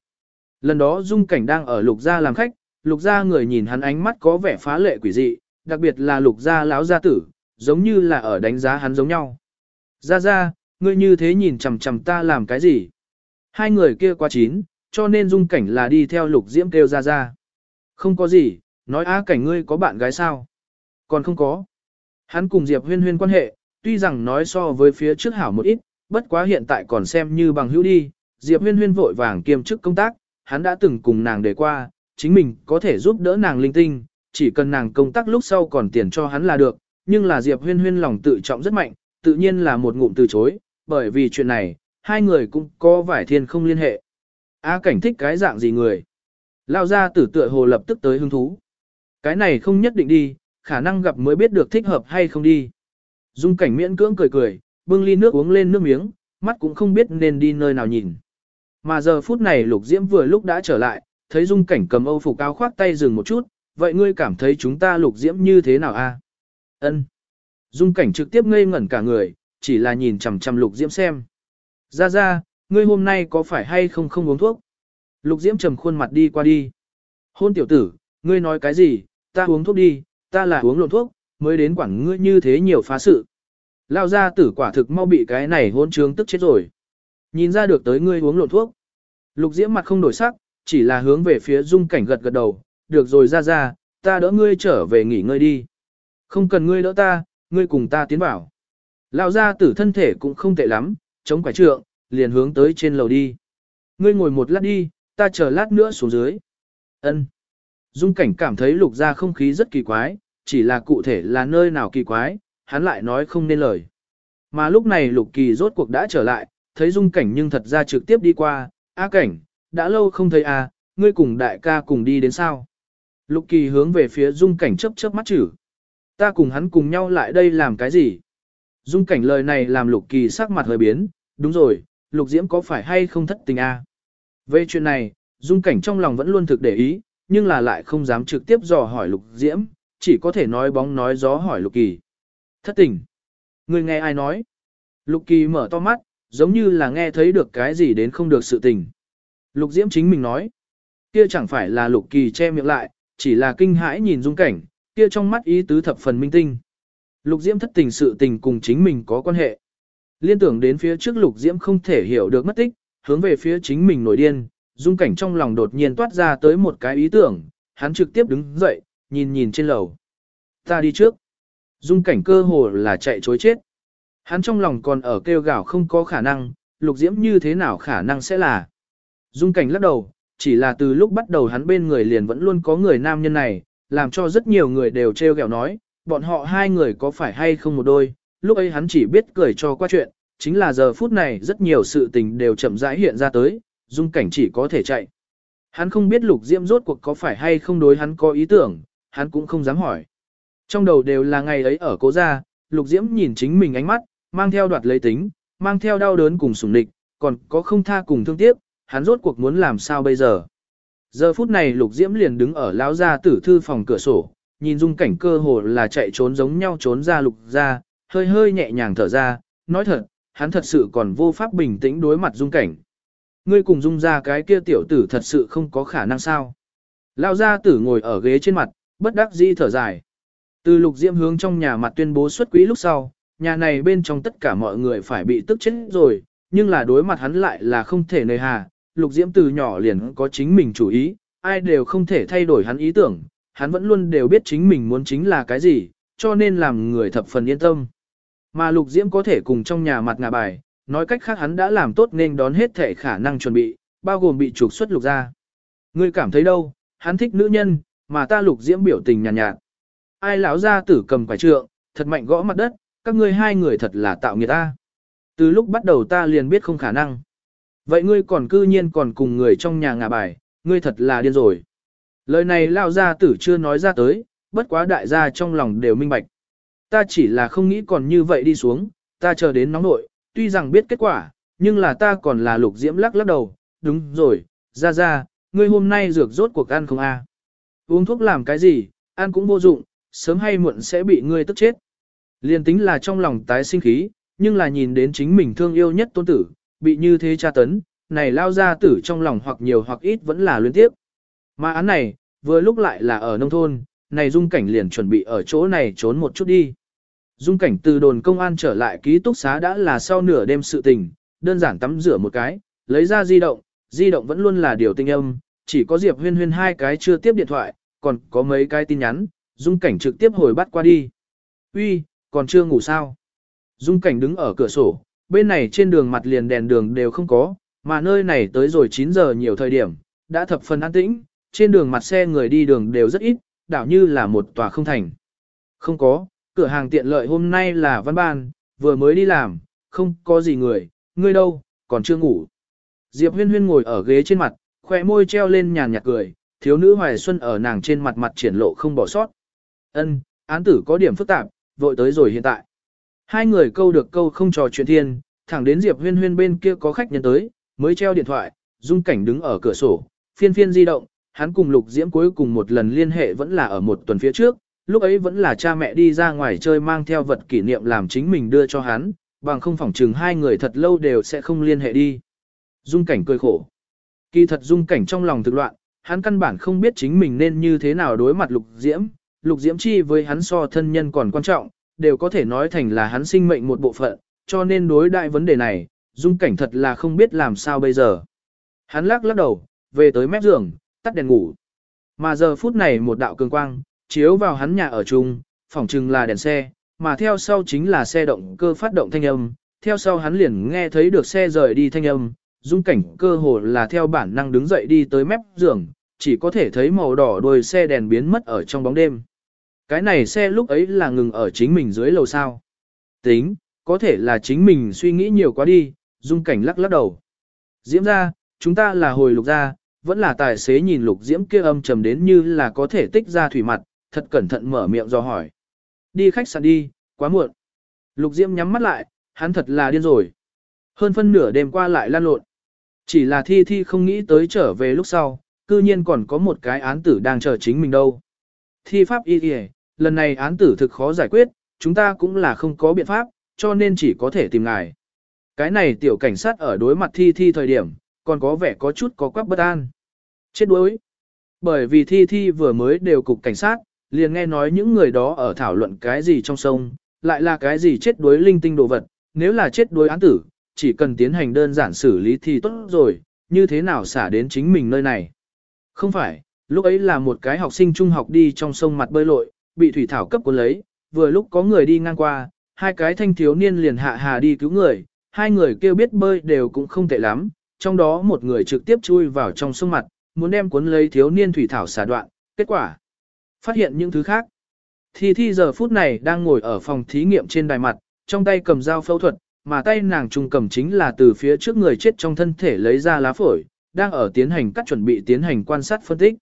Lần đó dung cảnh đang ở lục gia làm khách, lục gia người nhìn hắn ánh mắt có vẻ phá lệ quỷ dị, đặc biệt là lục gia láo gia tử, giống như là ở đánh giá hắn giống nhau. Gia gia, ngươi như thế nhìn chằm chằm ta làm cái gì? Hai người kia quá chín, cho nên dung cảnh là đi theo lục diễm kêu gia gia. Không có gì, nói á cảnh ngươi có bạn gái sao? Còn không có. Hắn cùng Diệp huyên huyên quan hệ, tuy rằng nói so với phía trước hảo một ít, bất quá hiện tại còn xem như bằng hữu đi. Diệp huyên huyên vội vàng kiêm chức công tác, hắn đã từng cùng nàng đề qua, chính mình có thể giúp đỡ nàng linh tinh, chỉ cần nàng công tác lúc sau còn tiền cho hắn là được, nhưng là Diệp huyên huyên lòng tự trọng rất mạnh, tự nhiên là một ngụm từ chối, bởi vì chuyện này, hai người cũng có vải thiên không liên hệ. A cảnh thích cái dạng gì người? Lao ra tử tựa hồ lập tức tới hứng thú. Cái này không nhất định đi, khả năng gặp mới biết được thích hợp hay không đi. Dung cảnh miễn cưỡng cười cười, bưng ly nước uống lên nước miếng, mắt cũng không biết nên đi nơi nào nhìn. Mà giờ phút này lục diễm vừa lúc đã trở lại, thấy dung cảnh cầm âu phục áo khoác tay dừng một chút, vậy ngươi cảm thấy chúng ta lục diễm như thế nào a? Ân. Dung cảnh trực tiếp ngây ngẩn cả người, chỉ là nhìn chằm chằm lục diễm xem. Ra ra, ngươi hôm nay có phải hay không không uống thuốc? Lục diễm trầm khuôn mặt đi qua đi. Hôn tiểu tử, ngươi nói cái gì, ta uống thuốc đi, ta là uống lộn thuốc, mới đến quản ngươi như thế nhiều phá sự. Lao ra tử quả thực mau bị cái này hôn trướng tức chết rồi. Nhìn ra được tới ngươi uống lộn thuốc. Lục diễm mặt không đổi sắc, chỉ là hướng về phía dung cảnh gật gật đầu, được rồi ra ra, ta đỡ ngươi trở về nghỉ ngơi đi. Không cần ngươi đỡ ta, ngươi cùng ta tiến vào. Lão gia tử thân thể cũng không tệ lắm, chống quải trượng, liền hướng tới trên lầu đi. Ngươi ngồi một lát đi, ta chờ lát nữa xuống dưới. Ân. Dung cảnh cảm thấy lục gia không khí rất kỳ quái, chỉ là cụ thể là nơi nào kỳ quái, hắn lại nói không nên lời. Mà lúc này lục kỳ rốt cuộc đã trở lại, thấy dung cảnh nhưng thật ra trực tiếp đi qua, A cảnh, đã lâu không thấy a, ngươi cùng đại ca cùng đi đến sao. Lục kỳ hướng về phía dung cảnh chớp chớp mắt chử. Ta cùng hắn cùng nhau lại đây làm cái gì? Dung cảnh lời này làm lục kỳ sắc mặt hơi biến, đúng rồi, lục diễm có phải hay không thất tình a? Về chuyện này, dung cảnh trong lòng vẫn luôn thực để ý, nhưng là lại không dám trực tiếp dò hỏi lục diễm, chỉ có thể nói bóng nói gió hỏi lục kỳ. Thất tình. Người nghe ai nói? Lục kỳ mở to mắt, giống như là nghe thấy được cái gì đến không được sự tình. Lục diễm chính mình nói. Kia chẳng phải là lục kỳ che miệng lại, chỉ là kinh hãi nhìn dung cảnh, kia trong mắt ý tứ thập phần minh tinh. Lục diễm thất tình sự tình cùng chính mình có quan hệ. Liên tưởng đến phía trước lục diễm không thể hiểu được mất tích, hướng về phía chính mình nổi điên, dung cảnh trong lòng đột nhiên toát ra tới một cái ý tưởng, hắn trực tiếp đứng dậy, nhìn nhìn trên lầu. Ta đi trước. Dung cảnh cơ hồ là chạy chối chết. Hắn trong lòng còn ở kêu gào không có khả năng, lục diễm như thế nào khả năng sẽ là. Dung cảnh lắc đầu, chỉ là từ lúc bắt đầu hắn bên người liền vẫn luôn có người nam nhân này, làm cho rất nhiều người đều trêu ghẹo nói, bọn họ hai người có phải hay không một đôi, lúc ấy hắn chỉ biết cười cho qua chuyện, chính là giờ phút này rất nhiều sự tình đều chậm rãi hiện ra tới, dung cảnh chỉ có thể chạy. Hắn không biết lục diễm rốt cuộc có phải hay không đối hắn có ý tưởng, hắn cũng không dám hỏi. Trong đầu đều là ngày ấy ở cố gia, lục diễm nhìn chính mình ánh mắt, mang theo đoạt lấy tính, mang theo đau đớn cùng sủng địch, còn có không tha cùng thương tiếc, hắn rốt cuộc muốn làm sao bây giờ. Giờ phút này lục diễm liền đứng ở lão gia tử thư phòng cửa sổ, nhìn dung cảnh cơ hồ là chạy trốn giống nhau trốn ra lục ra, hơi hơi nhẹ nhàng thở ra, nói thật, hắn thật sự còn vô pháp bình tĩnh đối mặt dung cảnh. Ngươi cùng dung ra cái kia tiểu tử thật sự không có khả năng sao. Lão gia tử ngồi ở ghế trên mặt, bất đắc dĩ thở dài. Từ lục diễm hướng trong nhà mặt tuyên bố xuất quỹ lúc sau, nhà này bên trong tất cả mọi người phải bị tức chết rồi, nhưng là đối mặt hắn lại là không thể nơi hà. Lục diễm từ nhỏ liền có chính mình chủ ý, ai đều không thể thay đổi hắn ý tưởng, hắn vẫn luôn đều biết chính mình muốn chính là cái gì, cho nên làm người thập phần yên tâm. Mà lục diễm có thể cùng trong nhà mặt ngà bài, nói cách khác hắn đã làm tốt nên đón hết thể khả năng chuẩn bị, bao gồm bị trục xuất lục ra. Ngươi cảm thấy đâu, hắn thích nữ nhân, mà ta lục diễm biểu tình nhàn nhạt, nhạt. Ai lão ra tử cầm quả trượng, thật mạnh gõ mặt đất, các ngươi hai người thật là tạo nghiệt ta. Từ lúc bắt đầu ta liền biết không khả năng. Vậy ngươi còn cư nhiên còn cùng người trong nhà ngả bài, ngươi thật là điên rồi. Lời này lão ra tử chưa nói ra tới, bất quá đại gia trong lòng đều minh bạch. Ta chỉ là không nghĩ còn như vậy đi xuống, ta chờ đến nóng nội, tuy rằng biết kết quả, nhưng là ta còn là lục diễm lắc lắc đầu, đúng rồi, ra ra, ngươi hôm nay dược rốt cuộc ăn không a? Uống thuốc làm cái gì, ăn cũng vô dụng, sớm hay muộn sẽ bị ngươi tức chết. Liên tính là trong lòng tái sinh khí, nhưng là nhìn đến chính mình thương yêu nhất tôn tử, bị như thế tra tấn, này lao ra tử trong lòng hoặc nhiều hoặc ít vẫn là luyến tiếp. Mà án này, vừa lúc lại là ở nông thôn, này dung cảnh liền chuẩn bị ở chỗ này trốn một chút đi. Dung cảnh từ đồn công an trở lại ký túc xá đã là sau nửa đêm sự tình, đơn giản tắm rửa một cái, lấy ra di động, di động vẫn luôn là điều tinh âm, chỉ có Diệp huyên huyên hai cái chưa tiếp điện thoại, còn có mấy cái tin nhắn, dung cảnh trực tiếp hồi bắt qua đi. Uy, còn chưa ngủ sao? Dung cảnh đứng ở cửa sổ, bên này trên đường mặt liền đèn đường đều không có, mà nơi này tới rồi 9 giờ nhiều thời điểm, đã thập phần an tĩnh, trên đường mặt xe người đi đường đều rất ít, đảo như là một tòa không thành. Không có, cửa hàng tiện lợi hôm nay là văn ban, vừa mới đi làm, không có gì người, ngươi đâu, còn chưa ngủ. Diệp huyên huyên ngồi ở ghế trên mặt, khỏe môi treo lên nhàn nhạt cười, thiếu nữ hoài xuân ở nàng trên mặt mặt triển lộ không bỏ sót. Ân, án tử có điểm phức tạp, vội tới rồi hiện tại. Hai người câu được câu không trò chuyện thiên, thẳng đến Diệp huyên huyên bên kia có khách nhân tới, mới treo điện thoại, dung cảnh đứng ở cửa sổ, phiên phiên di động, hắn cùng lục diễm cuối cùng một lần liên hệ vẫn là ở một tuần phía trước, lúc ấy vẫn là cha mẹ đi ra ngoài chơi mang theo vật kỷ niệm làm chính mình đưa cho hắn, bằng không phỏng chừng hai người thật lâu đều sẽ không liên hệ đi. Dung cảnh cười khổ. Kỳ thật dung cảnh trong lòng thực loạn, hắn căn bản không biết chính mình nên như thế nào đối mặt lục diễm, lục diễm chi với hắn so thân nhân còn quan trọng, đều có thể nói thành là hắn sinh mệnh một bộ phận, cho nên đối đại vấn đề này, dung cảnh thật là không biết làm sao bây giờ. Hắn lắc lắc đầu, về tới mép giường, tắt đèn ngủ. Mà giờ phút này một đạo cường quang, chiếu vào hắn nhà ở chung, phòng trừng là đèn xe, mà theo sau chính là xe động cơ phát động thanh âm, theo sau hắn liền nghe thấy được xe rời đi thanh âm, dung cảnh cơ hồ là theo bản năng đứng dậy đi tới mép giường, chỉ có thể thấy màu đỏ đuôi xe đèn biến mất ở trong bóng đêm. Cái này xe lúc ấy là ngừng ở chính mình dưới lầu sao. Tính, có thể là chính mình suy nghĩ nhiều quá đi, dung cảnh lắc lắc đầu. Diễm ra, chúng ta là hồi lục ra, vẫn là tài xế nhìn lục diễm kia âm trầm đến như là có thể tích ra thủy mặt, thật cẩn thận mở miệng do hỏi. Đi khách sạn đi, quá muộn. Lục diễm nhắm mắt lại, hắn thật là điên rồi. Hơn phân nửa đêm qua lại lan lộn. Chỉ là thi thi không nghĩ tới trở về lúc sau, cư nhiên còn có một cái án tử đang chờ chính mình đâu. Thi pháp y kìa, lần này án tử thực khó giải quyết, chúng ta cũng là không có biện pháp, cho nên chỉ có thể tìm ngài. Cái này tiểu cảnh sát ở đối mặt thi thi thời điểm, còn có vẻ có chút có quắc bất an. Chết đuối. Bởi vì thi thi vừa mới đều cục cảnh sát, liền nghe nói những người đó ở thảo luận cái gì trong sông, lại là cái gì chết đuối linh tinh đồ vật, nếu là chết đuối án tử, chỉ cần tiến hành đơn giản xử lý thì tốt rồi, như thế nào xả đến chính mình nơi này. Không phải, lúc ấy là một cái học sinh trung học đi trong sông mặt bơi lội, bị thủy thảo cấp cuốn lấy, vừa lúc có người đi ngang qua, hai cái thanh thiếu niên liền hạ hà đi cứu người, hai người kêu biết bơi đều cũng không tệ lắm, trong đó một người trực tiếp chui vào trong sông mặt, muốn đem cuốn lấy thiếu niên thủy thảo xả đoạn, kết quả phát hiện những thứ khác. Thi Thi giờ phút này đang ngồi ở phòng thí nghiệm trên đài mặt, trong tay cầm dao phẫu thuật, mà tay nàng trùng cầm chính là từ phía trước người chết trong thân thể lấy ra lá phổi, đang ở tiến hành cắt chuẩn bị tiến hành quan sát phân tích.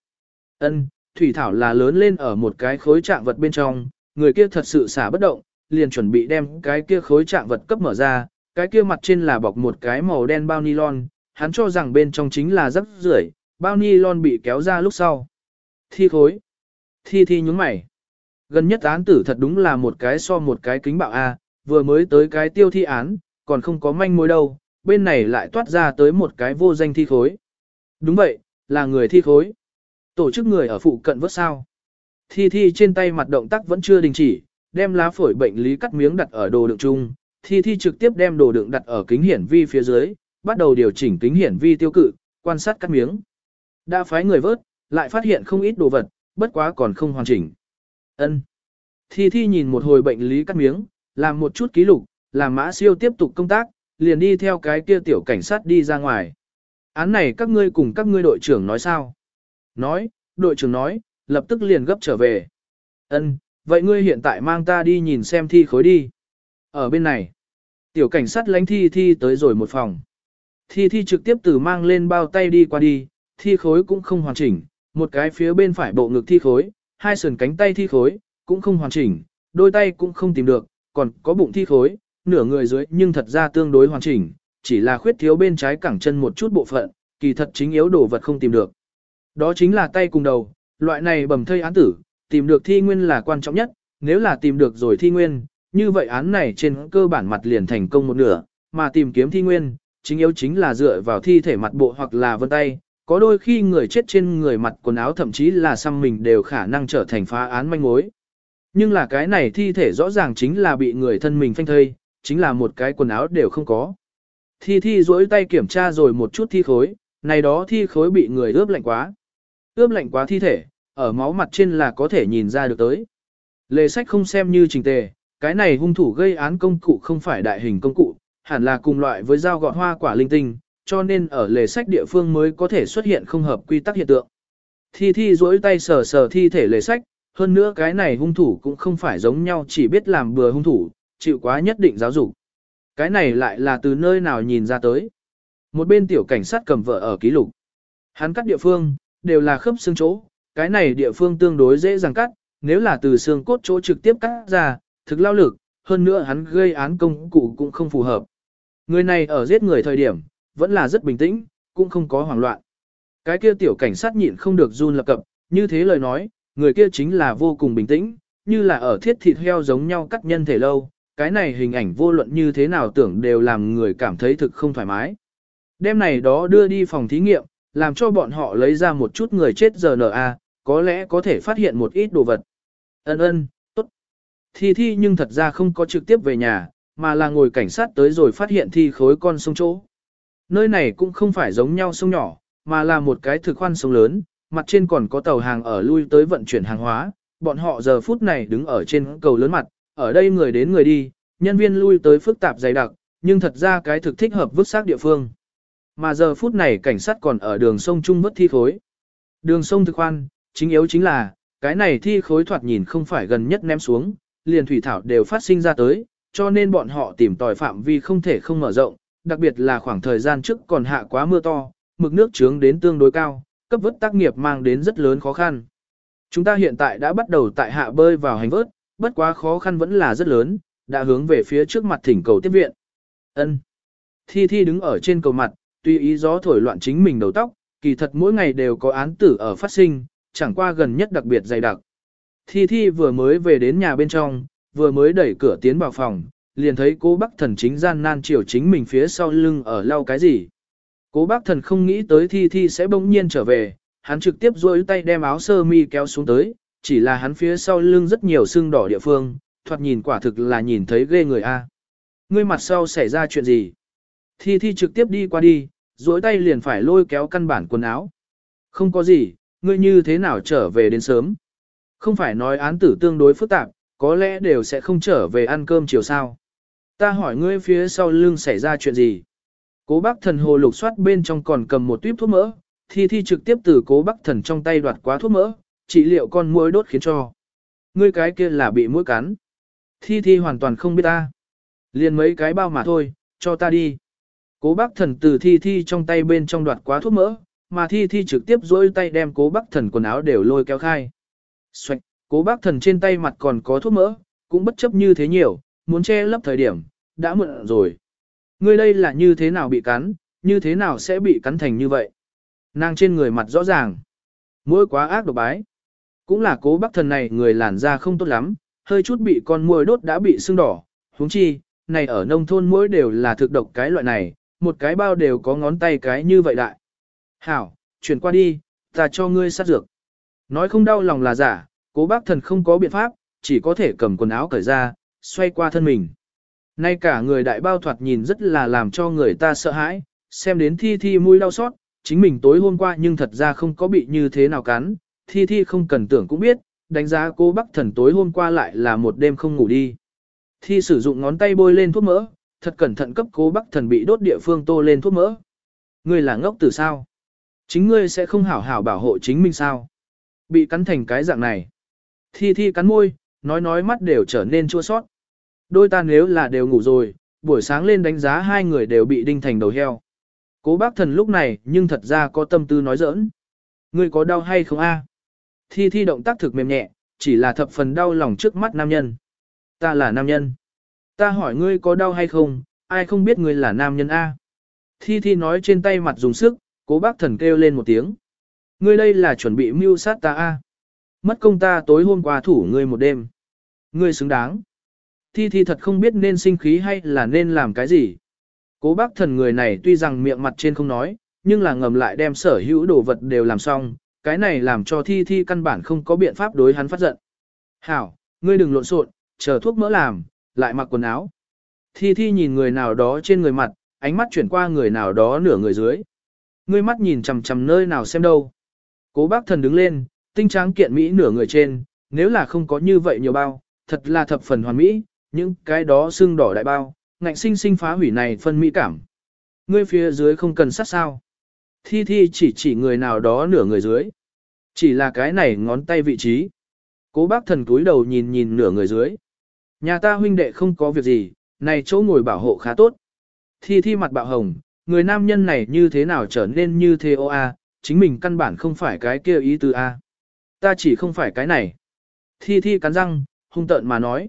Ân, thủy thảo là lớn lên ở một cái khối trạng vật bên trong, người kia thật sự xả bất động, liền chuẩn bị đem cái kia khối trạng vật cấp mở ra, cái kia mặt trên là bọc một cái màu đen bao nylon, hắn cho rằng bên trong chính là rắc rưởi, bao nylon bị kéo ra lúc sau. Thi khối. Thi thi nhúng mày. Gần nhất án tử thật đúng là một cái so một cái kính bạo A, vừa mới tới cái tiêu thi án, còn không có manh mối đâu, bên này lại toát ra tới một cái vô danh thi khối. Đúng vậy, là người thi khối. Tổ chức người ở phụ cận vớt sao. Thi thi trên tay mặt động tác vẫn chưa đình chỉ, đem lá phổi bệnh lý cắt miếng đặt ở đồ đựng chung. Thi thi trực tiếp đem đồ đựng đặt ở kính hiển vi phía dưới, bắt đầu điều chỉnh kính hiển vi tiêu cự, quan sát cắt miếng. Đã phái người vớt, lại phát hiện không ít đồ vật, bất quá còn không hoàn chỉnh. Ân. Thi Thi nhìn một hồi bệnh lý cắt miếng, làm một chút ký lục, làm mã siêu tiếp tục công tác, liền đi theo cái kia tiểu cảnh sát đi ra ngoài. Án này các ngươi cùng các ngươi đội trưởng nói sao? Nói, đội trưởng nói, lập tức liền gấp trở về. Ân, vậy ngươi hiện tại mang ta đi nhìn xem thi khối đi. Ở bên này, tiểu cảnh sát lánh thi thi tới rồi một phòng. Thi thi trực tiếp từ mang lên bao tay đi qua đi, thi khối cũng không hoàn chỉnh, một cái phía bên phải bộ ngực thi khối, hai sườn cánh tay thi khối, cũng không hoàn chỉnh, đôi tay cũng không tìm được, còn có bụng thi khối, nửa người dưới nhưng thật ra tương đối hoàn chỉnh, chỉ là khuyết thiếu bên trái cẳng chân một chút bộ phận, kỳ thật chính yếu đồ vật không tìm được. Đó chính là tay cùng đầu, loại này bầm thây án tử, tìm được thi nguyên là quan trọng nhất, nếu là tìm được rồi thi nguyên, như vậy án này trên cơ bản mặt liền thành công một nửa, mà tìm kiếm thi nguyên, chính yếu chính là dựa vào thi thể mặt bộ hoặc là vân tay, có đôi khi người chết trên người mặt quần áo thậm chí là xăm mình đều khả năng trở thành phá án manh mối. Nhưng là cái này thi thể rõ ràng chính là bị người thân mình phanh thây, chính là một cái quần áo đều không có. Thi thi duỗi tay kiểm tra rồi một chút thi khối, này đó thi khối bị người ướp lạnh quá. Ướp lạnh quá thi thể, ở máu mặt trên là có thể nhìn ra được tới. Lề sách không xem như trình tề, cái này hung thủ gây án công cụ không phải đại hình công cụ, hẳn là cùng loại với dao gọt hoa quả linh tinh, cho nên ở lề sách địa phương mới có thể xuất hiện không hợp quy tắc hiện tượng. Thi thi duỗi tay sờ sờ thi thể lề sách, hơn nữa cái này hung thủ cũng không phải giống nhau chỉ biết làm bừa hung thủ, chịu quá nhất định giáo dục. Cái này lại là từ nơi nào nhìn ra tới. Một bên tiểu cảnh sát cầm vợ ở ký lục. Hắn cắt địa phương, đều là khớp xương chỗ, cái này địa phương tương đối dễ dàng cắt, nếu là từ xương cốt chỗ trực tiếp cắt ra, thực lao lực, hơn nữa hắn gây án công cụ cũng không phù hợp. Người này ở giết người thời điểm, vẫn là rất bình tĩnh, cũng không có hoảng loạn. Cái kia tiểu cảnh sát nhịn không được run lập cập, như thế lời nói, người kia chính là vô cùng bình tĩnh, như là ở thiết thịt heo giống nhau cắt nhân thể lâu, cái này hình ảnh vô luận như thế nào tưởng đều làm người cảm thấy thực không thoải mái. Đêm này đó đưa đi phòng thí nghiệm, làm cho bọn họ lấy ra một chút người chết RNA, có lẽ có thể phát hiện một ít đồ vật. Ân ân, tốt. Thi thi nhưng thật ra không có trực tiếp về nhà, mà là ngồi cảnh sát tới rồi phát hiện thi khối con sông chỗ. Nơi này cũng không phải giống nhau sông nhỏ, mà là một cái thực khoan sông lớn, mặt trên còn có tàu hàng ở lui tới vận chuyển hàng hóa, bọn họ giờ phút này đứng ở trên cầu lớn mặt, ở đây người đến người đi, nhân viên lui tới phức tạp dày đặc, nhưng thật ra cái thực thích hợp vứt xác địa phương. Mà giờ phút này cảnh sát còn ở đường sông Trung vứt thi khối. Đường sông thực khoan, chính yếu chính là, cái này thi khối thoạt nhìn không phải gần nhất ném xuống, liền thủy thảo đều phát sinh ra tới, cho nên bọn họ tìm tòi phạm vi không thể không mở rộng, đặc biệt là khoảng thời gian trước còn hạ quá mưa to, mực nước trướng đến tương đối cao, cấp vớt tác nghiệp mang đến rất lớn khó khăn. Chúng ta hiện tại đã bắt đầu tại hạ bơi vào hành vớt, bất quá khó khăn vẫn là rất lớn, đã hướng về phía trước mặt thỉnh cầu tiếp viện. Ân. Thi Thi đứng ở trên cầu mặt, tùy ý gió thổi loạn chính mình đầu tóc, kỳ thật mỗi ngày đều có án tử ở phát sinh, chẳng qua gần nhất đặc biệt dày đặc. Thi Thi vừa mới về đến nhà bên trong, vừa mới đẩy cửa tiến vào phòng, liền thấy cố bác thần chính gian nan chiều chính mình phía sau lưng ở lau cái gì. Cố bác thần không nghĩ tới Thi Thi sẽ bỗng nhiên trở về, hắn trực tiếp duỗi tay đem áo sơ mi kéo xuống tới, chỉ là hắn phía sau lưng rất nhiều sưng đỏ địa phương, thoạt nhìn quả thực là nhìn thấy ghê người a. Ngươi mặt sau xảy ra chuyện gì? Thi Thi trực tiếp đi qua đi, duỗi tay liền phải lôi kéo căn bản quần áo. Không có gì, ngươi như thế nào trở về đến sớm? Không phải nói án tử tương đối phức tạp, có lẽ đều sẽ không trở về ăn cơm chiều sao. Ta hỏi ngươi phía sau lưng xảy ra chuyện gì? Cố bác thần hồ lục soát bên trong còn cầm một tuyếp thuốc mỡ, thi thi trực tiếp từ cố bác thần trong tay đoạt quá thuốc mỡ, trị liệu con muỗi đốt khiến cho. Ngươi cái kia là bị mũi cắn. Thi thi hoàn toàn không biết ta. Liền mấy cái bao mà thôi, cho ta đi. Cố bác thần từ thi thi trong tay bên trong đoạt quá thuốc mỡ, mà thi thi trực tiếp dối tay đem cố bác thần quần áo đều lôi kéo khai. Xoạch, cố bác thần trên tay mặt còn có thuốc mỡ, cũng bất chấp như thế nhiều, muốn che lấp thời điểm, đã mượn rồi. Ngươi đây là như thế nào bị cắn, như thế nào sẽ bị cắn thành như vậy? Nàng trên người mặt rõ ràng. Mỗi quá ác độc bái. Cũng là cố bác thần này người làn da không tốt lắm, hơi chút bị con muỗi đốt đã bị sưng đỏ. huống chi, này ở nông thôn mũi đều là thực độc cái loại này, một cái bao đều có ngón tay cái như vậy đại. Hảo, chuyển qua đi, ta cho ngươi sát dược. Nói không đau lòng là giả, cố bác thần không có biện pháp, chỉ có thể cầm quần áo cởi ra, xoay qua thân mình. Nay cả người đại bao thoạt nhìn rất là làm cho người ta sợ hãi, xem đến thi thi mũi đau xót, chính mình tối hôm qua nhưng thật ra không có bị như thế nào cắn, thi thi không cần tưởng cũng biết, đánh giá cô bác thần tối hôm qua lại là một đêm không ngủ đi. Thi sử dụng ngón tay bôi lên thuốc mỡ, thật cẩn thận cấp cố bác thần bị đốt địa phương tô lên thuốc mỡ. Ngươi là ngốc từ sao? Chính ngươi sẽ không hảo hảo bảo hộ chính mình sao? Bị cắn thành cái dạng này. Thi thi cắn môi, nói nói mắt đều trở nên chua sót. Đôi ta nếu là đều ngủ rồi, buổi sáng lên đánh giá hai người đều bị đinh thành đầu heo. Cố bác thần lúc này nhưng thật ra có tâm tư nói giỡn. Ngươi có đau hay không a? Thi thi động tác thực mềm nhẹ, chỉ là thập phần đau lòng trước mắt nam nhân. Ta là nam nhân. Ta hỏi ngươi có đau hay không, ai không biết ngươi là nam nhân a? Thi thi nói trên tay mặt dùng sức, cố bác thần kêu lên một tiếng. Ngươi đây là chuẩn bị mưu sát ta a? Mất công ta tối hôm qua thủ ngươi một đêm. Ngươi xứng đáng. Thi thi thật không biết nên sinh khí hay là nên làm cái gì. Cố bác thần người này tuy rằng miệng mặt trên không nói, nhưng là ngầm lại đem sở hữu đồ vật đều làm xong, cái này làm cho thi thi căn bản không có biện pháp đối hắn phát giận. Hảo, ngươi đừng lộn xộn, chờ thuốc mỡ làm, lại mặc quần áo. Thi thi nhìn người nào đó trên người mặt, ánh mắt chuyển qua người nào đó nửa người dưới. Ngươi mắt nhìn chằm chằm nơi nào xem đâu. Cố bác thần đứng lên, tinh tráng kiện Mỹ nửa người trên, nếu là không có như vậy nhiều bao, thật là thập phần hoàn mỹ, những cái đó xương đỏ đại bao, ngạnh sinh sinh phá hủy này phân mỹ cảm. Ngươi phía dưới không cần sát sao. Thi thi chỉ chỉ người nào đó nửa người dưới. Chỉ là cái này ngón tay vị trí. Cố bác thần túi đầu nhìn nhìn nửa người dưới. Nhà ta huynh đệ không có việc gì, này chỗ ngồi bảo hộ khá tốt. Thi thi mặt bạo hồng, người nam nhân này như thế nào trở nên như thế ô a, chính mình căn bản không phải cái kia ý từ a. Ta chỉ không phải cái này. Thi thi cắn răng, hung tợn mà nói.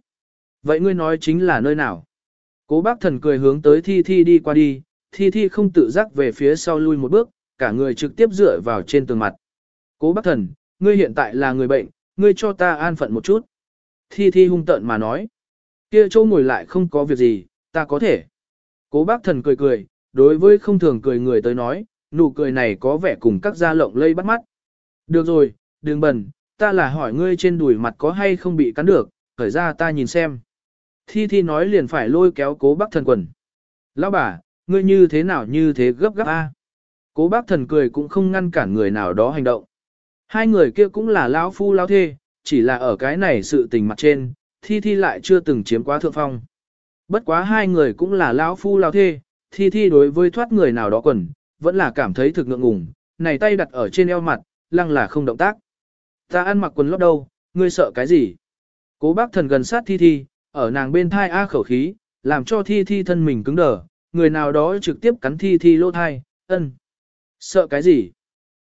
Vậy ngươi nói chính là nơi nào? Cố bác thần cười hướng tới thi thi đi qua đi, thi thi không tự giác về phía sau lui một bước, cả người trực tiếp dựa vào trên tường mặt. Cố bác thần, ngươi hiện tại là người bệnh, ngươi cho ta an phận một chút. Thi thi hung tợn mà nói. Kia chỗ ngồi lại không có việc gì, ta có thể. Cố bác thần cười cười, đối với không thường cười người tới nói, nụ cười này có vẻ cùng các da lộng lây bắt mắt. Được rồi, đừng bẩn, ta là hỏi ngươi trên đùi mặt có hay không bị cắn được, khởi ra ta nhìn xem. Thi Thi nói liền phải lôi kéo cố bác thần quần. Lão bà, ngươi như thế nào như thế gấp gấp a? Cố bác thần cười cũng không ngăn cản người nào đó hành động. Hai người kia cũng là lão phu lão thê, chỉ là ở cái này sự tình mặt trên, Thi Thi lại chưa từng chiếm quá thượng phong. Bất quá hai người cũng là lão phu lão thê, Thi Thi đối với thoát người nào đó quần, vẫn là cảm thấy thực ngượng ngùng, này tay đặt ở trên eo mặt, lăng là không động tác. Ta ăn mặc quần lót đâu, ngươi sợ cái gì? Cố bác thần gần sát Thi Thi, ở nàng bên thai A khẩu khí, làm cho Thi Thi thân mình cứng đờ, người nào đó trực tiếp cắn Thi Thi lỗ thai, ân. Sợ cái gì?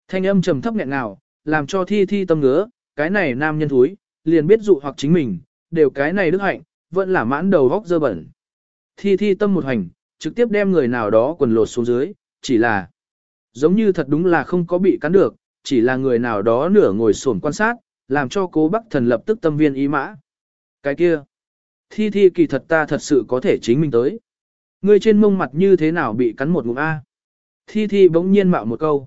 Thanh âm trầm thấp nghẹn nào, làm cho Thi Thi tâm ngứa, cái này nam nhân thúi, liền biết dụ hoặc chính mình, đều cái này đức hạnh, vẫn là mãn đầu góc dơ bẩn. Thi Thi tâm một hành, trực tiếp đem người nào đó quần lột xuống dưới, chỉ là giống như thật đúng là không có bị cắn được, chỉ là người nào đó nửa ngồi sổn quan sát, làm cho cố bắc thần lập tức tâm viên ý mã. Cái kia, thi thi kỳ thật ta thật sự có thể chính mình tới. Ngươi trên mông mặt như thế nào bị cắn một ngụm A. Thi thi bỗng nhiên mạo một câu.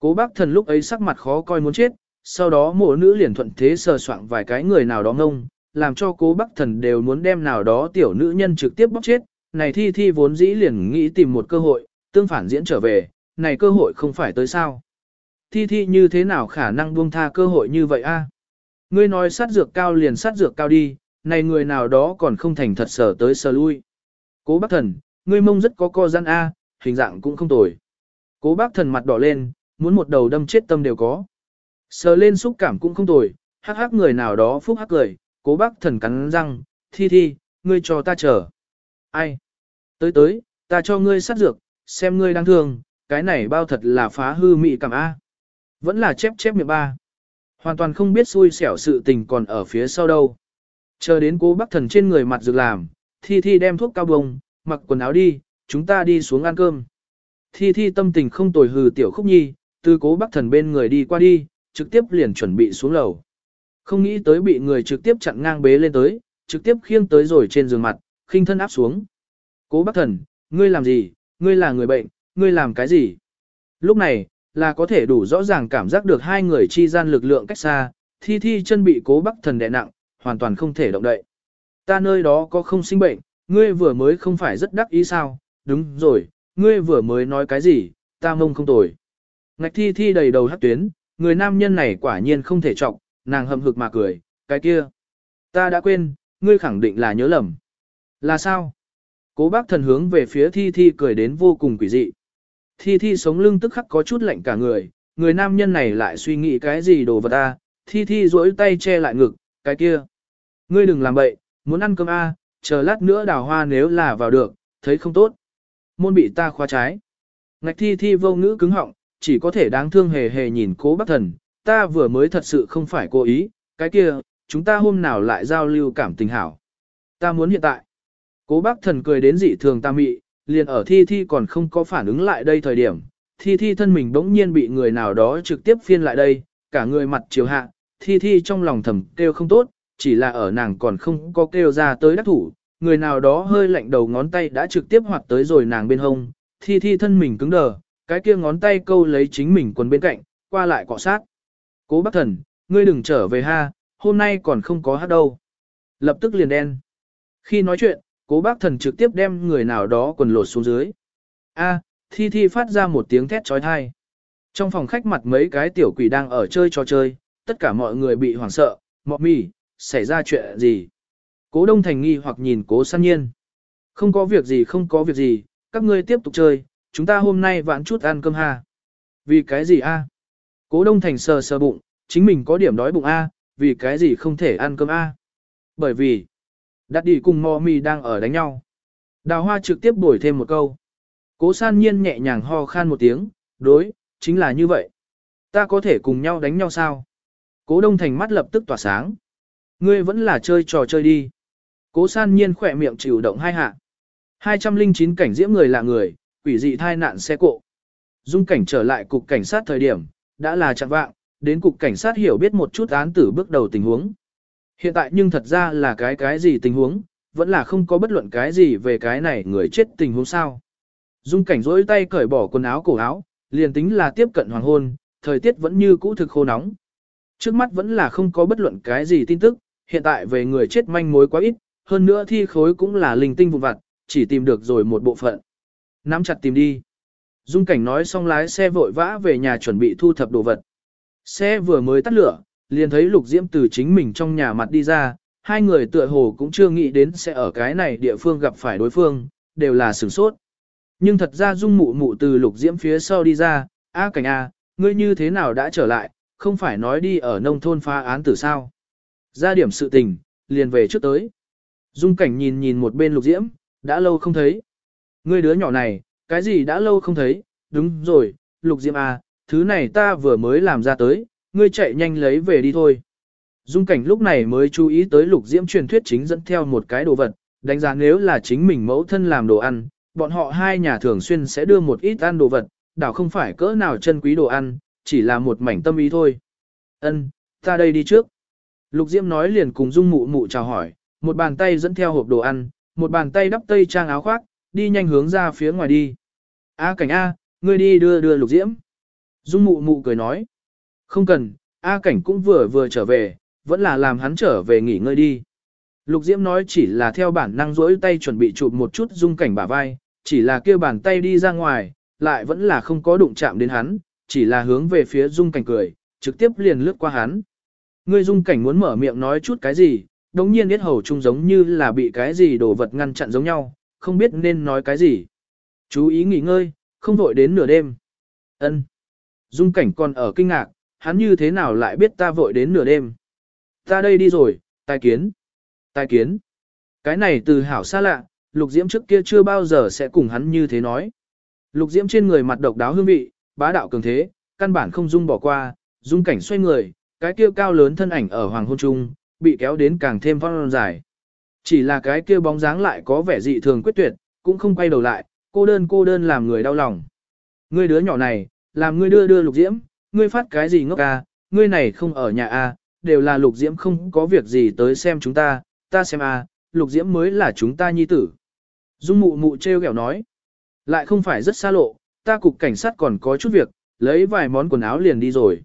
Cố bác thần lúc ấy sắc mặt khó coi muốn chết, sau đó mộ nữ liền thuận thế sờ soạng vài cái người nào đó ngông, làm cho cố bác thần đều muốn đem nào đó tiểu nữ nhân trực tiếp bóc chết. Này thi thi vốn dĩ liền nghĩ tìm một cơ hội, tương phản diễn trở về, này cơ hội không phải tới sao. Thi thi như thế nào khả năng buông tha cơ hội như vậy a? Ngươi nói sát dược cao liền sát dược cao đi, này người nào đó còn không thành thật sở tới sờ lui. Cố bác thần, ngươi mông rất có co gian A, hình dạng cũng không tồi. Cố bác thần mặt đỏ lên, muốn một đầu đâm chết tâm đều có. Sờ lên xúc cảm cũng không tồi, hắc hắc người nào đó phúc hắc cười, cố bác thần cắn răng, thi thi, ngươi cho ta chờ. Ai? Tới tới, ta cho ngươi sát dược, xem ngươi đang thương, cái này bao thật là phá hư mị cảm A. Vẫn là chép chép miệng ba. Hoàn toàn không biết xui xẻo sự tình còn ở phía sau đâu. Chờ đến cố bác thần trên người mặt dược làm, Thi Thi đem thuốc cao bông, mặc quần áo đi, chúng ta đi xuống ăn cơm. Thi Thi tâm tình không tồi hừ tiểu khúc nhi, từ cố bác thần bên người đi qua đi, trực tiếp liền chuẩn bị xuống lầu. Không nghĩ tới bị người trực tiếp chặn ngang bế lên tới, trực tiếp khiêng tới rồi trên giường mặt, khinh thân áp xuống. Cố bác thần, ngươi làm gì, ngươi là người bệnh, ngươi làm cái gì? Lúc này, là có thể đủ rõ ràng cảm giác được hai người chi gian lực lượng cách xa, thi thi chân bị cố bác thần đè nặng, hoàn toàn không thể động đậy. Ta nơi đó có không sinh bệnh, ngươi vừa mới không phải rất đắc ý sao, đúng rồi, ngươi vừa mới nói cái gì, ta mông không tồi. Ngạch thi thi đầy đầu hát tuyến, người nam nhân này quả nhiên không thể trọng, nàng hầm hực mà cười, cái kia. Ta đã quên, ngươi khẳng định là nhớ lầm. Là sao? Cố bác thần hướng về phía thi thi cười đến vô cùng quỷ dị. Thi thi sống lưng tức khắc có chút lạnh cả người, người nam nhân này lại suy nghĩ cái gì đồ vật ta, thi thi duỗi tay che lại ngực, cái kia. Ngươi đừng làm bậy, muốn ăn cơm a, chờ lát nữa đào hoa nếu là vào được, thấy không tốt. Môn bị ta khóa trái. Ngạch thi thi vô ngữ cứng họng, chỉ có thể đáng thương hề hề nhìn cố bác thần, ta vừa mới thật sự không phải cố ý, cái kia, chúng ta hôm nào lại giao lưu cảm tình hảo. Ta muốn hiện tại. Cố bác thần cười đến dị thường ta mị, liền ở thi thi còn không có phản ứng lại đây thời điểm. Thi thi thân mình bỗng nhiên bị người nào đó trực tiếp phiên lại đây, cả người mặt chiều hạ, thi thi trong lòng thầm kêu không tốt, chỉ là ở nàng còn không có kêu ra tới đắc thủ, người nào đó hơi lạnh đầu ngón tay đã trực tiếp hoạt tới rồi nàng bên hông, thi thi thân mình cứng đờ, cái kia ngón tay câu lấy chính mình quần bên cạnh, qua lại cọ sát. Cố bác thần, ngươi đừng trở về ha, hôm nay còn không có hát đâu. Lập tức liền đen. Khi nói chuyện, cố bác thần trực tiếp đem người nào đó quần lột xuống dưới. A, thi thi phát ra một tiếng thét trói thai. Trong phòng khách mặt mấy cái tiểu quỷ đang ở chơi trò chơi, tất cả mọi người bị hoảng sợ, mọ mì, xảy ra chuyện gì. Cố đông thành nghi hoặc nhìn cố san nhiên. Không có việc gì không có việc gì, các ngươi tiếp tục chơi, chúng ta hôm nay vãn chút ăn cơm ha. Vì cái gì a? Cố đông thành sờ sờ bụng, chính mình có điểm đói bụng a, vì cái gì không thể ăn cơm a? Bởi vì, Đạt đi cùng mò mì đang ở đánh nhau. Đào hoa trực tiếp bổi thêm một câu. Cố san nhiên nhẹ nhàng ho khan một tiếng, đối, chính là như vậy. Ta có thể cùng nhau đánh nhau sao? Cố đông thành mắt lập tức tỏa sáng. Ngươi vẫn là chơi trò chơi đi. Cố san nhiên khỏe miệng chịu động hai hạ. 209 cảnh diễm người là người, quỷ dị thai nạn xe cộ. Dung cảnh trở lại cục cảnh sát thời điểm, đã là chặn vạng, đến cục cảnh sát hiểu biết một chút án tử bước đầu tình huống. Hiện tại nhưng thật ra là cái cái gì tình huống, vẫn là không có bất luận cái gì về cái này người chết tình huống sao. Dung cảnh rỗi tay cởi bỏ quần áo cổ áo, liền tính là tiếp cận hoàng hôn, thời tiết vẫn như cũ thực khô nóng. Trước mắt vẫn là không có bất luận cái gì tin tức, hiện tại về người chết manh mối quá ít, hơn nữa thi khối cũng là linh tinh vụn vặt, chỉ tìm được rồi một bộ phận. Nắm chặt tìm đi. Dung cảnh nói xong lái xe vội vã về nhà chuẩn bị thu thập đồ vật. Xe vừa mới tắt lửa, liền thấy lục diễm từ chính mình trong nhà mặt đi ra, hai người tựa hồ cũng chưa nghĩ đến sẽ ở cái này địa phương gặp phải đối phương, đều là sửng sốt. Nhưng thật ra dung mụ mụ từ lục diễm phía sau đi ra, A cảnh A, ngươi như thế nào đã trở lại, không phải nói đi ở nông thôn phá án tử sao. Ra điểm sự tình, liền về trước tới. Dung cảnh nhìn nhìn một bên lục diễm, đã lâu không thấy. Ngươi đứa nhỏ này, cái gì đã lâu không thấy, đúng rồi, lục diễm à thứ này ta vừa mới làm ra tới, ngươi chạy nhanh lấy về đi thôi. Dung cảnh lúc này mới chú ý tới lục diễm truyền thuyết chính dẫn theo một cái đồ vật, đánh giá nếu là chính mình mẫu thân làm đồ ăn, bọn họ hai nhà thường xuyên sẽ đưa một ít ăn đồ vật, đảo không phải cỡ nào chân quý đồ ăn, chỉ là một mảnh tâm ý thôi. Ân, ta đây đi trước. Lục Diễm nói liền cùng Dung Mụ Mụ chào hỏi, một bàn tay dẫn theo hộp đồ ăn, một bàn tay đắp tây trang áo khoác, đi nhanh hướng ra phía ngoài đi. A cảnh A, ngươi đi đưa đưa Lục Diễm. Dung Mụ Mụ cười nói. Không cần, A cảnh cũng vừa vừa trở về, vẫn là làm hắn trở về nghỉ ngơi đi. Lục Diễm nói chỉ là theo bản năng rỗi tay chuẩn bị chụp một chút dung cảnh bả vai, chỉ là kêu bàn tay đi ra ngoài, lại vẫn là không có đụng chạm đến hắn, chỉ là hướng về phía dung cảnh cười, trực tiếp liền lướt qua hắn. Ngươi dung cảnh muốn mở miệng nói chút cái gì, đống nhiên biết hầu trung giống như là bị cái gì đồ vật ngăn chặn giống nhau, không biết nên nói cái gì. Chú ý nghỉ ngơi, không vội đến nửa đêm. Ân. Dung cảnh còn ở kinh ngạc, hắn như thế nào lại biết ta vội đến nửa đêm. Ta đây đi rồi, tài kiến. Tài kiến. Cái này từ hảo xa lạ, lục diễm trước kia chưa bao giờ sẽ cùng hắn như thế nói. Lục diễm trên người mặt độc đáo hương vị, bá đạo cường thế, căn bản không dung bỏ qua, dung cảnh xoay người, cái kia cao lớn thân ảnh ở hoàng hôn trung, bị kéo đến càng thêm phong dài. Chỉ là cái kia bóng dáng lại có vẻ dị thường quyết tuyệt, cũng không quay đầu lại, cô đơn cô đơn làm người đau lòng. Ngươi đứa nhỏ này, làm ngươi đưa đưa lục diễm, ngươi phát cái gì ngốc à, ngươi này không ở nhà à, đều là lục diễm không có việc gì tới xem chúng ta, ta xem à, lục diễm mới là chúng ta nhi tử. Dung mụ mụ treo kẹo nói, lại không phải rất xa lộ, ta cục cảnh sát còn có chút việc, lấy vài món quần áo liền đi rồi.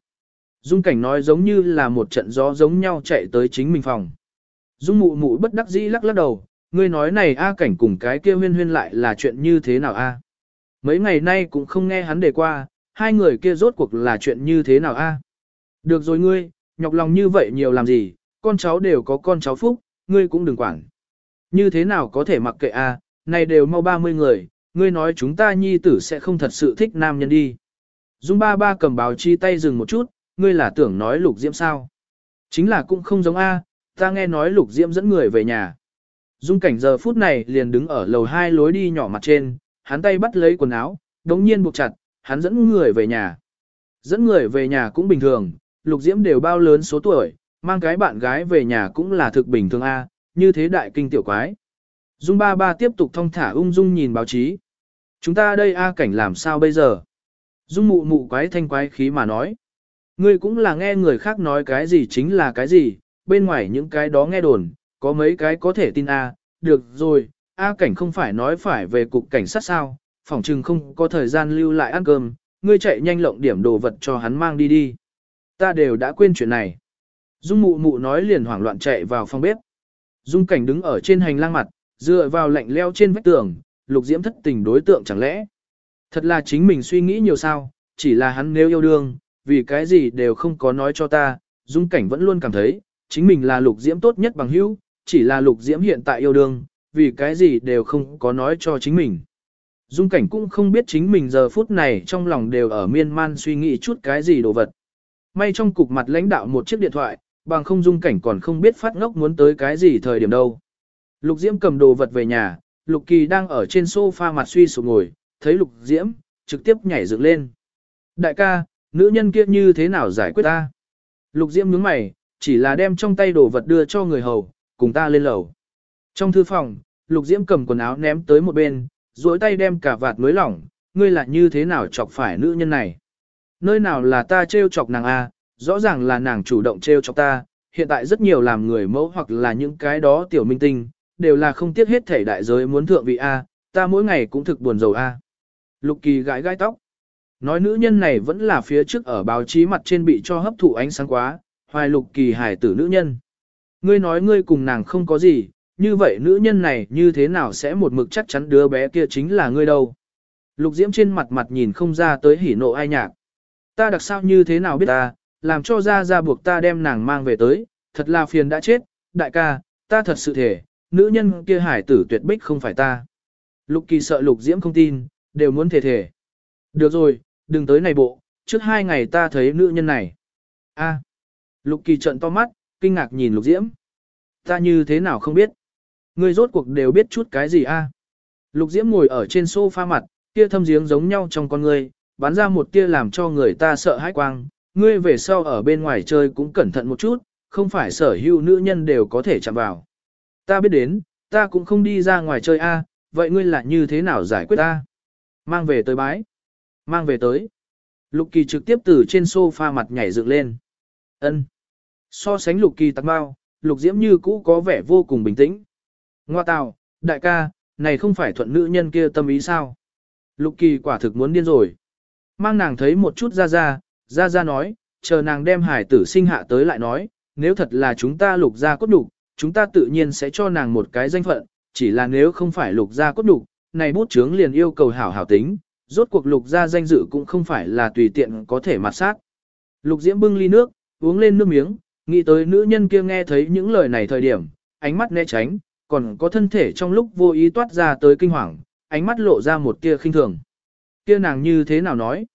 Dung cảnh nói giống như là một trận gió giống nhau chạy tới chính mình phòng. Dung mụ mụ bất đắc dĩ lắc lắc đầu, ngươi nói này A cảnh cùng cái kia huyên huyên lại là chuyện như thế nào A. Mấy ngày nay cũng không nghe hắn đề qua, hai người kia rốt cuộc là chuyện như thế nào A. Được rồi ngươi, nhọc lòng như vậy nhiều làm gì, con cháu đều có con cháu phúc, ngươi cũng đừng quản. Như thế nào có thể mặc kệ A, này đều mau 30 người, ngươi nói chúng ta nhi tử sẽ không thật sự thích nam nhân đi. Dung ba ba cầm báo chi tay dừng một chút, ngươi là tưởng nói lục diễm sao. Chính là cũng không giống A, ta nghe nói lục diễm dẫn người về nhà. Dung cảnh giờ phút này liền đứng ở lầu hai lối đi nhỏ mặt trên, hắn tay bắt lấy quần áo, đống nhiên buộc chặt, hắn dẫn người về nhà. Dẫn người về nhà cũng bình thường, lục diễm đều bao lớn số tuổi, mang cái bạn gái về nhà cũng là thực bình thường A, như thế đại kinh tiểu quái. Dung ba ba tiếp tục thong thả ung dung nhìn báo chí. Chúng ta đây A cảnh làm sao bây giờ? Dung mụ mụ quái thanh quái khí mà nói. Ngươi cũng là nghe người khác nói cái gì chính là cái gì, bên ngoài những cái đó nghe đồn, có mấy cái có thể tin A, được rồi, A cảnh không phải nói phải về cục cảnh sát sao, phỏng chừng không có thời gian lưu lại ăn cơm, ngươi chạy nhanh lộng điểm đồ vật cho hắn mang đi đi. Ta đều đã quên chuyện này. Dung mụ mụ nói liền hoảng loạn chạy vào phòng bếp. Dung cảnh đứng ở trên hành lang mặt, dựa vào lạnh leo trên vách tường, lục diễm thất tình đối tượng chẳng lẽ. Thật là chính mình suy nghĩ nhiều sao, chỉ là hắn nếu yêu đương, vì cái gì đều không có nói cho ta, dung cảnh vẫn luôn cảm thấy, chính mình là lục diễm tốt nhất bằng hữu, chỉ là lục diễm hiện tại yêu đương, vì cái gì đều không có nói cho chính mình. Dung cảnh cũng không biết chính mình giờ phút này trong lòng đều ở miên man suy nghĩ chút cái gì đồ vật. May trong cục mặt lãnh đạo một chiếc điện thoại, bằng không dung cảnh còn không biết phát ngốc muốn tới cái gì thời điểm đâu. Lục Diễm cầm đồ vật về nhà, Lục Kỳ đang ở trên sofa mặt suy sụp ngồi, thấy Lục Diễm, trực tiếp nhảy dựng lên. Đại ca, nữ nhân kia như thế nào giải quyết ta? Lục Diễm nhướng mày, chỉ là đem trong tay đồ vật đưa cho người hầu, cùng ta lên lầu. Trong thư phòng, Lục Diễm cầm quần áo ném tới một bên, duỗi tay đem cả vạt mới lỏng, ngươi là như thế nào chọc phải nữ nhân này? Nơi nào là ta trêu chọc nàng a, rõ ràng là nàng chủ động trêu chọc ta, hiện tại rất nhiều làm người mẫu hoặc là những cái đó tiểu minh tinh, đều là không tiếc hết thể đại giới muốn thượng vị A, ta mỗi ngày cũng thực buồn rầu A. Lục kỳ gãi gãi tóc. Nói nữ nhân này vẫn là phía trước ở báo chí mặt trên bị cho hấp thụ ánh sáng quá, hoài lục kỳ hải tử nữ nhân. Ngươi nói ngươi cùng nàng không có gì, như vậy nữ nhân này như thế nào sẽ một mực chắc chắn đứa bé kia chính là ngươi đâu. Lục diễm trên mặt mặt nhìn không ra tới hỉ nộ ai nhạc. Ta đặc sao như thế nào biết ta, làm cho ra ra buộc ta đem nàng mang về tới, thật là phiền đã chết, đại ca, ta thật sự thể, nữ nhân kia hải tử tuyệt bích không phải ta. Lục kỳ sợ lục diễm không tin, đều muốn thể thể. Được rồi, đừng tới này bộ, trước hai ngày ta thấy nữ nhân này. a lục kỳ trận to mắt, kinh ngạc nhìn lục diễm. Ta như thế nào không biết. Ngươi rốt cuộc đều biết chút cái gì a Lục diễm ngồi ở trên sofa mặt, kia thâm giếng giống nhau trong con ngươi, bắn ra một tia làm cho người ta sợ hãi quang. Ngươi về sau ở bên ngoài chơi cũng cẩn thận một chút, không phải sở hữu nữ nhân đều có thể chạm vào. Ta biết đến, ta cũng không đi ra ngoài chơi a, vậy ngươi là như thế nào giải quyết ta? Mang về tới bái. Mang về tới. Lục kỳ trực tiếp từ trên sofa mặt nhảy dựng lên. ân So sánh lục kỳ tắc bao, lục diễm như cũ có vẻ vô cùng bình tĩnh. Ngoa tào, đại ca, này không phải thuận nữ nhân kia tâm ý sao? Lục kỳ quả thực muốn điên rồi. Mang nàng thấy một chút ra ra, ra ra nói, chờ nàng đem hải tử sinh hạ tới lại nói, nếu thật là chúng ta lục ra cốt đủ, chúng ta tự nhiên sẽ cho nàng một cái danh phận, chỉ là nếu không phải lục gia cốt đủ, này bút chướng liền yêu cầu hảo hảo tính, rốt cuộc lục gia danh dự cũng không phải là tùy tiện có thể mặt sát. Lục diễm bưng ly nước, uống lên nước miếng, nghĩ tới nữ nhân kia nghe thấy những lời này thời điểm, ánh mắt né tránh, còn có thân thể trong lúc vô ý toát ra tới kinh hoàng, ánh mắt lộ ra một tia khinh thường. Kia nàng như thế nào nói?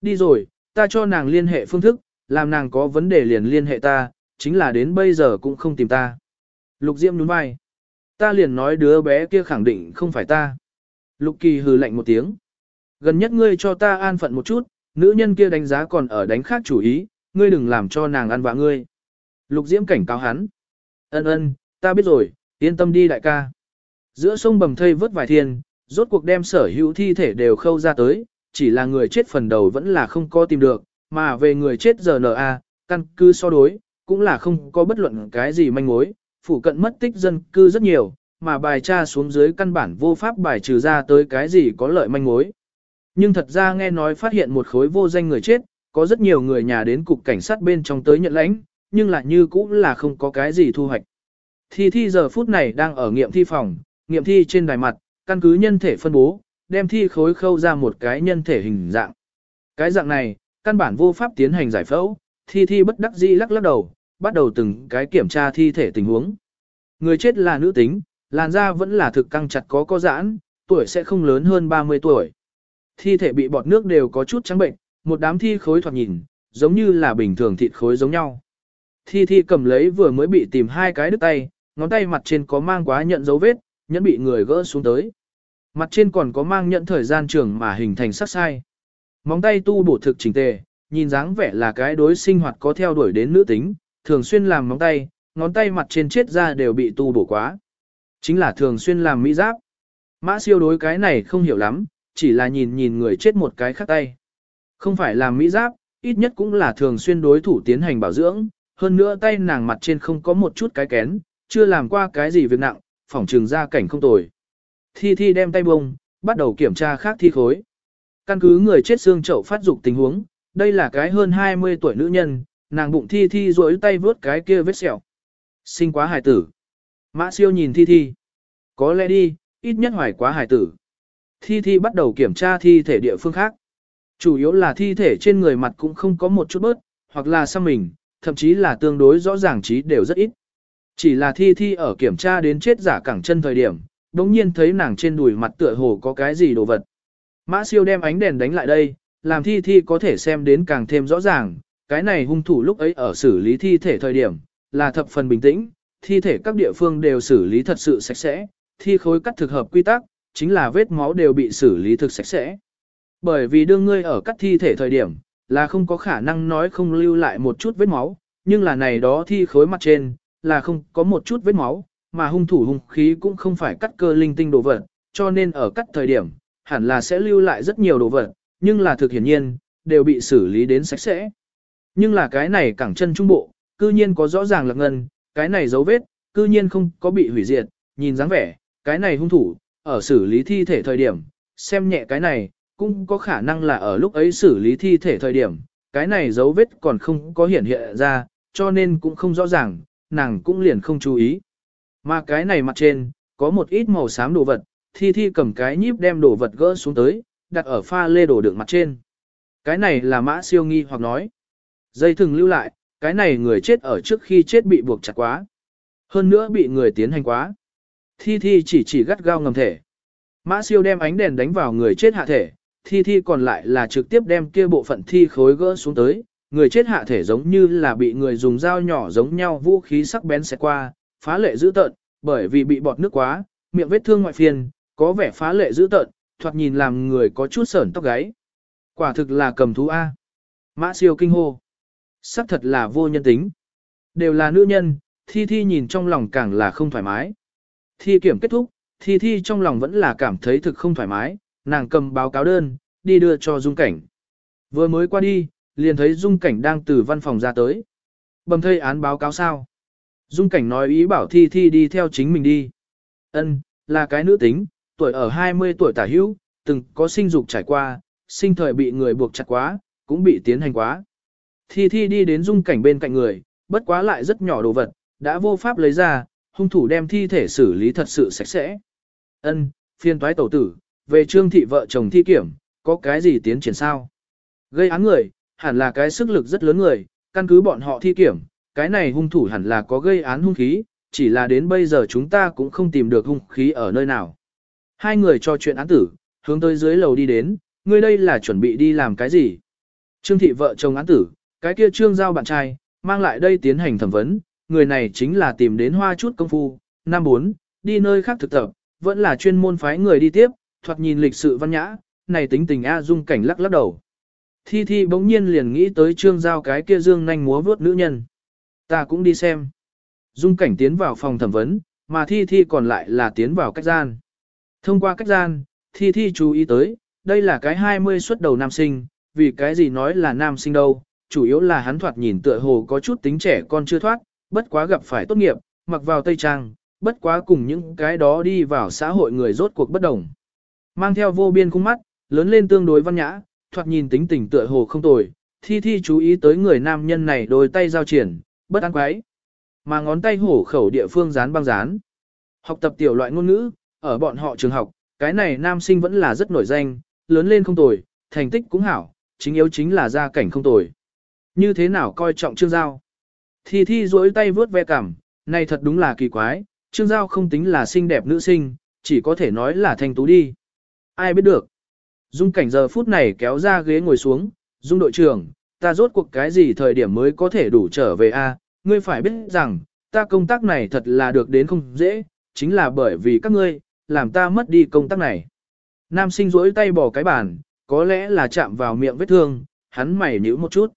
Đi rồi, ta cho nàng liên hệ phương thức, làm nàng có vấn đề liền liên hệ ta, chính là đến bây giờ cũng không tìm ta. Lục Diễm nhún vai. Ta liền nói đứa bé kia khẳng định không phải ta. Lục Kỳ hừ lạnh một tiếng. Gần nhất ngươi cho ta an phận một chút, nữ nhân kia đánh giá còn ở đánh khác chủ ý, ngươi đừng làm cho nàng ăn vạ ngươi. Lục Diễm cảnh cáo hắn. Ân ân, ta biết rồi, yên tâm đi đại ca. Giữa sông bầm thây vớt vài thiên, rốt cuộc đem sở hữu thi thể đều khâu ra tới, chỉ là người chết phần đầu vẫn là không có tìm được, mà về người chết giờ NA, căn cứ so đối, cũng là không có bất luận cái gì manh mối, phủ cận mất tích dân cư rất nhiều, mà bài tra xuống dưới căn bản vô pháp bài trừ ra tới cái gì có lợi manh mối. Nhưng thật ra nghe nói phát hiện một khối vô danh người chết, có rất nhiều người nhà đến cục cảnh sát bên trong tới nhận lãnh, nhưng lại như cũng là không có cái gì thu hoạch. Thi thi giờ phút này đang ở nghiệm thi phòng, nghiệm thi trên đài mặt, căn cứ nhân thể phân bố, đem thi khối khâu ra một cái nhân thể hình dạng. Cái dạng này, căn bản vô pháp tiến hành giải phẫu, thi thi bất đắc dĩ lắc lắc đầu, bắt đầu từng cái kiểm tra thi thể tình huống. Người chết là nữ tính, làn da vẫn là thực căng chặt có co giãn, tuổi sẽ không lớn hơn 30 tuổi. Thi thể bị bọt nước đều có chút trắng bệnh, một đám thi khối thoạt nhìn, giống như là bình thường thịt khối giống nhau. Thi thi cầm lấy vừa mới bị tìm hai cái đứt tay, ngón tay mặt trên có mang quá nhận dấu vết, nhẫn bị người gỡ xuống tới. Mặt trên còn có mang nhận thời gian trưởng mà hình thành sắc sai. Móng tay tu bổ thực chỉnh tề, nhìn dáng vẻ là cái đối sinh hoạt có theo đuổi đến nữ tính, thường xuyên làm móng tay, ngón tay mặt trên chết ra đều bị tu bổ quá. Chính là thường xuyên làm mỹ giáp. Mã siêu đối cái này không hiểu lắm, chỉ là nhìn nhìn người chết một cái khác tay. Không phải làm mỹ giáp, ít nhất cũng là thường xuyên đối thủ tiến hành bảo dưỡng, hơn nữa tay nàng mặt trên không có một chút cái kén, chưa làm qua cái gì việc nặng, phỏng trường ra cảnh không tồi. Thi Thi đem tay bông, bắt đầu kiểm tra khác thi khối. Căn cứ người chết xương chậu phát dục tình huống, đây là cái hơn 20 tuổi nữ nhân, nàng bụng Thi Thi rối tay vướt cái kia vết sẹo. Sinh quá hài tử. Mã siêu nhìn Thi Thi. Có lẽ đi, ít nhất hoài quá hài tử. Thi Thi bắt đầu kiểm tra thi thể địa phương khác. Chủ yếu là thi thể trên người mặt cũng không có một chút bớt, hoặc là xăm mình, thậm chí là tương đối rõ ràng trí đều rất ít. Chỉ là thi thi ở kiểm tra đến chết giả cẳng chân thời điểm, đống nhiên thấy nàng trên đùi mặt tựa hồ có cái gì đồ vật. Mã siêu đem ánh đèn đánh lại đây, làm thi thi có thể xem đến càng thêm rõ ràng, cái này hung thủ lúc ấy ở xử lý thi thể thời điểm, là thập phần bình tĩnh, thi thể các địa phương đều xử lý thật sự sạch sẽ, thi khối cắt thực hợp quy tắc, chính là vết máu đều bị xử lý thực sạch sẽ. Bởi vì đương ngươi ở cắt thi thể thời điểm, là không có khả năng nói không lưu lại một chút vết máu, nhưng là này đó thi khối mặt trên, là không có một chút vết máu, mà hung thủ hung khí cũng không phải cắt cơ linh tinh đồ vật, cho nên ở cắt thời điểm, hẳn là sẽ lưu lại rất nhiều đồ vật, nhưng là thực hiển nhiên, đều bị xử lý đến sạch sẽ. Nhưng là cái này cẳng chân trung bộ, cư nhiên có rõ ràng là ngân, cái này dấu vết, cư nhiên không có bị hủy diệt, nhìn dáng vẻ, cái này hung thủ, ở xử lý thi thể thời điểm, xem nhẹ cái này, cũng có khả năng là ở lúc ấy xử lý thi thể thời điểm, cái này dấu vết còn không có hiện hiện ra, cho nên cũng không rõ ràng, nàng cũng liền không chú ý. Mà cái này mặt trên, có một ít màu xám đồ vật, thi thi cầm cái nhíp đem đồ vật gỡ xuống tới, đặt ở pha lê đồ đựng mặt trên. Cái này là mã siêu nghi hoặc nói. Dây thừng lưu lại, cái này người chết ở trước khi chết bị buộc chặt quá. Hơn nữa bị người tiến hành quá. Thi thi chỉ chỉ gắt gao ngầm thể. Mã siêu đem ánh đèn đánh vào người chết hạ thể, thi thi còn lại là trực tiếp đem kia bộ phận thi khối gỡ xuống tới, người chết hạ thể giống như là bị người dùng dao nhỏ giống nhau vũ khí sắc bén xẹt qua, phá lệ dữ tợn, bởi vì bị bọt nước quá, miệng vết thương ngoại phiền, có vẻ phá lệ dữ tợn, thoạt nhìn làm người có chút sởn tóc gáy. Quả thực là cầm thú A. Mã siêu kinh hô. Sắc thật là vô nhân tính. Đều là nữ nhân, thi thi nhìn trong lòng càng là không thoải mái. Thi kiểm kết thúc, thi thi trong lòng vẫn là cảm thấy thực không thoải mái, nàng cầm báo cáo đơn, đi đưa cho dung cảnh. Vừa mới qua đi, liền thấy dung cảnh đang từ văn phòng ra tới. Bầm thây án báo cáo sao? Dung cảnh nói ý bảo thi thi đi theo chính mình đi. Ân, là cái nữ tính, tuổi ở 20 tuổi tả hữu, từng có sinh dục trải qua, sinh thời bị người buộc chặt quá, cũng bị tiến hành quá. Thi thi đi đến dung cảnh bên cạnh người, bất quá lại rất nhỏ đồ vật, đã vô pháp lấy ra, hung thủ đem thi thể xử lý thật sự sạch sẽ. Ân, phiên toái tổ tử, về trương thị vợ chồng thi kiểm, có cái gì tiến triển sao? Gây án người, hẳn là cái sức lực rất lớn người, căn cứ bọn họ thi kiểm, cái này hung thủ hẳn là có gây án hung khí, chỉ là đến bây giờ chúng ta cũng không tìm được hung khí ở nơi nào. Hai người cho chuyện án tử, hướng tới dưới lầu đi đến, người đây là chuẩn bị đi làm cái gì? Trương thị vợ chồng án tử, cái kia trương giao bạn trai, mang lại đây tiến hành thẩm vấn, người này chính là tìm đến hoa chút công phu, năm bốn, đi nơi khác thực tập, vẫn là chuyên môn phái người đi tiếp, thoạt nhìn lịch sự văn nhã, này tính tình A dung cảnh lắc lắc đầu. Thi Thi bỗng nhiên liền nghĩ tới trương giao cái kia dương nhanh múa vớt nữ nhân. Ta cũng đi xem. Dung cảnh tiến vào phòng thẩm vấn, mà Thi Thi còn lại là tiến vào cách gian. Thông qua cách gian, Thi Thi chú ý tới, đây là cái 20 xuất đầu nam sinh, vì cái gì nói là nam sinh đâu, chủ yếu là hắn thoạt nhìn tựa hồ có chút tính trẻ con chưa thoát, bất quá gặp phải tốt nghiệp, mặc vào tây trang, bất quá cùng những cái đó đi vào xã hội người rốt cuộc bất đồng. Mang theo vô biên khung mắt, lớn lên tương đối văn nhã, thoạt nhìn tính tình tựa hồ không tồi, thi thi chú ý tới người nam nhân này đôi tay giao triển, bất an quái. Mà ngón tay hổ khẩu địa phương dán băng dán. Học tập tiểu loại ngôn ngữ, ở bọn họ trường học, cái này nam sinh vẫn là rất nổi danh, lớn lên không tồi, thành tích cũng hảo, chính yếu chính là gia cảnh không tồi. Như thế nào coi trọng trương giao? Thi thi duỗi tay vướt ve cảm, này thật đúng là kỳ quái, Trương Giao không tính là xinh đẹp nữ sinh, chỉ có thể nói là thanh tú đi. Ai biết được. Dung cảnh giờ phút này kéo ra ghế ngồi xuống, Dung đội trưởng, ta rốt cuộc cái gì thời điểm mới có thể đủ trở về a? ngươi phải biết rằng, ta công tác này thật là được đến không dễ, chính là bởi vì các ngươi, làm ta mất đi công tác này. Nam sinh rỗi tay bỏ cái bàn, có lẽ là chạm vào miệng vết thương, hắn mày nhíu một chút.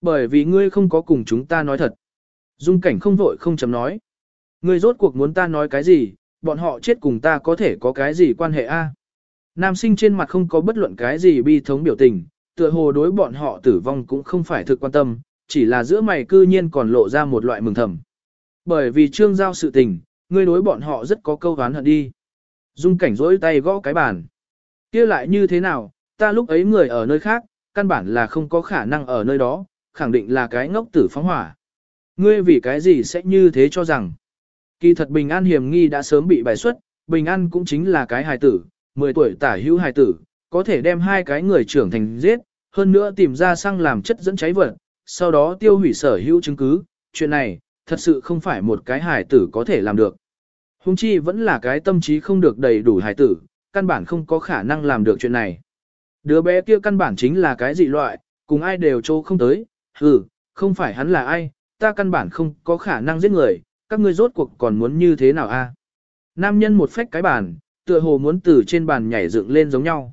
Bởi vì ngươi không có cùng chúng ta nói thật. Dung cảnh không vội không chấm nói. Ngươi rốt cuộc muốn ta nói cái gì, bọn họ chết cùng ta có thể có cái gì quan hệ a? Nam sinh trên mặt không có bất luận cái gì bi thống biểu tình, tựa hồ đối bọn họ tử vong cũng không phải thực quan tâm, chỉ là giữa mày cư nhiên còn lộ ra một loại mừng thầm. Bởi vì trương giao sự tình, ngươi đối bọn họ rất có câu oán hận đi. Dung cảnh rỗi tay gõ cái bàn. kia lại như thế nào, ta lúc ấy người ở nơi khác, căn bản là không có khả năng ở nơi đó, khẳng định là cái ngốc tử phóng hỏa. Ngươi vì cái gì sẽ như thế cho rằng. Kỳ thật Bình An hiểm nghi đã sớm bị bài xuất, Bình An cũng chính là cái hài tử, 10 tuổi tả hữu hài tử, có thể đem hai cái người trưởng thành giết, hơn nữa tìm ra xăng làm chất dẫn cháy vật, sau đó tiêu hủy sở hữu chứng cứ, chuyện này, thật sự không phải một cái hài tử có thể làm được. Hùng chi vẫn là cái tâm trí không được đầy đủ hài tử, căn bản không có khả năng làm được chuyện này. Đứa bé kia căn bản chính là cái dị loại, cùng ai đều trô không tới, hừ, không phải hắn là ai, ta căn bản không có khả năng giết người, các ngươi rốt cuộc còn muốn như thế nào a? Nam nhân một phách cái bàn, tựa hồ muốn từ trên bàn nhảy dựng lên giống nhau.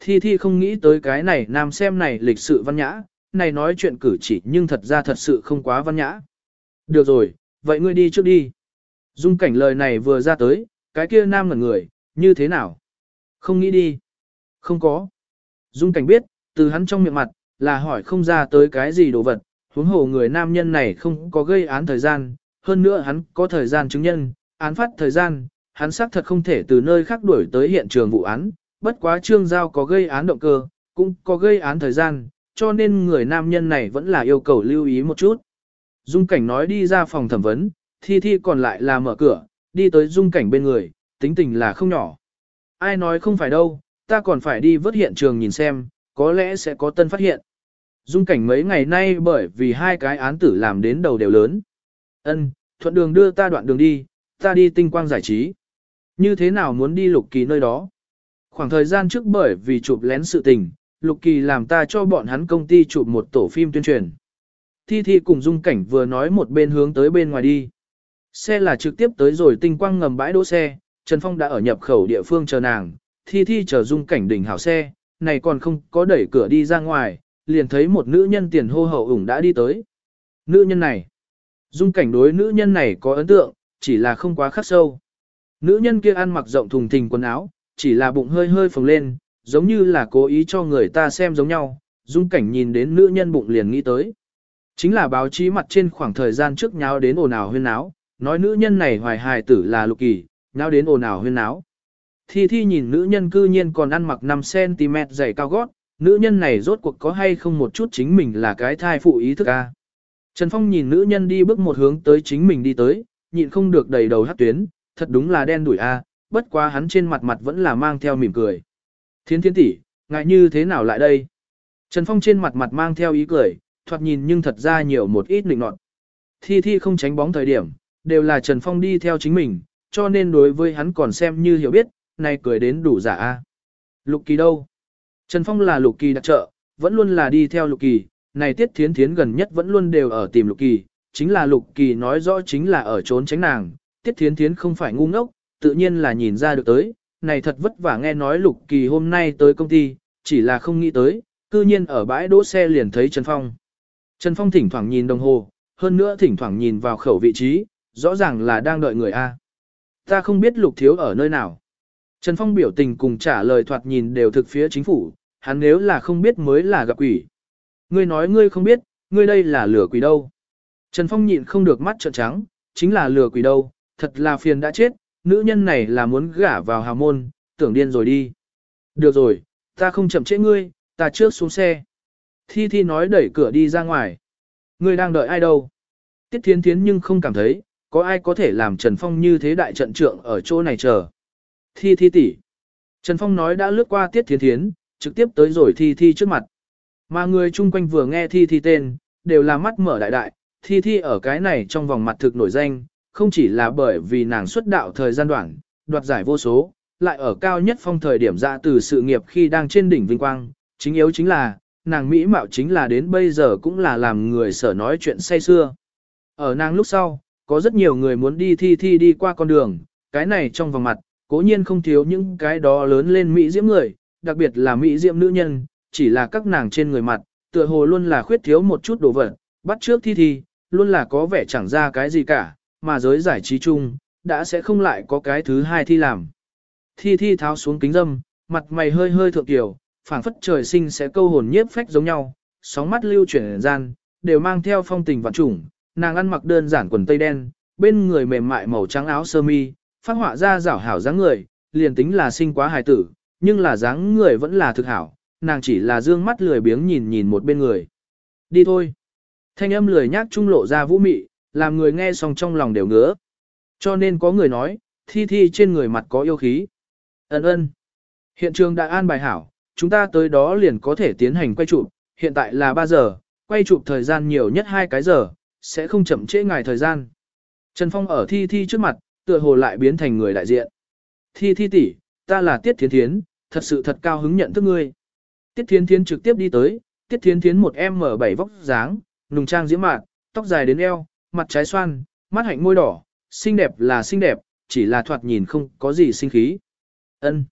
Thi Thi không nghĩ tới cái này nam xem này lịch sự văn nhã, này nói chuyện cử chỉ nhưng thật ra thật sự không quá văn nhã. Được rồi, vậy ngươi đi trước đi. Dung cảnh lời này vừa ra tới, cái kia nam ngẩn người, như thế nào? Không nghĩ đi. Không có. Dung cảnh biết, từ hắn trong miệng mặt, là hỏi không ra tới cái gì đồ vật, huống hồ người nam nhân này không có gây án thời gian, hơn nữa hắn có thời gian chứng nhân, án phát thời gian, hắn xác thật không thể từ nơi khác đuổi tới hiện trường vụ án, bất quá trương giao có gây án động cơ, cũng có gây án thời gian, cho nên người nam nhân này vẫn là yêu cầu lưu ý một chút. Dung cảnh nói đi ra phòng thẩm vấn, thi thi còn lại là mở cửa, đi tới dung cảnh bên người, tính tình là không nhỏ. Ai nói không phải đâu, ta còn phải đi vớt hiện trường nhìn xem, có lẽ sẽ có tân phát hiện. Dung cảnh mấy ngày nay bởi vì hai cái án tử làm đến đầu đều lớn. Ân, thuận đường đưa ta đoạn đường đi, ta đi tinh quang giải trí. Như thế nào muốn đi lục kỳ nơi đó? Khoảng thời gian trước bởi vì chụp lén sự tình, lục kỳ làm ta cho bọn hắn công ty chụp một tổ phim tuyên truyền. Thi Thi cùng Dung Cảnh vừa nói một bên hướng tới bên ngoài đi. Xe là trực tiếp tới rồi tinh quang ngầm bãi đỗ xe, Trần Phong đã ở nhập khẩu địa phương chờ nàng, Thi Thi chờ Dung Cảnh đỉnh hảo xe, này còn không có đẩy cửa đi ra ngoài, liền thấy một nữ nhân tiền hô hậu ủng đã đi tới. Nữ nhân này, Dung Cảnh đối nữ nhân này có ấn tượng, chỉ là không quá khắc sâu. Nữ nhân kia ăn mặc rộng thùng thình quần áo, chỉ là bụng hơi hơi phồng lên, giống như là cố ý cho người ta xem giống nhau, dung cảnh nhìn đến nữ nhân bụng liền nghĩ tới. Chính là báo chí mặt trên khoảng thời gian trước nháo đến ồn ào huyên náo, nói nữ nhân này hoài hài tử là lục kỳ, nháo đến ồn ào huyên náo. Thi thi nhìn nữ nhân cư nhiên còn ăn mặc 5cm giày cao gót, nữ nhân này rốt cuộc có hay không một chút chính mình là cái thai phụ ý thức a. Trần Phong nhìn nữ nhân đi bước một hướng tới chính mình đi tới, nhịn không được đầy đầu hát tuyến, thật đúng là đen đuổi a, bất quá hắn trên mặt mặt vẫn là mang theo mỉm cười. Thiến thiến tỷ, ngại như thế nào lại đây? Trần Phong trên mặt mặt mang theo ý cười, thoạt nhìn nhưng thật ra nhiều một ít nịnh nọt. Thi thi không tránh bóng thời điểm, đều là Trần Phong đi theo chính mình, cho nên đối với hắn còn xem như hiểu biết, này cười đến đủ giả a. Lục kỳ đâu? Trần Phong là lục kỳ đặc trợ, vẫn luôn là đi theo lục kỳ, này tiết thiến thiến gần nhất vẫn luôn đều ở tìm lục kỳ, chính là lục kỳ nói rõ chính là ở trốn tránh nàng, tiết thiến thiến không phải ngu ngốc, tự nhiên là nhìn ra được tới, này thật vất vả nghe nói Lục Kỳ hôm nay tới công ty, chỉ là không nghĩ tới, cư nhiên ở bãi đỗ xe liền thấy Trần Phong. Trần Phong thỉnh thoảng nhìn đồng hồ, hơn nữa thỉnh thoảng nhìn vào khẩu vị trí, rõ ràng là đang đợi người A. Ta không biết Lục Thiếu ở nơi nào. Trần Phong biểu tình cùng trả lời thoạt nhìn đều thực phía chính phủ, hắn nếu là không biết mới là gặp quỷ. Ngươi nói ngươi không biết, ngươi đây là lửa quỷ đâu. Trần Phong nhịn không được mắt trợn trắng, chính là lửa quỷ đâu, thật là phiền đã chết, nữ nhân này là muốn gả vào hào môn, tưởng điên rồi đi. Được rồi, ta không chậm trễ ngươi, ta trước xuống xe. Thi Thi nói đẩy cửa đi ra ngoài. Ngươi đang đợi ai đâu? Tiết Thiến Thiến nhưng không cảm thấy, có ai có thể làm Trần Phong như thế đại trận trượng ở chỗ này chờ. Thi Thi tỷ. Trần Phong nói đã lướt qua Tiết Thiến Thiến, trực tiếp tới rồi Thi Thi trước mặt. Mà người chung quanh vừa nghe Thi Thi tên, đều là mắt mở đại đại, Thi Thi ở cái này trong vòng mặt thực nổi danh, không chỉ là bởi vì nàng xuất đạo thời gian đoạn, đoạt giải vô số, lại ở cao nhất phong thời điểm ra từ sự nghiệp khi đang trên đỉnh vinh quang, chính yếu chính là, nàng Mỹ mạo chính là đến bây giờ cũng là làm người sở nói chuyện say xưa. Ở nàng lúc sau, có rất nhiều người muốn đi thi thi đi qua con đường, cái này trong vòng mặt, cố nhiên không thiếu những cái đó lớn lên Mỹ diễm người, đặc biệt là Mỹ diệm nữ nhân, chỉ là các nàng trên người mặt, tựa hồ luôn là khuyết thiếu một chút đồ vật, bắt trước thi thi, luôn là có vẻ chẳng ra cái gì cả, mà giới giải trí chung, đã sẽ không lại có cái thứ hai thi làm. Thi thi tháo xuống kính dâm, mặt mày hơi hơi thượng tiểu, phảng phất trời sinh sẽ câu hồn nhiếp phách giống nhau, sóng mắt lưu chuyển gian, đều mang theo phong tình vạn trùng, nàng ăn mặc đơn giản quần tây đen, bên người mềm mại màu trắng áo sơ mi, phát họa ra rảo hảo dáng người, liền tính là sinh quá hài tử, nhưng là dáng người vẫn là thực hảo, nàng chỉ là dương mắt lười biếng nhìn nhìn một bên người. Đi thôi. Thanh âm lười nhác trung lộ ra vũ mị, làm người nghe xong trong lòng đều ngứa. Cho nên có người nói, thi thi trên người mặt có yêu khí. Ấn ơn. Hiện trường đã an bài hảo, chúng ta tới đó liền có thể tiến hành quay chụp, hiện tại là 3 giờ, quay chụp thời gian nhiều nhất 2 cái giờ, sẽ không chậm trễ ngài thời gian. Trần Phong ở thi thi trước mặt, tựa hồ lại biến thành người đại diện. Thi thi tỷ, ta là Tiết Thiến Thiến, thật sự thật cao hứng nhận thức ngươi. Tiết Thiến Thiến trực tiếp đi tới, Tiết Thiến Thiến một M7 vóc dáng, nùng trang diễm mạn, tóc dài đến eo, mặt trái xoan, mắt hạnh môi đỏ, xinh đẹp là xinh đẹp, chỉ là thoạt nhìn không có gì sinh khí. Ân.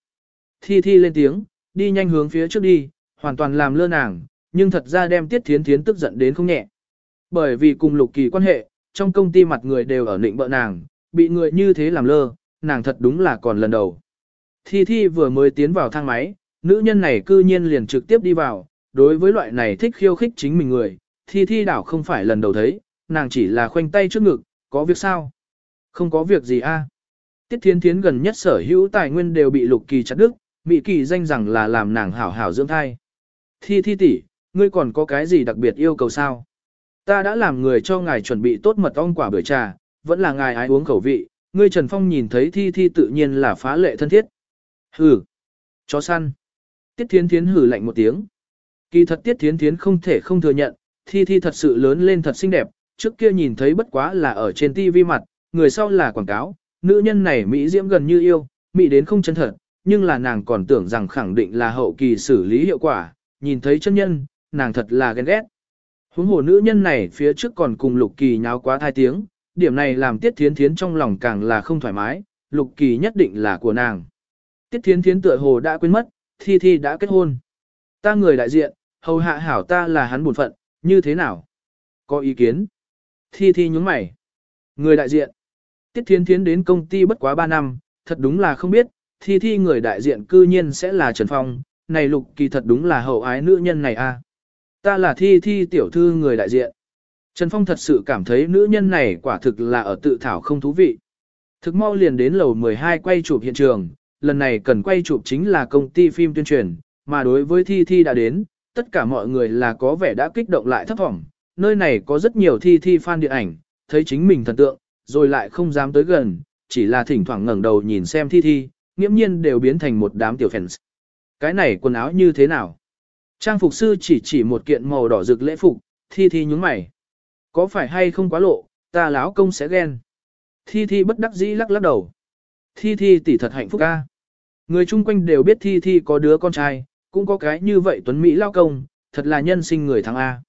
Thi Thi lên tiếng, đi nhanh hướng phía trước đi, hoàn toàn làm lơ nàng, nhưng thật ra đem Tiết Thiến Thiến tức giận đến không nhẹ. Bởi vì cùng Lục Kỳ quan hệ, trong công ty mặt người đều ở nịnh bợ nàng, bị người như thế làm lơ, nàng thật đúng là còn lần đầu. Thi Thi vừa mới tiến vào thang máy, nữ nhân này cư nhiên liền trực tiếp đi vào, đối với loại này thích khiêu khích chính mình người, Thi Thi đảo không phải lần đầu thấy, nàng chỉ là khoanh tay trước ngực, có việc sao? Không có việc gì a. Tiết Thiến Thiến gần nhất sở hữu tài nguyên đều bị Lục Kỳ chặt đứt, Mỹ Kỳ danh rằng là làm nàng hảo hảo dưỡng thai. Thi Thi tỷ, ngươi còn có cái gì đặc biệt yêu cầu sao? Ta đã làm người cho ngài chuẩn bị tốt mật ong quả bưởi trà, vẫn là ngài ái uống khẩu vị, ngươi Trần Phong nhìn thấy Thi Thi tự nhiên là phá lệ thân thiết. Hừ, chó săn. Tiết Thiến Thiến hử lạnh một tiếng. Kỳ thật Tiết Thiến Thiến không thể không thừa nhận, Thi Thi thật sự lớn lên thật xinh đẹp, trước kia nhìn thấy bất quá là ở trên TV mặt, người sau là quảng cáo, nữ nhân này Mỹ diễm gần như yêu, Mỹ đến không chân thật, nhưng là nàng còn tưởng rằng khẳng định là hậu kỳ xử lý hiệu quả, nhìn thấy chân nhân, nàng thật là ghen ghét. Huống hồ nữ nhân này phía trước còn cùng Lục Kỳ nháo quá thai tiếng, điểm này làm Tiết Thiến Thiến trong lòng càng là không thoải mái, Lục Kỳ nhất định là của nàng. Tiết Thiến Thiến tựa hồ đã quên mất, Thi Thi đã kết hôn. Ta người đại diện, hầu hạ hảo ta là hắn buồn phận, như thế nào? Có ý kiến? Thi Thi nhúng mày. Người đại diện. Tiết Thiến Thiến đến công ty bất quá 3 năm, thật đúng là không biết, Thi Thi người đại diện cư nhiên sẽ là Trần Phong, này Lục Kỳ thật đúng là hậu ái nữ nhân này a. Ta là Thi Thi tiểu thư người đại diện. Trần Phong thật sự cảm thấy nữ nhân này quả thực là ở tự thảo không thú vị. Thực mau liền đến lầu 12 quay chụp hiện trường, lần này cần quay chụp chính là công ty phim tuyên truyền, mà đối với Thi Thi đã đến, tất cả mọi người là có vẻ đã kích động lại thấp thỏm. Nơi này có rất nhiều Thi Thi fan điện ảnh, thấy chính mình thần tượng, rồi lại không dám tới gần, chỉ là thỉnh thoảng ngẩng đầu nhìn xem Thi Thi, nghiễm nhiên đều biến thành một đám tiểu fans. Cái này quần áo như thế nào? Trang phục sư chỉ chỉ một kiện màu đỏ rực lễ phục, Thi Thi nhúng mày. Có phải hay không quá lộ, ta láo công sẽ ghen. Thi Thi bất đắc dĩ lắc lắc đầu. Thi Thi tỷ thật hạnh phúc ca. Người chung quanh đều biết Thi Thi có đứa con trai, cũng có cái như vậy tuấn Mỹ lao công, thật là nhân sinh người thắng A.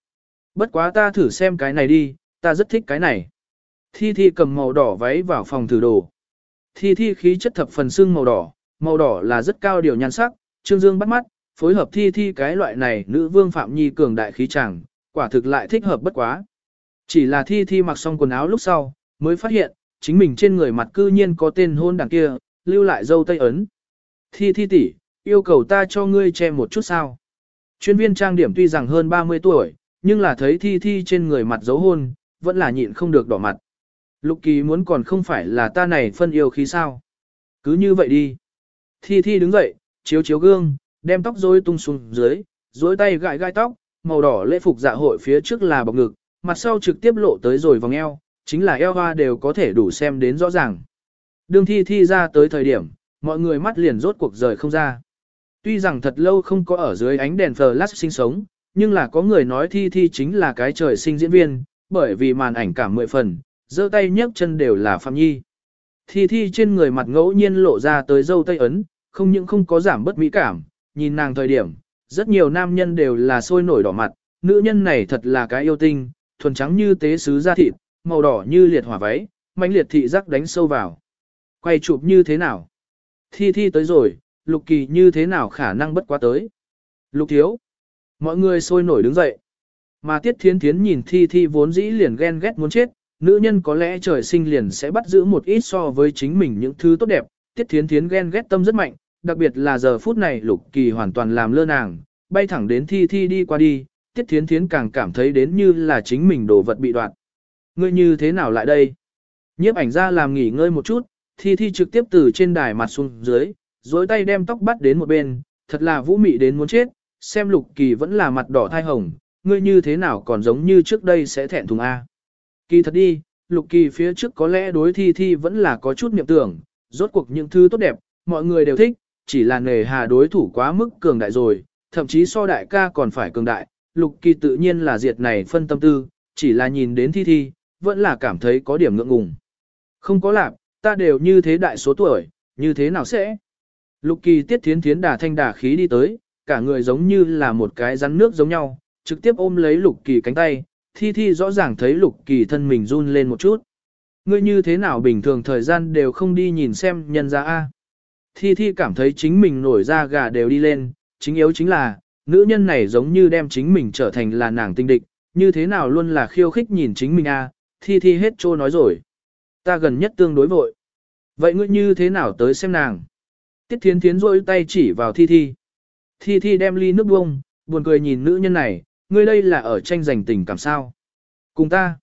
Bất quá ta thử xem cái này đi, ta rất thích cái này. Thi Thi cầm màu đỏ váy vào phòng thử đồ. Thi Thi khí chất thập phần xương màu đỏ, màu đỏ là rất cao điều nhan sắc, trương dương bắt mắt, phối hợp Thi Thi cái loại này nữ vương Phạm Nhi cường đại khí chẳng, quả thực lại thích hợp bất quá. Chỉ là Thi Thi mặc xong quần áo lúc sau, mới phát hiện, chính mình trên người mặt cư nhiên có tên hôn đằng kia, lưu lại dâu tây ấn. Thi Thi tỷ, yêu cầu ta cho ngươi che một chút sao. Chuyên viên trang điểm tuy rằng hơn 30 tuổi, nhưng là thấy Thi Thi trên người mặt dấu hôn, vẫn là nhịn không được đỏ mặt. Lục kỳ muốn còn không phải là ta này phân yêu khí sao. Cứ như vậy đi. Thi Thi đứng dậy, chiếu chiếu gương, đem tóc rối tung xuống dưới, rối tay gãi gai tóc, màu đỏ lễ phục dạ hội phía trước là bọc ngực, mặt sau trực tiếp lộ tới rồi vòng eo, chính là eo hoa đều có thể đủ xem đến rõ ràng. Đương Thi Thi ra tới thời điểm, mọi người mắt liền rốt cuộc rời không ra. Tuy rằng thật lâu không có ở dưới ánh đèn flash sinh sống, nhưng là có người nói Thi Thi chính là cái trời sinh diễn viên, bởi vì màn ảnh cảm mười phần, giơ tay nhấc chân đều là Phạm Nhi. Thi Thi trên người mặt ngẫu nhiên lộ ra tới dâu tây ấn, không những không có giảm bất mỹ cảm, nhìn nàng thời điểm, rất nhiều nam nhân đều là sôi nổi đỏ mặt, nữ nhân này thật là cái yêu tinh, thuần trắng như tế sứ da thịt, màu đỏ như liệt hỏa váy, mãnh liệt thị giác đánh sâu vào. Quay chụp như thế nào? Thi Thi tới rồi, Lục Kỳ như thế nào khả năng bất quá tới? Lục Thiếu. Mọi người sôi nổi đứng dậy. Mà Tiết Thiến Thiến nhìn Thi Thi vốn dĩ liền ghen ghét muốn chết, nữ nhân có lẽ trời sinh liền sẽ bắt giữ một ít so với chính mình những thứ tốt đẹp. Tiết Thiến Thiến ghen ghét tâm rất mạnh, đặc biệt là giờ phút này Lục Kỳ hoàn toàn làm lơ nàng, bay thẳng đến Thi Thi đi qua đi, Tiết Thiến Thiến càng cảm thấy đến như là chính mình đồ vật bị đoạn. Ngươi như thế nào lại đây? Nhiếp ảnh ra làm nghỉ ngơi một chút, Thi Thi trực tiếp từ trên đài mặt xuống dưới, dối tay đem tóc bắt đến một bên, thật là vũ mị đến muốn chết, xem Lục Kỳ vẫn là mặt đỏ thai hồng, ngươi như thế nào còn giống như trước đây sẽ thẹn thùng A. Kỳ thật đi, Lục Kỳ phía trước có lẽ đối Thi Thi vẫn là có chút niệm tưởng, rốt cuộc những thứ tốt đẹp, mọi người đều thích, chỉ là nề hà đối thủ quá mức cường đại rồi, thậm chí so đại ca còn phải cường đại, Lục Kỳ tự nhiên là diệt này phân tâm tư, chỉ là nhìn đến Thi Thi, vẫn là cảm thấy có điểm ngượng ngùng. Không có lạc, ta đều như thế đại số tuổi, như thế nào sẽ? Lục Kỳ tiết thiến thiến đà thanh đà khí đi tới, cả người giống như là một cái rắn nước giống nhau, trực tiếp ôm lấy Lục Kỳ cánh tay, Thi Thi rõ ràng thấy Lục Kỳ thân mình run lên một chút. Ngươi như thế nào bình thường thời gian đều không đi nhìn xem nhân ra A. Thi Thi cảm thấy chính mình nổi da gà đều đi lên, chính yếu chính là, nữ nhân này giống như đem chính mình trở thành là nàng tinh địch, như thế nào luôn là khiêu khích nhìn chính mình A, Thi Thi hết trô nói rồi. Ta gần nhất tương đối vội. Vậy ngươi như thế nào tới xem nàng? Tiết Thiến Thiến rôi tay chỉ vào Thi Thi. Thi Thi đem ly nước bông, buồn cười nhìn nữ nhân này, ngươi đây là ở tranh giành tình cảm sao? Cùng ta.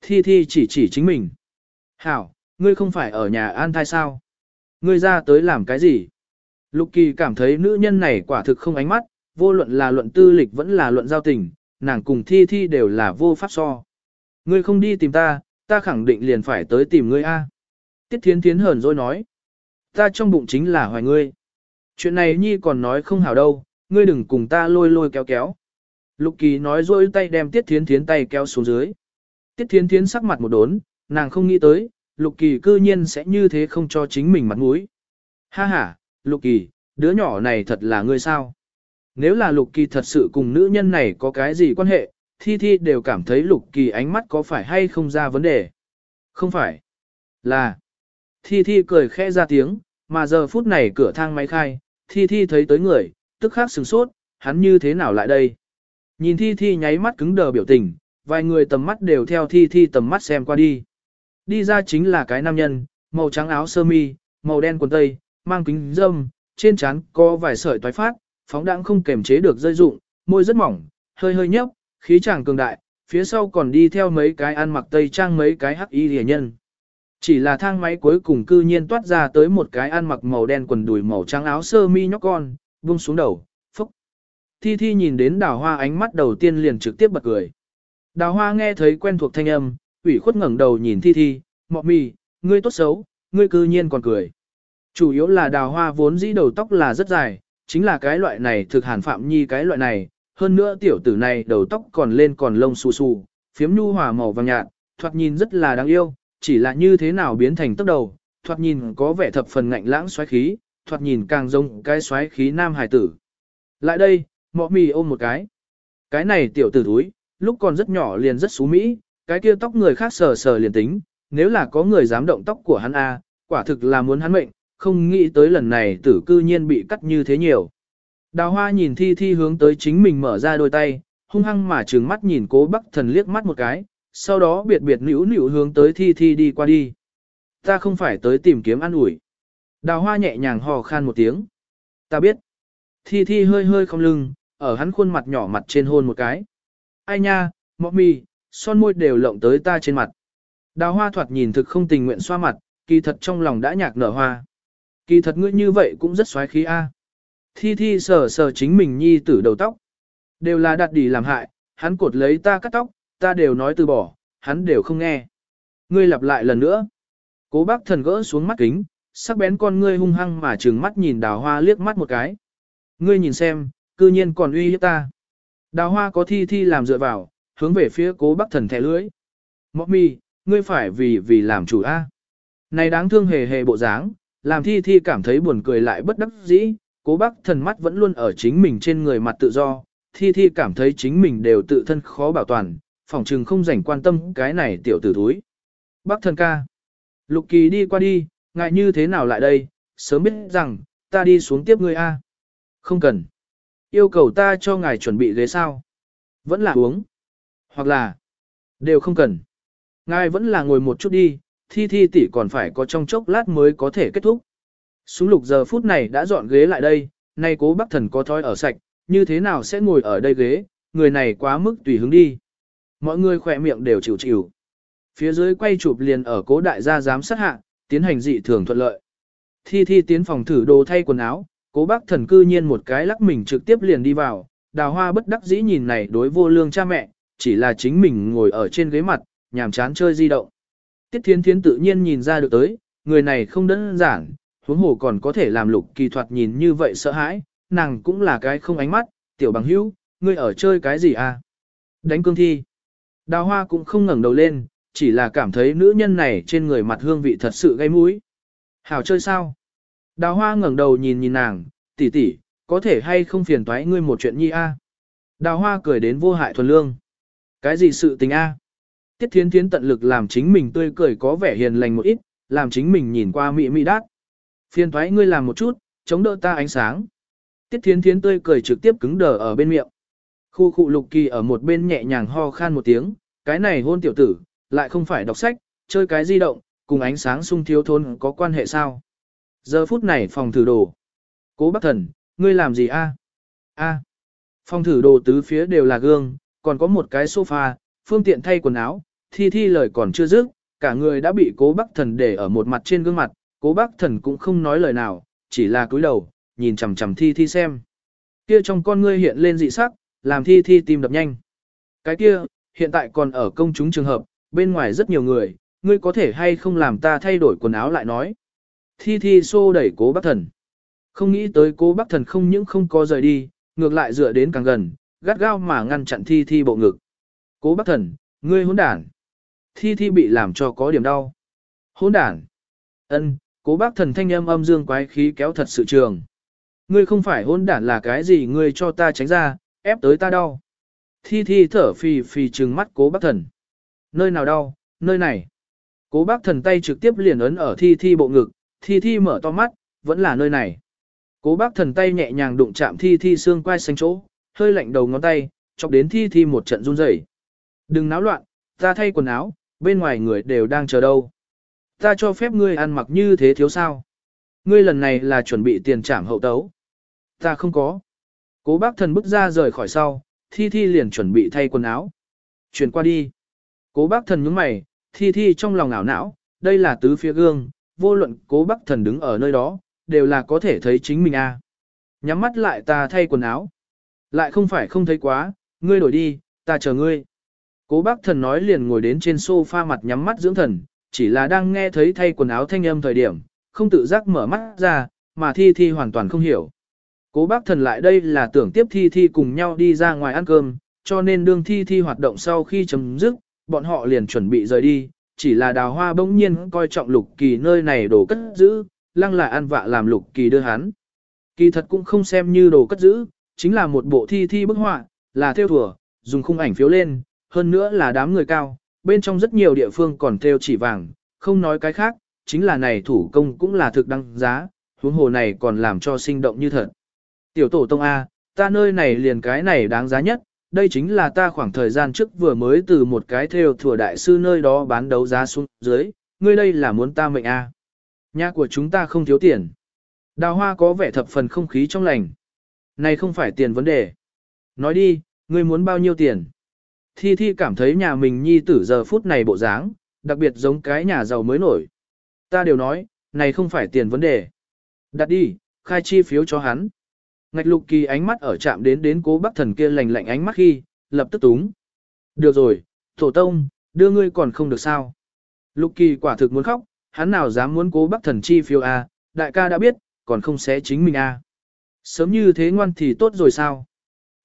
Thi Thi chỉ chỉ chính mình. Hảo, ngươi không phải ở nhà an thai sao? Ngươi ra tới làm cái gì? Lục Kỳ cảm thấy nữ nhân này quả thực không ánh mắt, vô luận là luận tư lịch vẫn là luận giao tình, nàng cùng Thi Thi đều là vô pháp so. Ngươi không đi tìm ta, ta khẳng định liền phải tới tìm ngươi a. Tiết Thiến Thiến hờn rồi nói. Ta trong bụng chính là hoài ngươi. Chuyện này nhi còn nói không hảo đâu, ngươi đừng cùng ta lôi lôi kéo kéo. Lục Kỳ nói dỗi tay đem Tiết Thiến Thiến tay kéo xuống dưới. Tiết Thiến Thiến sắc mặt một đốn, nàng không nghĩ tới, Lục Kỳ cư nhiên sẽ như thế không cho chính mình mặt mũi. Ha ha, Lục Kỳ, đứa nhỏ này thật là ngươi sao? Nếu là Lục Kỳ thật sự cùng nữ nhân này có cái gì quan hệ, Thi Thi đều cảm thấy Lục Kỳ ánh mắt có phải hay không ra vấn đề. Không phải. Là. Thi Thi cười khẽ ra tiếng, mà giờ phút này cửa thang máy khai, Thi Thi thấy tới người, tức khắc sửng sốt, hắn như thế nào lại đây? Nhìn Thi Thi nháy mắt cứng đờ biểu tình, vài người tầm mắt đều theo Thi Thi tầm mắt xem qua đi. Đi ra chính là cái nam nhân, màu trắng áo sơ mi, màu đen quần tây, mang kính dâm, trên trán có vài sợi toái phát, phóng đãng không kềm chế được rơi rụng, môi rất mỏng, hơi hơi nhấp, khí chàng cường đại, phía sau còn đi theo mấy cái ăn mặc tây trang mấy cái hắc y rìa nhân. Chỉ là thang máy cuối cùng cư nhiên toát ra tới một cái ăn mặc màu đen quần đùi màu trắng áo sơ mi nhóc con, buông xuống đầu, phúc. Thi Thi nhìn đến đào hoa ánh mắt đầu tiên liền trực tiếp bật cười. Đào hoa nghe thấy quen thuộc thanh âm, ủy khuất ngẩng đầu nhìn Thi Thi, mọ mì, ngươi tốt xấu, ngươi cư nhiên còn cười. Chủ yếu là đào hoa vốn dĩ đầu tóc là rất dài, chính là cái loại này thực hàn phạm nhi cái loại này, hơn nữa tiểu tử này đầu tóc còn lên còn lông xù xù, phiếm nhu hòa màu vàng nhạt, thoạt nhìn rất là đáng yêu, chỉ là như thế nào biến thành tóc đầu, thoạt nhìn có vẻ thập phần ngạnh lãng xoáy khí, thoạt nhìn càng giống cái xoáy khí nam hài tử. Lại đây, mọ mì ôm một cái. Cái này tiểu tử thúi, lúc còn rất nhỏ liền rất xú mỹ, cái kia tóc người khác sờ sờ liền tính, nếu là có người dám động tóc của hắn A, quả thực là muốn hắn mệnh, không nghĩ tới lần này tử cư nhiên bị cắt như thế nhiều. Đào hoa nhìn thi thi hướng tới chính mình mở ra đôi tay, hung hăng mà trừng mắt nhìn cố bắc thần liếc mắt một cái, sau đó biệt biệt nữu nữu hướng tới thi thi đi qua đi. Ta không phải tới tìm kiếm ăn ủi. Đào hoa nhẹ nhàng hò khan một tiếng. Ta biết. Thi thi hơi hơi không lưng, ở hắn khuôn mặt nhỏ mặt trên hôn một cái. Ai nha, mọc mì, son môi đều lộng tới ta trên mặt. Đào hoa thoạt nhìn thực không tình nguyện xoa mặt, kỳ thật trong lòng đã nhạc nở hoa. Kỳ thật ngươi như vậy cũng rất xoái khí a. Thi thi sờ sờ chính mình nhi tử đầu tóc. Đều là đặt đi làm hại, hắn cột lấy ta cắt tóc, ta đều nói từ bỏ, hắn đều không nghe. Ngươi lặp lại lần nữa. Cố bác thần gỡ xuống mắt kính, sắc bén con ngươi hung hăng mà trừng mắt nhìn đào hoa liếc mắt một cái. Ngươi nhìn xem, cư nhiên còn uy hiếp ta. Đào hoa có thi thi làm dựa vào, hướng về phía cố bác thần thẻ lưới. Mọc mi, ngươi phải vì vì làm chủ a. Này đáng thương hề hề bộ dáng, làm thi thi cảm thấy buồn cười lại bất đắc dĩ, cố bác thần mắt vẫn luôn ở chính mình trên người mặt tự do, thi thi cảm thấy chính mình đều tự thân khó bảo toàn, phỏng chừng không rảnh quan tâm cái này tiểu tử thúi. Bác thần ca. Lục kỳ đi qua đi, ngại như thế nào lại đây, sớm biết rằng, ta đi xuống tiếp ngươi a. Không cần. Yêu cầu ta cho ngài chuẩn bị ghế sao. Vẫn là uống. Hoặc là, đều không cần. Ngài vẫn là ngồi một chút đi, thi thi tỷ còn phải có trong chốc lát mới có thể kết thúc. Súng lục giờ phút này đã dọn ghế lại đây, nay cố bác thần có thói ở sạch, như thế nào sẽ ngồi ở đây ghế, người này quá mức tùy hứng đi. Mọi người khỏe miệng đều chịu chịu. Phía dưới quay chụp liền ở cố đại gia giám sát hạ, tiến hành dị thường thuận lợi. Thi thi tiến phòng thử đồ thay quần áo, cố bác thần cư nhiên một cái lắc mình trực tiếp liền đi vào, đào hoa bất đắc dĩ nhìn này đối vô lương cha mẹ, chỉ là chính mình ngồi ở trên ghế mặt, nhàm chán chơi di động. Tiết Thiến Thiến tự nhiên nhìn ra được tới, người này không đơn giản, huống hồ còn có thể làm lục kỳ thoạt nhìn như vậy sợ hãi, nàng cũng là cái không ánh mắt, tiểu bằng hữu, ngươi ở chơi cái gì à? Đánh cương thi. Đào hoa cũng không ngẩng đầu lên, chỉ là cảm thấy nữ nhân này trên người mặt hương vị thật sự gây mũi. Hảo chơi sao? Đào hoa ngẩng đầu nhìn nhìn nàng, tỷ tỷ, có thể hay không phiền toái ngươi một chuyện nhi a? Đào hoa cười đến vô hại thuần lương. Cái gì sự tình a? Tiết thiến thiến tận lực làm chính mình tươi cười có vẻ hiền lành một ít, làm chính mình nhìn qua mị mị đát. Phiền thoái ngươi làm một chút, chống đỡ ta ánh sáng. Tiết thiến thiến tươi cười trực tiếp cứng đờ ở bên miệng. Khu khu lục kỳ ở một bên nhẹ nhàng ho khan một tiếng, cái này hôn tiểu tử, lại không phải đọc sách, chơi cái di động, cùng ánh sáng sung thiếu thôn có quan hệ sao. Giờ phút này phòng thử đồ. Cố bác thần, ngươi làm gì a? A. Phòng thử đồ tứ phía đều là gương, còn có một cái sofa, phương tiện thay quần áo, thi thi lời còn chưa dứt, cả người đã bị cố bác thần để ở một mặt trên gương mặt, cố bác thần cũng không nói lời nào, chỉ là cúi đầu, nhìn chằm chằm thi thi xem. Kia trong con ngươi hiện lên dị sắc, làm thi thi tim đập nhanh. Cái kia, hiện tại còn ở công chúng trường hợp, bên ngoài rất nhiều người, ngươi có thể hay không làm ta thay đổi quần áo lại nói. Thi thi xô đẩy cố bác thần. Không nghĩ tới cố bác thần không những không có rời đi, ngược lại dựa đến càng gần, gắt gao mà ngăn chặn thi thi bộ ngực. Cố bác thần, ngươi hỗn đản. Thi thi bị làm cho có điểm đau. Hỗn đản. Ân, cố bác thần thanh âm âm dương quái khí kéo thật sự trường. Ngươi không phải hỗn đản là cái gì ngươi cho ta tránh ra, ép tới ta đau. Thi thi thở phì phì trừng mắt cố bác thần. Nơi nào đau, nơi này. Cố bác thần tay trực tiếp liền ấn ở thi thi bộ ngực, thi thi mở to mắt, vẫn là nơi này. Cố bác thần tay nhẹ nhàng đụng chạm thi thi xương quai xanh chỗ, hơi lạnh đầu ngón tay, chọc đến thi thi một trận run rẩy. Đừng náo loạn, ta thay quần áo, bên ngoài người đều đang chờ đâu. Ta cho phép ngươi ăn mặc như thế thiếu sao. Ngươi lần này là chuẩn bị tiền trảm hậu tấu. Ta không có. Cố bác thần bước ra rời khỏi sau, thi thi liền chuẩn bị thay quần áo. Chuyển qua đi. Cố bác thần nhướng mày, thi thi trong lòng ảo não, đây là tứ phía gương, vô luận cố bác thần đứng ở nơi đó, đều là có thể thấy chính mình a. Nhắm mắt lại ta thay quần áo. Lại không phải không thấy quá, ngươi đổi đi, ta chờ ngươi. Cố bác thần nói liền ngồi đến trên sofa mặt nhắm mắt dưỡng thần, chỉ là đang nghe thấy thay quần áo thanh âm thời điểm, không tự giác mở mắt ra, mà thi thi hoàn toàn không hiểu. Cố bác thần lại đây là tưởng tiếp thi thi cùng nhau đi ra ngoài ăn cơm, cho nên đương thi thi hoạt động sau khi chấm dứt, bọn họ liền chuẩn bị rời đi, chỉ là đào hoa bỗng nhiên coi trọng lục kỳ nơi này đồ cất giữ, lăng lại ăn vạ làm lục kỳ đưa hắn. Kỳ thật cũng không xem như đồ cất giữ, chính là một bộ thi thi bức họa, là theo thùa, dùng khung ảnh phiếu lên, hơn nữa là đám người cao, bên trong rất nhiều địa phương còn theo chỉ vàng, không nói cái khác, chính là này thủ công cũng là thực đăng giá, huống hồ này còn làm cho sinh động như thật. Tiểu tổ tông A, ta nơi này liền cái này đáng giá nhất, đây chính là ta khoảng thời gian trước vừa mới từ một cái theo thừa đại sư nơi đó bán đấu giá xuống dưới, ngươi đây là muốn ta mệnh A. Nhà của chúng ta không thiếu tiền. Đào hoa có vẻ thập phần không khí trong lành. Này không phải tiền vấn đề. Nói đi, ngươi muốn bao nhiêu tiền? Thi Thi cảm thấy nhà mình nhi tử giờ phút này bộ dáng, đặc biệt giống cái nhà giàu mới nổi. Ta đều nói, này không phải tiền vấn đề. Đặt đi, khai chi phiếu cho hắn. Ngạch lục kỳ ánh mắt ở chạm đến đến cố bác thần kia lành lạnh ánh mắt khi, lập tức túng. Được rồi, thổ tông, đưa ngươi còn không được sao. Lục kỳ quả thực muốn khóc, hắn nào dám muốn cố bác thần chi phiếu a đại ca đã biết, còn không xé chính mình a Sớm như thế ngoan thì tốt rồi sao?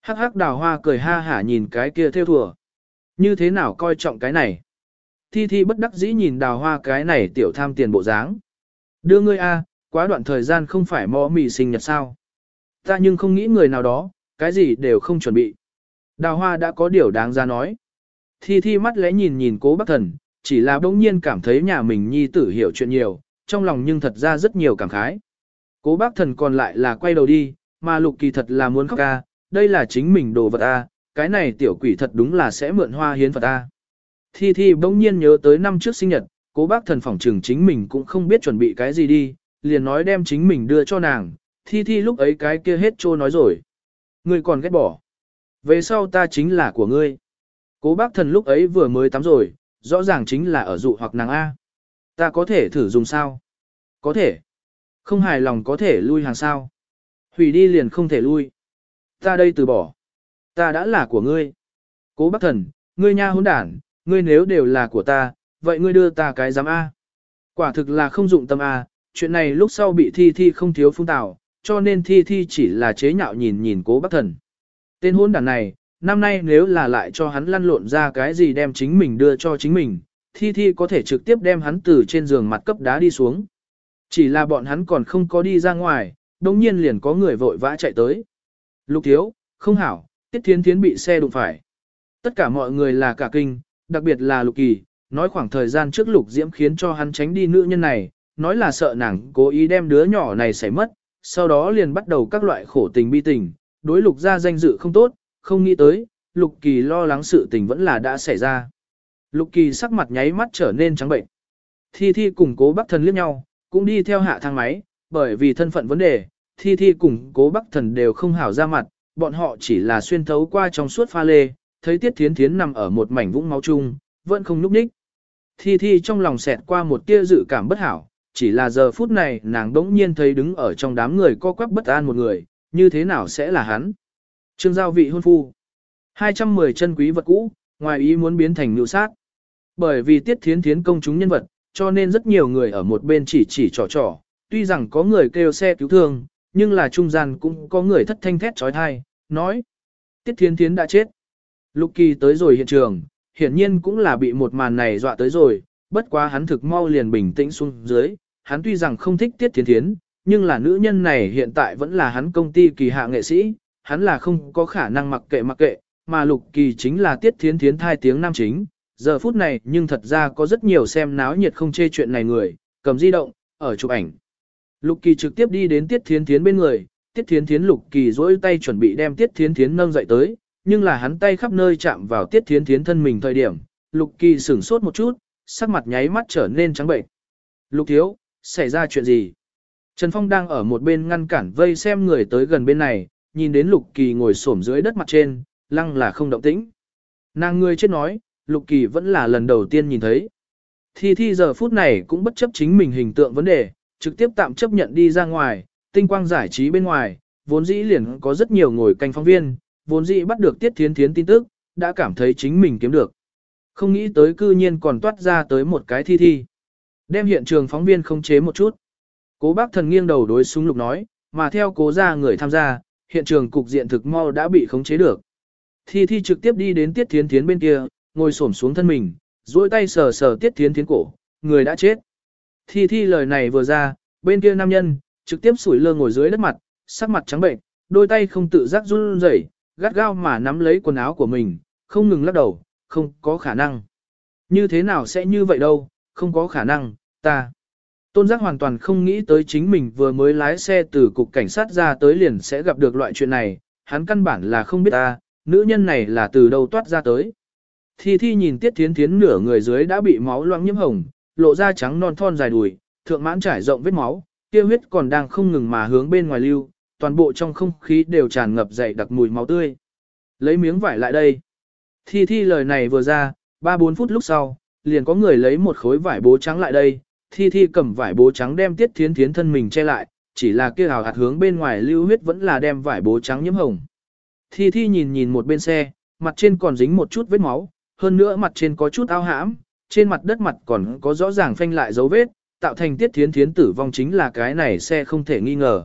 Hắc hắc đào hoa cười ha hả nhìn cái kia theo thùa. Như thế nào coi trọng cái này? Thi Thi bất đắc dĩ nhìn đào hoa cái này tiểu tham tiền bộ dáng. Đưa ngươi a, quá đoạn thời gian không phải mò mì sinh nhật sao. Ta nhưng không nghĩ người nào đó, cái gì đều không chuẩn bị. Đào hoa đã có điều đáng ra nói. Thi Thi mắt lẽ nhìn nhìn cố bác thần, chỉ là bỗng nhiên cảm thấy nhà mình nhi tử hiểu chuyện nhiều, trong lòng nhưng thật ra rất nhiều cảm khái. Cố bác thần còn lại là quay đầu đi, mà lục kỳ thật là muốn khóc ca, đây là chính mình đồ vật a, cái này tiểu quỷ thật đúng là sẽ mượn hoa hiến Phật a. Thi Thi bỗng nhiên nhớ tới năm trước sinh nhật, cố bác thần phỏng trường chính mình cũng không biết chuẩn bị cái gì đi, liền nói đem chính mình đưa cho nàng, Thi Thi lúc ấy cái kia hết trô nói rồi. Ngươi còn ghét bỏ. Về sau ta chính là của ngươi. Cố bác thần lúc ấy vừa mới tắm rồi, rõ ràng chính là ở dụ hoặc nàng A. Ta có thể thử dùng sao? Có thể. Không hài lòng có thể lui hàng sao? Hủy đi liền không thể lui. Ta đây từ bỏ. Ta đã là của ngươi. Cố bác thần, ngươi nha hỗn đản, ngươi nếu đều là của ta, vậy ngươi đưa ta cái giám A. Quả thực là không dụng tâm A, chuyện này lúc sau bị thi thi không thiếu phung tạo, cho nên thi thi chỉ là chế nhạo nhìn nhìn cố bác thần. Tên hôn đàn này, năm nay nếu là lại cho hắn lăn lộn ra cái gì đem chính mình đưa cho chính mình, thi thi có thể trực tiếp đem hắn từ trên giường mặt cấp đá đi xuống. Chỉ là bọn hắn còn không có đi ra ngoài, đồng nhiên liền có người vội vã chạy tới. Lục thiếu, không hảo, tiết thiến thiến bị xe đụng phải. Tất cả mọi người là cả kinh, đặc biệt là lục kỳ, nói khoảng thời gian trước lục diễm khiến cho hắn tránh đi nữ nhân này, nói là sợ nàng cố ý đem đứa nhỏ này xảy mất, sau đó liền bắt đầu các loại khổ tình bi tình, đối lục ra danh dự không tốt, không nghĩ tới, lục kỳ lo lắng sự tình vẫn là đã xảy ra. Lục kỳ sắc mặt nháy mắt trở nên trắng bệnh. Thi Thi cùng cố bác thần liếc nhau, cũng đi theo hạ thang máy, bởi vì thân phận vấn đề, Thi Thi cùng cố bác thần đều không hảo ra mặt, bọn họ chỉ là xuyên thấu qua trong suốt pha lê, thấy Tiết Thiến Thiến nằm ở một mảnh vũng máu chung, vẫn không núp ních. Thi Thi trong lòng xẹt qua một tia dự cảm bất hảo, chỉ là giờ phút này nàng đỗng nhiên thấy đứng ở trong đám người co quắp bất an một người, như thế nào sẽ là hắn? Trương giao vị hôn phu. 210 chân quý vật cũ, ngoài ý muốn biến thành nữ sát. Bởi vì tiết thiến thiến công chúng nhân vật, cho nên rất nhiều người ở một bên chỉ chỉ trò trò, tuy rằng có người kêu xe cứu thương, nhưng là trung gian cũng có người thất thanh thét trói thai, nói. Tiết thiến thiến đã chết. Lục kỳ tới rồi hiện trường, hiển nhiên cũng là bị một màn này dọa tới rồi, bất quá hắn thực mau liền bình tĩnh xuống dưới, hắn tuy rằng không thích tiết thiến thiến, nhưng là nữ nhân này hiện tại vẫn là hắn công ty kỳ hạ nghệ sĩ, hắn là không có khả năng mặc kệ mặc kệ, mà lục kỳ chính là tiết thiến thiến thai tiếng nam chính. Giờ phút này nhưng thật ra có rất nhiều xem náo nhiệt không chê chuyện này người, cầm di động, ở chụp ảnh. Lục kỳ trực tiếp đi đến tiết thiến thiến bên người, tiết thiến thiến lục kỳ dỗi tay chuẩn bị đem tiết thiến thiến nâng dậy tới, nhưng là hắn tay khắp nơi chạm vào tiết thiến thiến thân mình thời điểm, lục kỳ sửng sốt một chút, sắc mặt nháy mắt trở nên trắng bệnh. Lục thiếu, xảy ra chuyện gì? Trần Phong đang ở một bên ngăn cản vây xem người tới gần bên này, nhìn đến Lục Kỳ ngồi xổm dưới đất mặt trên, lăng là không động tĩnh. Nàng người chết nói, Lục Kỳ vẫn là lần đầu tiên nhìn thấy. Thi Thi giờ phút này cũng bất chấp chính mình hình tượng vấn đề, trực tiếp tạm chấp nhận đi ra ngoài, tinh quang giải trí bên ngoài, vốn dĩ liền có rất nhiều ngồi canh phóng viên, vốn dĩ bắt được tiết thiến thiến tin tức, đã cảm thấy chính mình kiếm được. Không nghĩ tới cư nhiên còn toát ra tới một cái thi thi. Đem hiện trường phóng viên không chế một chút. Cố bác thần nghiêng đầu đối súng lục nói, mà theo cố ra người tham gia, hiện trường cục diện thực mau đã bị khống chế được. Thi Thi trực tiếp đi đến Tiết Thiến Thiến bên kia, ngồi xổm xuống thân mình, duỗi tay sờ sờ Tiết Thiến Thiến cổ, người đã chết. Thi Thi lời này vừa ra, bên kia nam nhân, trực tiếp sủi lơ ngồi dưới đất mặt, sắc mặt trắng bệnh, đôi tay không tự giác run rẩy, gắt gao mà nắm lấy quần áo của mình, không ngừng lắc đầu, không có khả năng. Như thế nào sẽ như vậy đâu, không có khả năng, ta. Tôn giác hoàn toàn không nghĩ tới chính mình vừa mới lái xe từ cục cảnh sát ra tới liền sẽ gặp được loại chuyện này, hắn căn bản là không biết ta, nữ nhân này là từ đâu toát ra tới. Thi Thi nhìn Tiết Thiến Thiến nửa người dưới đã bị máu loãng nhiễm hồng, lộ ra trắng non thon dài đùi, thượng mãn trải rộng vết máu, kia huyết còn đang không ngừng mà hướng bên ngoài lưu, toàn bộ trong không khí đều tràn ngập dậy đặc mùi máu tươi. Lấy miếng vải lại đây. Thi Thi lời này vừa ra, 3-4 phút lúc sau, liền có người lấy một khối vải bố trắng lại đây, Thi Thi cầm vải bố trắng đem Tiết Thiến Thiến thân mình che lại, chỉ là kia hào hạt hướng bên ngoài lưu huyết vẫn là đem vải bố trắng nhiễm hồng. Thi Thi nhìn nhìn một bên xe, mặt trên còn dính một chút vết máu, hơn nữa mặt trên có chút ao hãm, trên mặt đất mặt còn có rõ ràng phanh lại dấu vết, tạo thành Tiết Thiến Thiến tử vong chính là cái này xe không thể nghi ngờ.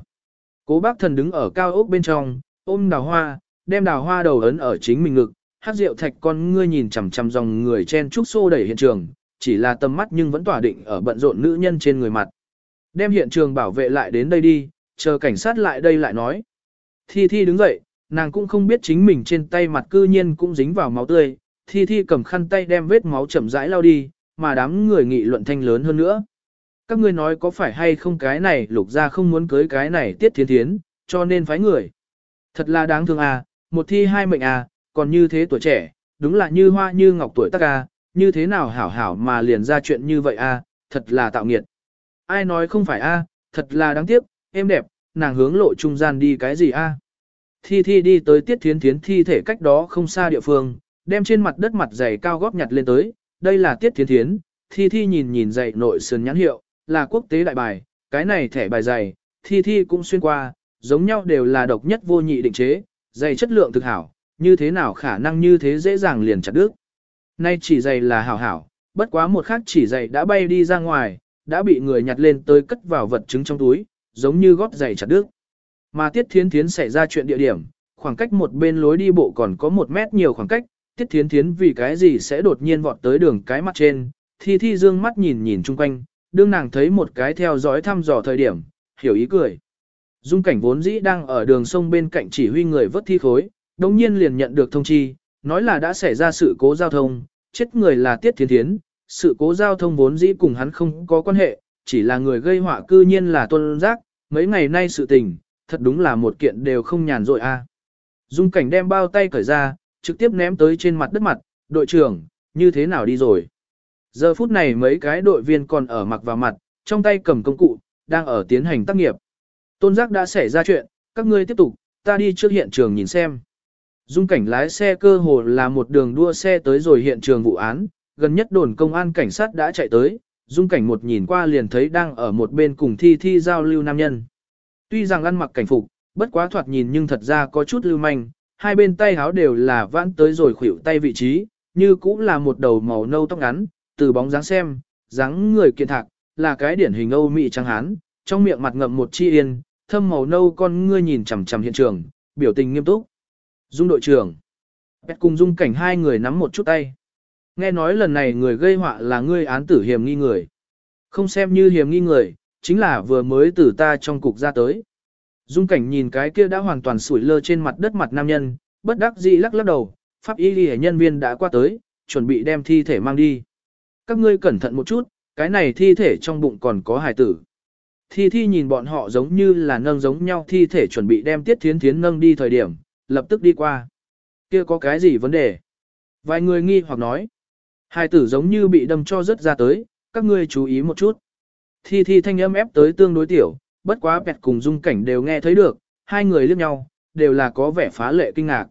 Cố bác thần đứng ở cao ốc bên trong, ôm đào hoa, đem đào hoa đầu ấn ở chính mình ngực, hát rượu thạch con ngươi nhìn chằm chằm dòng người chen trúc xô đẩy hiện trường, chỉ là tầm mắt nhưng vẫn tỏa định ở bận rộn nữ nhân trên người mặt. Đem hiện trường bảo vệ lại đến đây đi, chờ cảnh sát lại đây lại nói. Thi Thi đứng dậy, nàng cũng không biết chính mình trên tay mặt cư nhiên cũng dính vào máu tươi, Thi Thi cầm khăn tay đem vết máu chậm rãi lao đi, mà đám người nghị luận thanh lớn hơn nữa. Các ngươi nói có phải hay không cái này lục ra không muốn cưới cái này tiết thiến thiến, cho nên phái người. Thật là đáng thương à, một thi hai mệnh à, còn như thế tuổi trẻ, đúng là như hoa như ngọc tuổi tác à, như thế nào hảo hảo mà liền ra chuyện như vậy à, thật là tạo nghiệt. Ai nói không phải à, thật là đáng tiếc, em đẹp, nàng hướng lộ trung gian đi cái gì à. Thi thi đi tới tiết thiến thiến thi thể cách đó không xa địa phương, đem trên mặt đất mặt dày cao góp nhặt lên tới, đây là tiết thiến thiến, thi thi nhìn nhìn dày nội sườn nhãn hiệu, là quốc tế đại bài, cái này thẻ bài dày, thi thi cũng xuyên qua, giống nhau đều là độc nhất vô nhị định chế, dày chất lượng thực hảo, như thế nào khả năng như thế dễ dàng liền chặt đứt. Nay chỉ dày là hảo hảo, bất quá một khác chỉ dày đã bay đi ra ngoài, đã bị người nhặt lên tới cất vào vật chứng trong túi, giống như gót giày chặt đứt. Mà Tiết Thiến Thiến xảy ra chuyện địa điểm, khoảng cách một bên lối đi bộ còn có một mét nhiều khoảng cách, Tiết Thiến Thiến vì cái gì sẽ đột nhiên vọt tới đường cái mặt trên, Thi Thi dương mắt nhìn nhìn chung quanh, đương nàng thấy một cái theo dõi thăm dò thời điểm, hiểu ý cười. Dung cảnh vốn dĩ đang ở đường sông bên cạnh chỉ huy người vớt thi khối, đồng nhiên liền nhận được thông chi, nói là đã xảy ra sự cố giao thông, chết người là Tiết Thiến Thiến, sự cố giao thông vốn dĩ cùng hắn không có quan hệ, chỉ là người gây họa cư nhiên là tuân giác, mấy ngày nay sự tình, thật đúng là một kiện đều không nhàn rỗi a. Dung cảnh đem bao tay cởi ra, trực tiếp ném tới trên mặt đất mặt, đội trưởng, như thế nào đi rồi. Giờ phút này mấy cái đội viên còn ở mặc vào mặt, trong tay cầm công cụ, đang ở tiến hành tác nghiệp. Tôn giác đã xảy ra chuyện, các ngươi tiếp tục, ta đi trước hiện trường nhìn xem. Dung cảnh lái xe cơ hồ là một đường đua xe tới rồi hiện trường vụ án, gần nhất đồn công an cảnh sát đã chạy tới, dung cảnh một nhìn qua liền thấy đang ở một bên cùng thi thi giao lưu nam nhân. Tuy rằng ăn mặc cảnh phục, bất quá thoạt nhìn nhưng thật ra có chút lưu manh, hai bên tay háo đều là vãn tới rồi khuỷu tay vị trí, như cũng là một đầu màu nâu tóc ngắn, từ bóng dáng xem, dáng người kiện thạc, là cái điển hình Âu Mỹ trắng hán, trong miệng mặt ngậm một chi yên, thâm màu nâu con ngươi nhìn chằm chằm hiện trường, biểu tình nghiêm túc. Dung đội trưởng. Bẹt cùng dung cảnh hai người nắm một chút tay. Nghe nói lần này người gây họa là ngươi án tử hiểm nghi người. Không xem như hiểm nghi người, chính là vừa mới từ ta trong cục ra tới. Dung cảnh nhìn cái kia đã hoàn toàn sủi lơ trên mặt đất mặt nam nhân, bất đắc dĩ lắc lắc đầu, pháp y ghi nhân viên đã qua tới, chuẩn bị đem thi thể mang đi. Các ngươi cẩn thận một chút, cái này thi thể trong bụng còn có hài tử. Thi thi nhìn bọn họ giống như là nâng giống nhau thi thể chuẩn bị đem tiết thiến thiến nâng đi thời điểm, lập tức đi qua. Kia có cái gì vấn đề? Vài người nghi hoặc nói. Hài tử giống như bị đâm cho rất ra tới, các ngươi chú ý một chút. Thi thi thanh âm ép tới tương đối tiểu, bất quá bẹt cùng dung cảnh đều nghe thấy được, hai người liếc nhau, đều là có vẻ phá lệ kinh ngạc.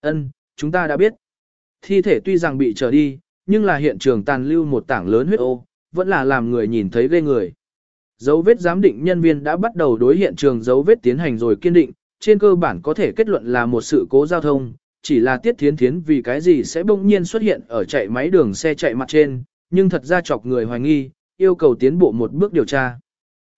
Ân, chúng ta đã biết. Thi thể tuy rằng bị trở đi, nhưng là hiện trường tàn lưu một tảng lớn huyết ô, vẫn là làm người nhìn thấy ghê người. Dấu vết giám định nhân viên đã bắt đầu đối hiện trường dấu vết tiến hành rồi kiên định, trên cơ bản có thể kết luận là một sự cố giao thông, chỉ là tiết thiến thiến vì cái gì sẽ bỗng nhiên xuất hiện ở chạy máy đường xe chạy mặt trên, nhưng thật ra chọc người hoài nghi, yêu cầu tiến bộ một bước điều tra.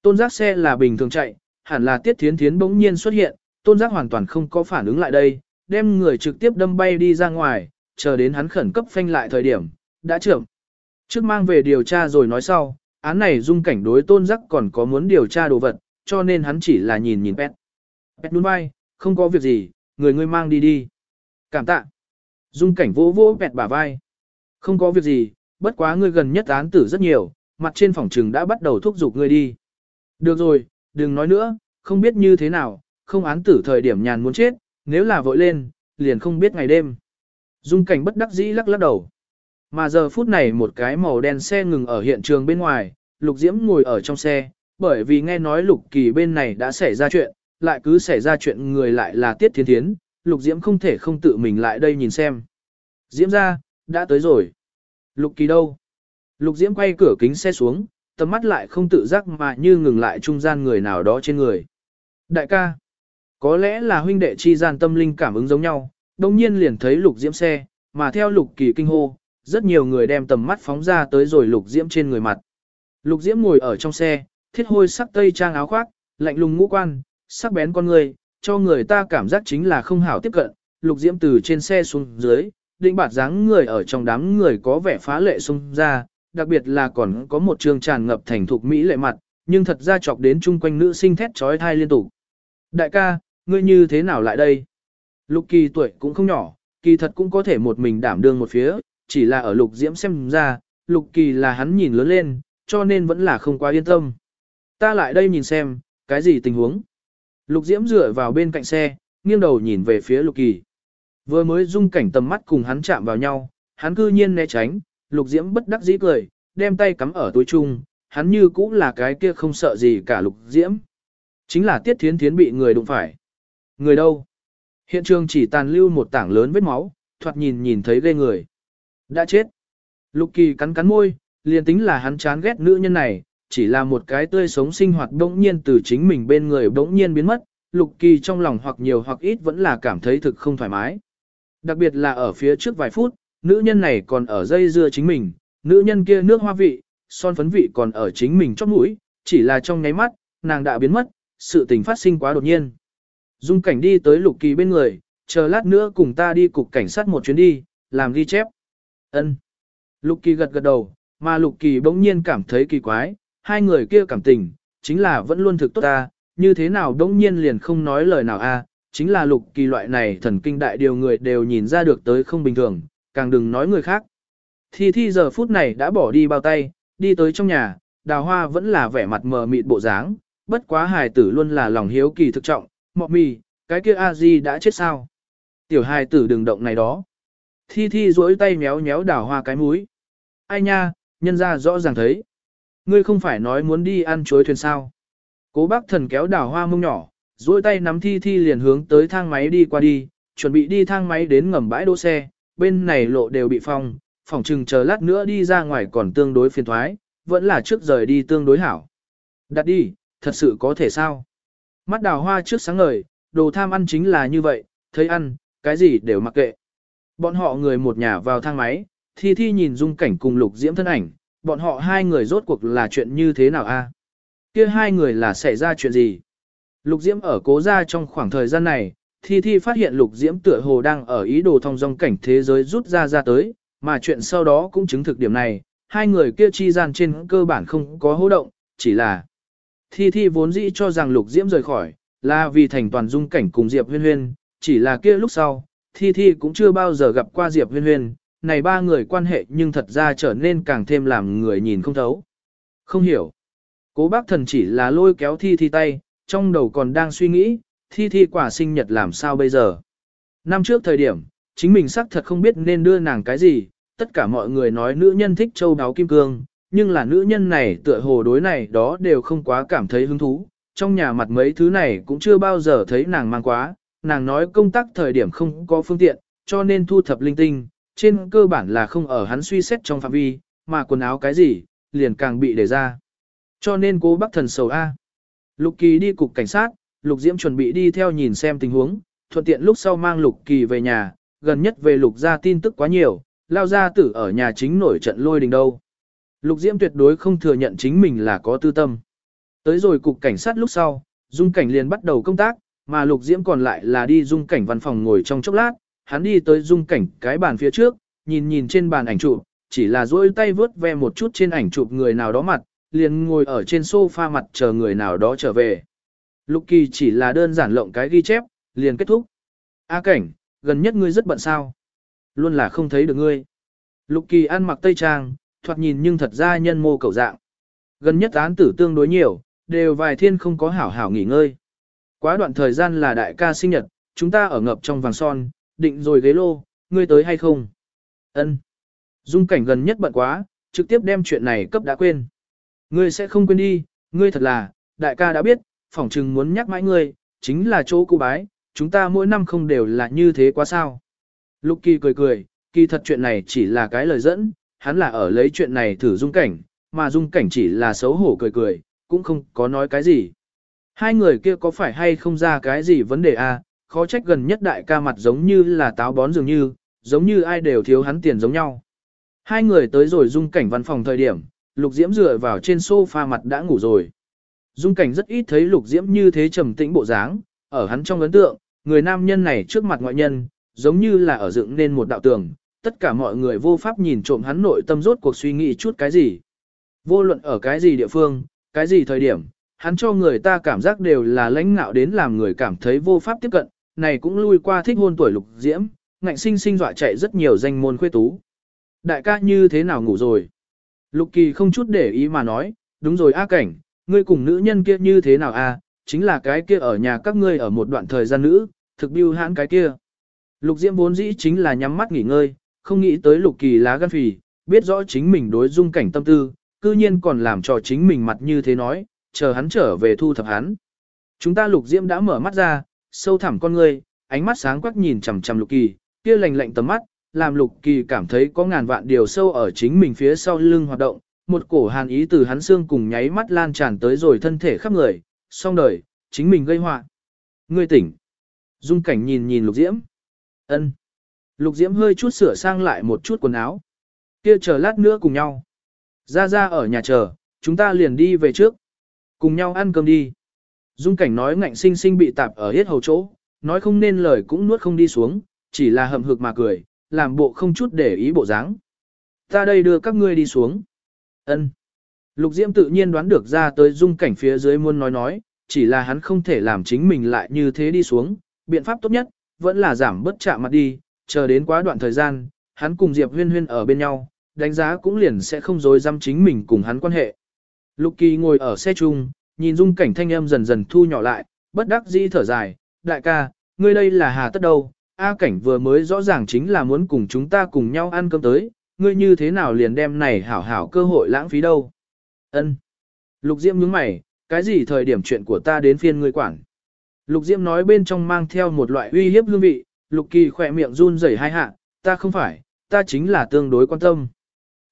Tôn giác xe là bình thường chạy, hẳn là tiết thiến thiến bỗng nhiên xuất hiện, tôn giác hoàn toàn không có phản ứng lại đây, đem người trực tiếp đâm bay đi ra ngoài, chờ đến hắn khẩn cấp phanh lại thời điểm, đã trưởng. Trước mang về điều tra rồi nói sau, án này dung cảnh đối tôn giác còn có muốn điều tra đồ vật, cho nên hắn chỉ là nhìn nhìn pet. Pet đun vai, không có việc gì, người ngươi mang đi đi. Cảm tạ. Dung cảnh vỗ vỗ pet bả vai. Không có việc gì, bất quá ngươi gần nhất án tử rất nhiều, mặt trên phòng trừng đã bắt đầu thúc giục ngươi đi. Được rồi, đừng nói nữa, không biết như thế nào, không án tử thời điểm nhàn muốn chết, nếu là vội lên, liền không biết ngày đêm. Dung cảnh bất đắc dĩ lắc lắc đầu. Mà giờ phút này một cái màu đen xe ngừng ở hiện trường bên ngoài, Lục Diễm ngồi ở trong xe, bởi vì nghe nói Lục Kỳ bên này đã xảy ra chuyện, lại cứ xảy ra chuyện người lại là Tiết Thiên Thiến, Lục Diễm không thể không tự mình lại đây nhìn xem. Diễm ra, đã tới rồi. Lục Kỳ đâu? Lục Diễm quay cửa kính xe xuống, tầm mắt lại không tự giác mà như ngừng lại trung gian người nào đó trên người. Đại ca, có lẽ là huynh đệ chi gian tâm linh cảm ứng giống nhau, đồng nhiên liền thấy Lục Diễm xe, mà theo Lục Kỳ kinh hô, rất nhiều người đem tầm mắt phóng ra tới rồi Lục Diễm trên người mặt. Lục Diễm ngồi ở trong xe, thiết hôi sắc tây trang áo khoác, lạnh lùng ngũ quan, sắc bén con người, cho người ta cảm giác chính là không hảo tiếp cận. Lục Diễm từ trên xe xuống dưới, định bạt dáng người ở trong đám người có vẻ phá lệ xung ra, đặc biệt là còn có một trường tràn ngập thành thục mỹ lệ mặt, nhưng thật ra chọc đến chung quanh nữ sinh thét trói thai liên tục. Đại ca, ngươi như thế nào lại đây? Lục kỳ tuổi cũng không nhỏ, kỳ thật cũng có thể một mình đảm đương một phía, chỉ là ở lục diễm xem ra, lục kỳ là hắn nhìn lớn lên, cho nên vẫn là không quá yên tâm. Ta lại đây nhìn xem, cái gì tình huống? Lục diễm dựa vào bên cạnh xe, nghiêng đầu nhìn về phía lục kỳ. Vừa mới dung cảnh tầm mắt cùng hắn chạm vào nhau, hắn cư nhiên né tránh, lục diễm bất đắc dĩ cười, đem tay cắm ở túi chung, hắn như cũng là cái kia không sợ gì cả lục diễm. Chính là tiết thiến thiến bị người đụng phải. Người đâu? Hiện trường chỉ tàn lưu một tảng lớn vết máu, thoạt nhìn nhìn thấy ghê người. Đã chết. Lục kỳ cắn cắn môi, liền tính là hắn chán ghét nữ nhân này, chỉ là một cái tươi sống sinh hoạt đống nhiên từ chính mình bên người đống nhiên biến mất, lục kỳ trong lòng hoặc nhiều hoặc ít vẫn là cảm thấy thực không thoải mái. Đặc biệt là ở phía trước vài phút, nữ nhân này còn ở dây dưa chính mình, nữ nhân kia nước hoa vị, son phấn vị còn ở chính mình chót mũi, chỉ là trong nháy mắt, nàng đã biến mất, sự tình phát sinh quá đột nhiên. Dung cảnh đi tới lục kỳ bên người, chờ lát nữa cùng ta đi cục cảnh sát một chuyến đi, làm ghi chép. Ân. Lục kỳ gật gật đầu, mà lục kỳ bỗng nhiên cảm thấy kỳ quái, hai người kia cảm tình, chính là vẫn luôn thực tốt ta, như thế nào bỗng nhiên liền không nói lời nào a, à, chính là lục kỳ loại này thần kinh đại điều người đều nhìn ra được tới không bình thường, càng đừng nói người khác. Thi thi giờ phút này đã bỏ đi bao tay, đi tới trong nhà, đào hoa vẫn là vẻ mặt mờ mịt bộ dáng, bất quá hài tử luôn là lòng hiếu kỳ thực trọng, mọ mì, cái kia a di đã chết sao? Tiểu hài tử đừng động này đó. Thi thi duỗi tay méo méo đào hoa cái mũi. Ai nha, nhân ra rõ ràng thấy. Ngươi không phải nói muốn đi ăn chuối thuyền sao? Cố bác thần kéo đào hoa mông nhỏ, duỗi tay nắm thi thi liền hướng tới thang máy đi qua đi, chuẩn bị đi thang máy đến ngầm bãi đỗ xe, bên này lộ đều bị phong, phòng trừng chờ lát nữa đi ra ngoài còn tương đối phiền thoái, vẫn là trước rời đi tương đối hảo. Đặt đi, thật sự có thể sao? Mắt đào hoa trước sáng ngời, đồ tham ăn chính là như vậy, thấy ăn, cái gì đều mặc kệ. Bọn họ người một nhà vào thang máy, thi thi nhìn dung cảnh cùng lục diễm thân ảnh, bọn họ hai người rốt cuộc là chuyện như thế nào a? Kia hai người là xảy ra chuyện gì? Lục diễm ở cố gia trong khoảng thời gian này, thi thi phát hiện lục diễm tựa hồ đang ở ý đồ thông dong cảnh thế giới rút ra ra tới, mà chuyện sau đó cũng chứng thực điểm này, hai người kia chi gian trên cơ bản không có hô động, chỉ là thi thi vốn dĩ cho rằng lục diễm rời khỏi, là vì thành toàn dung cảnh cùng Diệp huyên huyên, chỉ là kia lúc sau, thi thi cũng chưa bao giờ gặp qua Diệp huyên huyên, này ba người quan hệ nhưng thật ra trở nên càng thêm làm người nhìn không thấu. Không hiểu. Cố bác thần chỉ là lôi kéo thi thi tay, trong đầu còn đang suy nghĩ, thi thi quả sinh nhật làm sao bây giờ. Năm trước thời điểm, chính mình xác thật không biết nên đưa nàng cái gì, tất cả mọi người nói nữ nhân thích châu đáo kim cương, nhưng là nữ nhân này tựa hồ đối này đó đều không quá cảm thấy hứng thú, trong nhà mặt mấy thứ này cũng chưa bao giờ thấy nàng mang quá, nàng nói công tác thời điểm không có phương tiện, cho nên thu thập linh tinh, trên cơ bản là không ở hắn suy xét trong phạm vi, mà quần áo cái gì, liền càng bị đề ra. Cho nên cố bác thần sầu A. Lục Kỳ đi cục cảnh sát, Lục Diễm chuẩn bị đi theo nhìn xem tình huống, thuận tiện lúc sau mang Lục Kỳ về nhà, gần nhất về Lục gia tin tức quá nhiều, lao gia tử ở nhà chính nổi trận lôi đình đâu. Lục Diễm tuyệt đối không thừa nhận chính mình là có tư tâm. Tới rồi cục cảnh sát lúc sau, Dung Cảnh liền bắt đầu công tác, mà Lục Diễm còn lại là đi Dung Cảnh văn phòng ngồi trong chốc lát, hắn đi tới Dung Cảnh cái bàn phía trước, nhìn nhìn trên bàn ảnh chụp, chỉ là duỗi tay vớt ve một chút trên ảnh chụp người nào đó mặt, liền ngồi ở trên sofa mặt chờ người nào đó trở về. Lục Kỳ chỉ là đơn giản lộng cái ghi chép, liền kết thúc. A cảnh, gần nhất ngươi rất bận sao? Luôn là không thấy được ngươi. Lục Kỳ ăn mặc tây trang, thoạt nhìn nhưng thật ra nhân mô cầu dạng. Gần nhất án tử tương đối nhiều, đều vài thiên không có hảo hảo nghỉ ngơi. Quá đoạn thời gian là đại ca sinh nhật, chúng ta ở ngập trong vàng son, định rồi ghế lô, ngươi tới hay không? Ân. Dung cảnh gần nhất bận quá, trực tiếp đem chuyện này cấp đã quên. Ngươi sẽ không quên đi, ngươi thật là, đại ca đã biết, phỏng chừng muốn nhắc mãi ngươi, chính là chỗ cô bái, chúng ta mỗi năm không đều là như thế quá sao. Lục kỳ cười cười, kỳ thật chuyện này chỉ là cái lời dẫn, hắn là ở lấy chuyện này thử dung cảnh, mà dung cảnh chỉ là xấu hổ cười cười, cũng không có nói cái gì. Hai người kia có phải hay không ra cái gì vấn đề a? À? khó trách gần nhất đại ca mặt giống như là táo bón dường như, giống như ai đều thiếu hắn tiền giống nhau. Hai người tới rồi dung cảnh văn phòng thời điểm, lục diễm dựa vào trên sofa mặt đã ngủ rồi. Dung cảnh rất ít thấy lục diễm như thế trầm tĩnh bộ dáng, ở hắn trong ấn tượng, người nam nhân này trước mặt ngoại nhân, giống như là ở dựng nên một đạo tường, tất cả mọi người vô pháp nhìn trộm hắn nội tâm rốt cuộc suy nghĩ chút cái gì. Vô luận ở cái gì địa phương, cái gì thời điểm, hắn cho người ta cảm giác đều là lãnh ngạo đến làm người cảm thấy vô pháp tiếp cận, này cũng lui qua thích hôn tuổi lục diễm, ngạnh sinh sinh dọa chạy rất nhiều danh môn khuê tú. Đại ca như thế nào ngủ rồi? Lục kỳ không chút để ý mà nói, đúng rồi A cảnh, ngươi cùng nữ nhân kia như thế nào à? chính là cái kia ở nhà các ngươi ở một đoạn thời gian nữ, thực biêu hãn cái kia. Lục diễm vốn dĩ chính là nhắm mắt nghỉ ngơi, không nghĩ tới lục kỳ lá gan phì, biết rõ chính mình đối dung cảnh tâm tư, cư nhiên còn làm cho chính mình mặt như thế nói, chờ hắn trở về thu thập hắn. Chúng ta lục diễm đã mở mắt ra, sâu thẳm con ngươi, ánh mắt sáng quắc nhìn chằm chằm lục kỳ, kia lạnh lạnh tầm mắt, làm lục kỳ cảm thấy có ngàn vạn điều sâu ở chính mình phía sau lưng hoạt động, một cổ hàn ý từ hắn xương cùng nháy mắt lan tràn tới rồi thân thể khắp người, xong đời, chính mình gây họa. Ngươi tỉnh. Dung cảnh nhìn nhìn lục diễm. ân Lục diễm hơi chút sửa sang lại một chút quần áo. Kia chờ lát nữa cùng nhau. Ra ra ở nhà chờ, chúng ta liền đi về trước. Cùng nhau ăn cơm đi. Dung cảnh nói ngạnh sinh sinh bị tạp ở hết hầu chỗ, nói không nên lời cũng nuốt không đi xuống, chỉ là hậm hực mà cười, làm bộ không chút để ý bộ dáng. Ta đây đưa các ngươi đi xuống. Ân. Lục Diễm tự nhiên đoán được ra tới dung cảnh phía dưới muốn nói nói, chỉ là hắn không thể làm chính mình lại như thế đi xuống, biện pháp tốt nhất, vẫn là giảm bất chạm mặt đi, chờ đến quá đoạn thời gian, hắn cùng Diệp Huyên Huyên ở bên nhau, đánh giá cũng liền sẽ không dối dăm chính mình cùng hắn quan hệ. Lục Kỳ ngồi ở xe chung, nhìn dung cảnh thanh âm dần dần thu nhỏ lại, bất đắc dĩ thở dài, đại ca, ngươi đây là hà tất đâu, A cảnh vừa mới rõ ràng chính là muốn cùng chúng ta cùng nhau ăn cơm tới, ngươi như thế nào liền đem này hảo hảo cơ hội lãng phí đâu. Ân. Lục Diễm nhướng mày, cái gì thời điểm chuyện của ta đến phiên ngươi quản. Lục Diễm nói bên trong mang theo một loại uy hiếp hương vị, Lục Kỳ khỏe miệng run rẩy hai hạ, ta không phải, ta chính là tương đối quan tâm.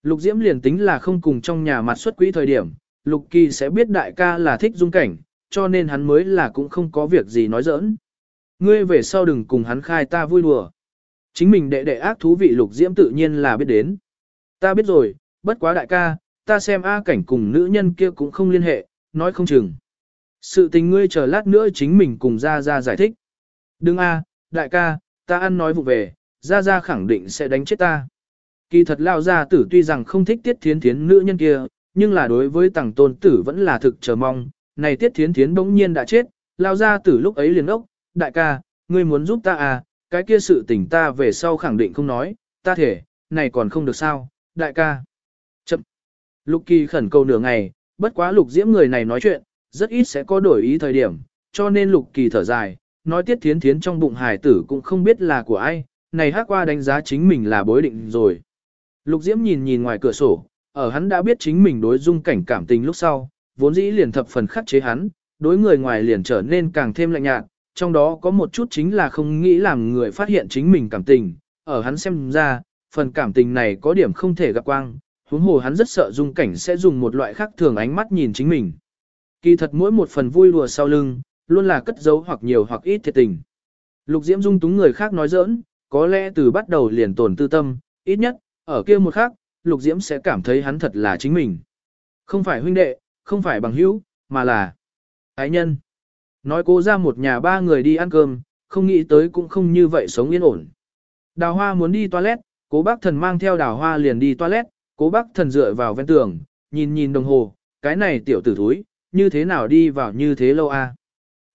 Lục Diễm liền tính là không cùng trong nhà mặt xuất quỹ thời điểm, Lục Kỳ sẽ biết đại ca là thích dung cảnh, cho nên hắn mới là cũng không có việc gì nói giỡn. Ngươi về sau đừng cùng hắn khai ta vui đùa. Chính mình đệ đệ ác thú vị Lục Diễm tự nhiên là biết đến. Ta biết rồi, bất quá đại ca, ta xem A cảnh cùng nữ nhân kia cũng không liên hệ, nói không chừng. Sự tình ngươi chờ lát nữa chính mình cùng ra ra giải thích. Đừng A, đại ca, ta ăn nói vụ về, ra ra khẳng định sẽ đánh chết ta. Kỳ thật lao gia tử tuy rằng không thích tiết thiến thiến nữ nhân kia, nhưng là đối với tàng tôn tử vẫn là thực chờ mong. Này tiết thiến thiến bỗng nhiên đã chết, lao gia tử lúc ấy liền ốc, đại ca, ngươi muốn giúp ta à, cái kia sự tình ta về sau khẳng định không nói, ta thể, này còn không được sao, đại ca. Chậm. Lục kỳ khẩn cầu nửa ngày, bất quá lục diễm người này nói chuyện, rất ít sẽ có đổi ý thời điểm, cho nên lục kỳ thở dài, nói tiết thiến thiến trong bụng hài tử cũng không biết là của ai, này hát qua đánh giá chính mình là bối định rồi. Lục diễm nhìn nhìn ngoài cửa sổ, ở hắn đã biết chính mình đối dung cảnh cảm tình lúc sau, vốn dĩ liền thập phần khắc chế hắn, đối người ngoài liền trở nên càng thêm lạnh nhạt, trong đó có một chút chính là không nghĩ làm người phát hiện chính mình cảm tình, ở hắn xem ra, phần cảm tình này có điểm không thể gặp quang, huống hồ hắn rất sợ dung cảnh sẽ dùng một loại khác thường ánh mắt nhìn chính mình. Kỳ thật mỗi một phần vui đùa sau lưng, luôn là cất giấu hoặc nhiều hoặc ít thiệt tình. Lục Diễm dung túng người khác nói giỡn, có lẽ từ bắt đầu liền tổn tư tâm, ít nhất, ở kia một khác, Lục Diễm sẽ cảm thấy hắn thật là chính mình. Không phải huynh đệ, không phải bằng hữu, mà là ái nhân. Nói cố ra một nhà ba người đi ăn cơm, không nghĩ tới cũng không như vậy sống yên ổn. Đào hoa muốn đi toilet, cố bác thần mang theo đào hoa liền đi toilet, cố bác thần dựa vào ven tường, nhìn nhìn đồng hồ, cái này tiểu tử thúi, như thế nào đi vào như thế lâu a?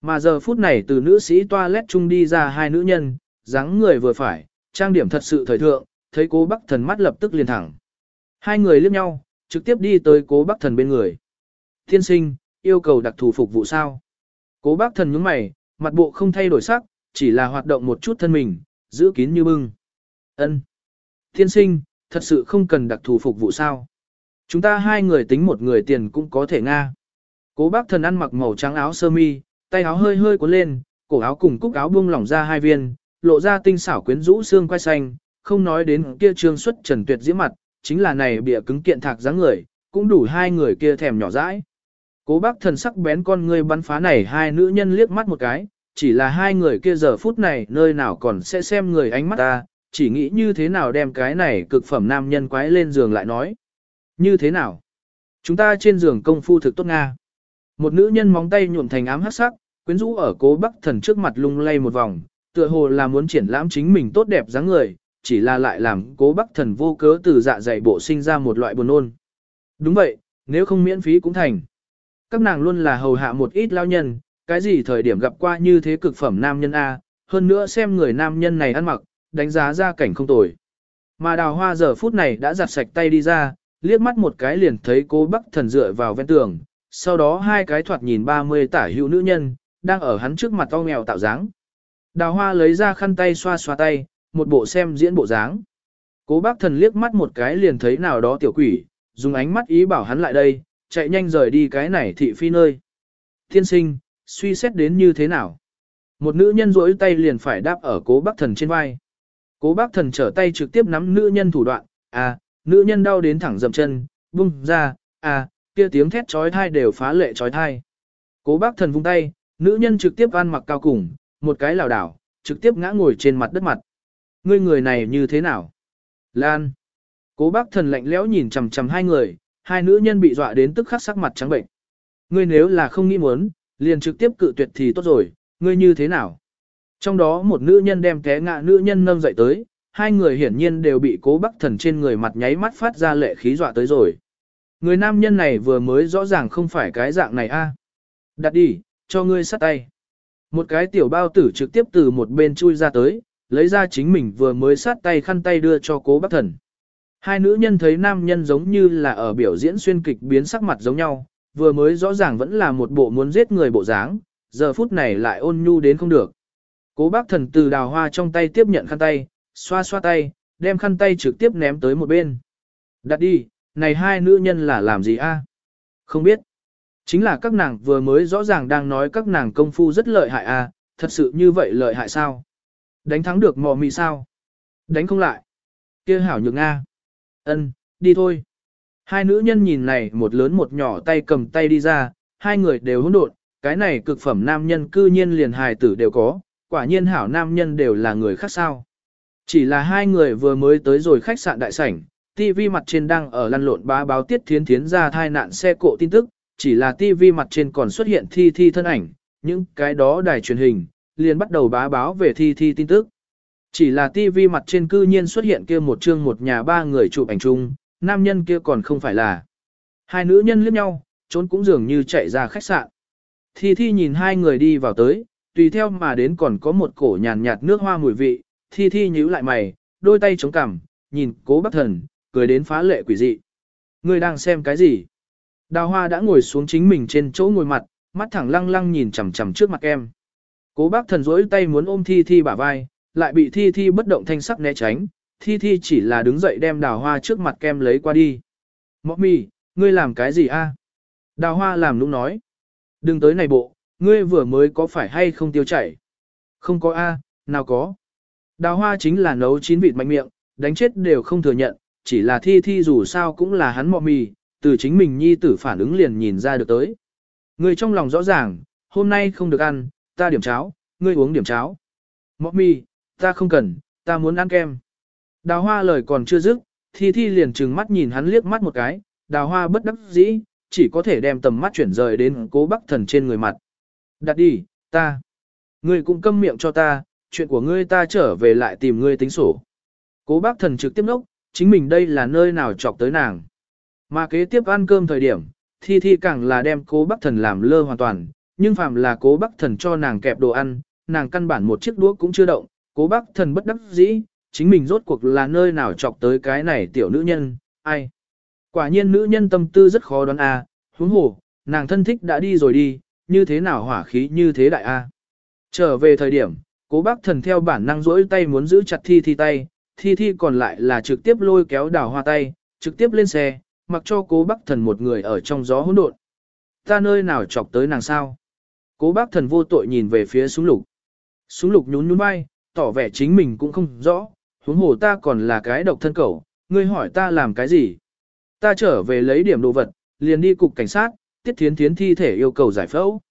Mà giờ phút này từ nữ sĩ toilet chung đi ra hai nữ nhân, dáng người vừa phải, trang điểm thật sự thời thượng, thấy cố bác thần mắt lập tức liền thẳng. Hai người liếc nhau, trực tiếp đi tới cố bác thần bên người. Thiên sinh, yêu cầu đặc thù phục vụ sao? Cố bác thần nhướng mày, mặt bộ không thay đổi sắc, chỉ là hoạt động một chút thân mình, giữ kín như bưng. Ân, Thiên sinh, thật sự không cần đặc thù phục vụ sao? Chúng ta hai người tính một người tiền cũng có thể nga. Cố bác thần ăn mặc màu trắng áo sơ mi, tay áo hơi hơi cuốn lên, cổ áo cùng cúc áo buông lỏng ra hai viên, lộ ra tinh xảo quyến rũ xương quai xanh, không nói đến kia trương xuất trần tuyệt diễm mặt, chính là này bịa cứng kiện thạc dáng người, cũng đủ hai người kia thèm nhỏ dãi. Cố bác thần sắc bén con ngươi bắn phá này hai nữ nhân liếc mắt một cái, chỉ là hai người kia giờ phút này nơi nào còn sẽ xem người ánh mắt ta, chỉ nghĩ như thế nào đem cái này cực phẩm nam nhân quái lên giường lại nói. Như thế nào? Chúng ta trên giường công phu thực tốt Nga. Một nữ nhân móng tay nhuộm thành ám hắc sắc, quyến rũ ở cố bắc thần trước mặt lung lay một vòng, tựa hồ là muốn triển lãm chính mình tốt đẹp dáng người, chỉ là lại làm cố bác thần vô cớ từ dạ dày bộ sinh ra một loại buồn nôn. Đúng vậy, nếu không miễn phí cũng thành. Các nàng luôn là hầu hạ một ít lao nhân, cái gì thời điểm gặp qua như thế cực phẩm nam nhân A, hơn nữa xem người nam nhân này ăn mặc, đánh giá ra cảnh không tồi. Mà đào hoa giờ phút này đã giặt sạch tay đi ra, liếc mắt một cái liền thấy cố bắc thần dựa vào ven tường, sau đó hai cái thoạt nhìn 30 tả hữu nữ nhân, đang ở hắn trước mặt to mèo tạo dáng. Đào hoa lấy ra khăn tay xoa xoa tay, một bộ xem diễn bộ dáng. Cố bác thần liếc mắt một cái liền thấy nào đó tiểu quỷ, dùng ánh mắt ý bảo hắn lại đây, chạy nhanh rời đi cái này thị phi nơi. Thiên sinh, suy xét đến như thế nào? Một nữ nhân rỗi tay liền phải đáp ở cố bác thần trên vai. Cố bác thần trở tay trực tiếp nắm nữ nhân thủ đoạn, à, nữ nhân đau đến thẳng dầm chân, vung ra, à, kia tiếng thét trói thai đều phá lệ trói thai. Cố bác thần vung tay, nữ nhân trực tiếp ăn mặc cao cùng, một cái lảo đảo, trực tiếp ngã ngồi trên mặt đất mặt. Ngươi người này như thế nào? Lan. Cố bác thần lạnh lẽo nhìn chằm chằm hai người, hai nữ nhân bị dọa đến tức khắc sắc mặt trắng bệnh. Ngươi nếu là không nghĩ muốn, liền trực tiếp cự tuyệt thì tốt rồi, ngươi như thế nào? Trong đó một nữ nhân đem té ngã nữ nhân nâng dậy tới, hai người hiển nhiên đều bị cố bắc thần trên người mặt nháy mắt phát ra lệ khí dọa tới rồi. Người nam nhân này vừa mới rõ ràng không phải cái dạng này a. Đặt đi, cho ngươi sát tay. Một cái tiểu bao tử trực tiếp từ một bên chui ra tới, lấy ra chính mình vừa mới sát tay khăn tay đưa cho cố bác thần. Hai nữ nhân thấy nam nhân giống như là ở biểu diễn xuyên kịch biến sắc mặt giống nhau, vừa mới rõ ràng vẫn là một bộ muốn giết người bộ dáng, giờ phút này lại ôn nhu đến không được. Cố bác thần từ đào hoa trong tay tiếp nhận khăn tay, xoa xoa tay, đem khăn tay trực tiếp ném tới một bên. Đặt đi, này hai nữ nhân là làm gì a? Không biết. Chính là các nàng vừa mới rõ ràng đang nói các nàng công phu rất lợi hại a, thật sự như vậy lợi hại sao? Đánh thắng được mò mị sao? Đánh không lại. kia hảo nhược Nga ân đi thôi. Hai nữ nhân nhìn này một lớn một nhỏ tay cầm tay đi ra, hai người đều hỗn độn, cái này cực phẩm nam nhân cư nhiên liền hài tử đều có, quả nhiên hảo nam nhân đều là người khác sao. Chỉ là hai người vừa mới tới rồi khách sạn đại sảnh, TV mặt trên đang ở lăn lộn bá báo tiết thiến thiến ra thai nạn xe cộ tin tức, chỉ là TV mặt trên còn xuất hiện thi thi thân ảnh, những cái đó đài truyền hình, liền bắt đầu bá báo về thi thi tin tức. Chỉ là tivi mặt trên cư nhiên xuất hiện kia một chương một nhà ba người chụp ảnh chung, nam nhân kia còn không phải là. Hai nữ nhân liếc nhau, trốn cũng dường như chạy ra khách sạn. Thi thi nhìn hai người đi vào tới, tùy theo mà đến còn có một cổ nhàn nhạt nước hoa mùi vị, thi thi nhíu lại mày, đôi tay chống cằm, nhìn cố bác thần, cười đến phá lệ quỷ dị. Người đang xem cái gì? Đào hoa đã ngồi xuống chính mình trên chỗ ngồi mặt, mắt thẳng lăng lăng nhìn chằm chằm trước mặt em. Cố bác thần rỗi tay muốn ôm thi thi bả vai, lại bị thi thi bất động thanh sắc né tránh, thi thi chỉ là đứng dậy đem đào hoa trước mặt kem lấy qua đi. Mọc mì, ngươi làm cái gì a? Đào hoa làm lúc nói. Đừng tới này bộ, ngươi vừa mới có phải hay không tiêu chảy? Không có a, nào có. Đào hoa chính là nấu chín vịt mạnh miệng, đánh chết đều không thừa nhận, chỉ là thi thi dù sao cũng là hắn mọ mì, từ chính mình nhi tử phản ứng liền nhìn ra được tới. Ngươi trong lòng rõ ràng, hôm nay không được ăn, ta điểm cháo, ngươi uống điểm cháo. Mọ mì, ta không cần, ta muốn ăn kem. Đào hoa lời còn chưa dứt, thi thi liền trừng mắt nhìn hắn liếc mắt một cái, đào hoa bất đắc dĩ, chỉ có thể đem tầm mắt chuyển rời đến cố bắc thần trên người mặt. Đặt đi, ta. Ngươi cũng câm miệng cho ta, chuyện của ngươi ta trở về lại tìm ngươi tính sổ. Cố bác thần trực tiếp nốc, chính mình đây là nơi nào chọc tới nàng. Mà kế tiếp ăn cơm thời điểm, thi thi càng là đem cố bác thần làm lơ hoàn toàn, nhưng phạm là cố bác thần cho nàng kẹp đồ ăn, nàng căn bản một chiếc đũa cũng chưa động, cố bác thần bất đắc dĩ, chính mình rốt cuộc là nơi nào chọc tới cái này tiểu nữ nhân, ai. Quả nhiên nữ nhân tâm tư rất khó đoán a, à, huống hồ, nàng thân thích đã đi rồi đi, như thế nào hỏa khí như thế đại a. Trở về thời điểm, cố bác thần theo bản năng rỗi tay muốn giữ chặt thi thi tay, thi thi còn lại là trực tiếp lôi kéo đào hoa tay, trực tiếp lên xe, mặc cho cố bác thần một người ở trong gió hỗn độn. Ta nơi nào chọc tới nàng sao? Cố bác thần vô tội nhìn về phía súng lục. Súng lục nhún nhún vai, tỏ vẻ chính mình cũng không rõ, huống hồ ta còn là cái độc thân cẩu, ngươi hỏi ta làm cái gì? Ta trở về lấy điểm đồ vật, liền đi cục cảnh sát, tiết thiến thiến thi thể yêu cầu giải phẫu.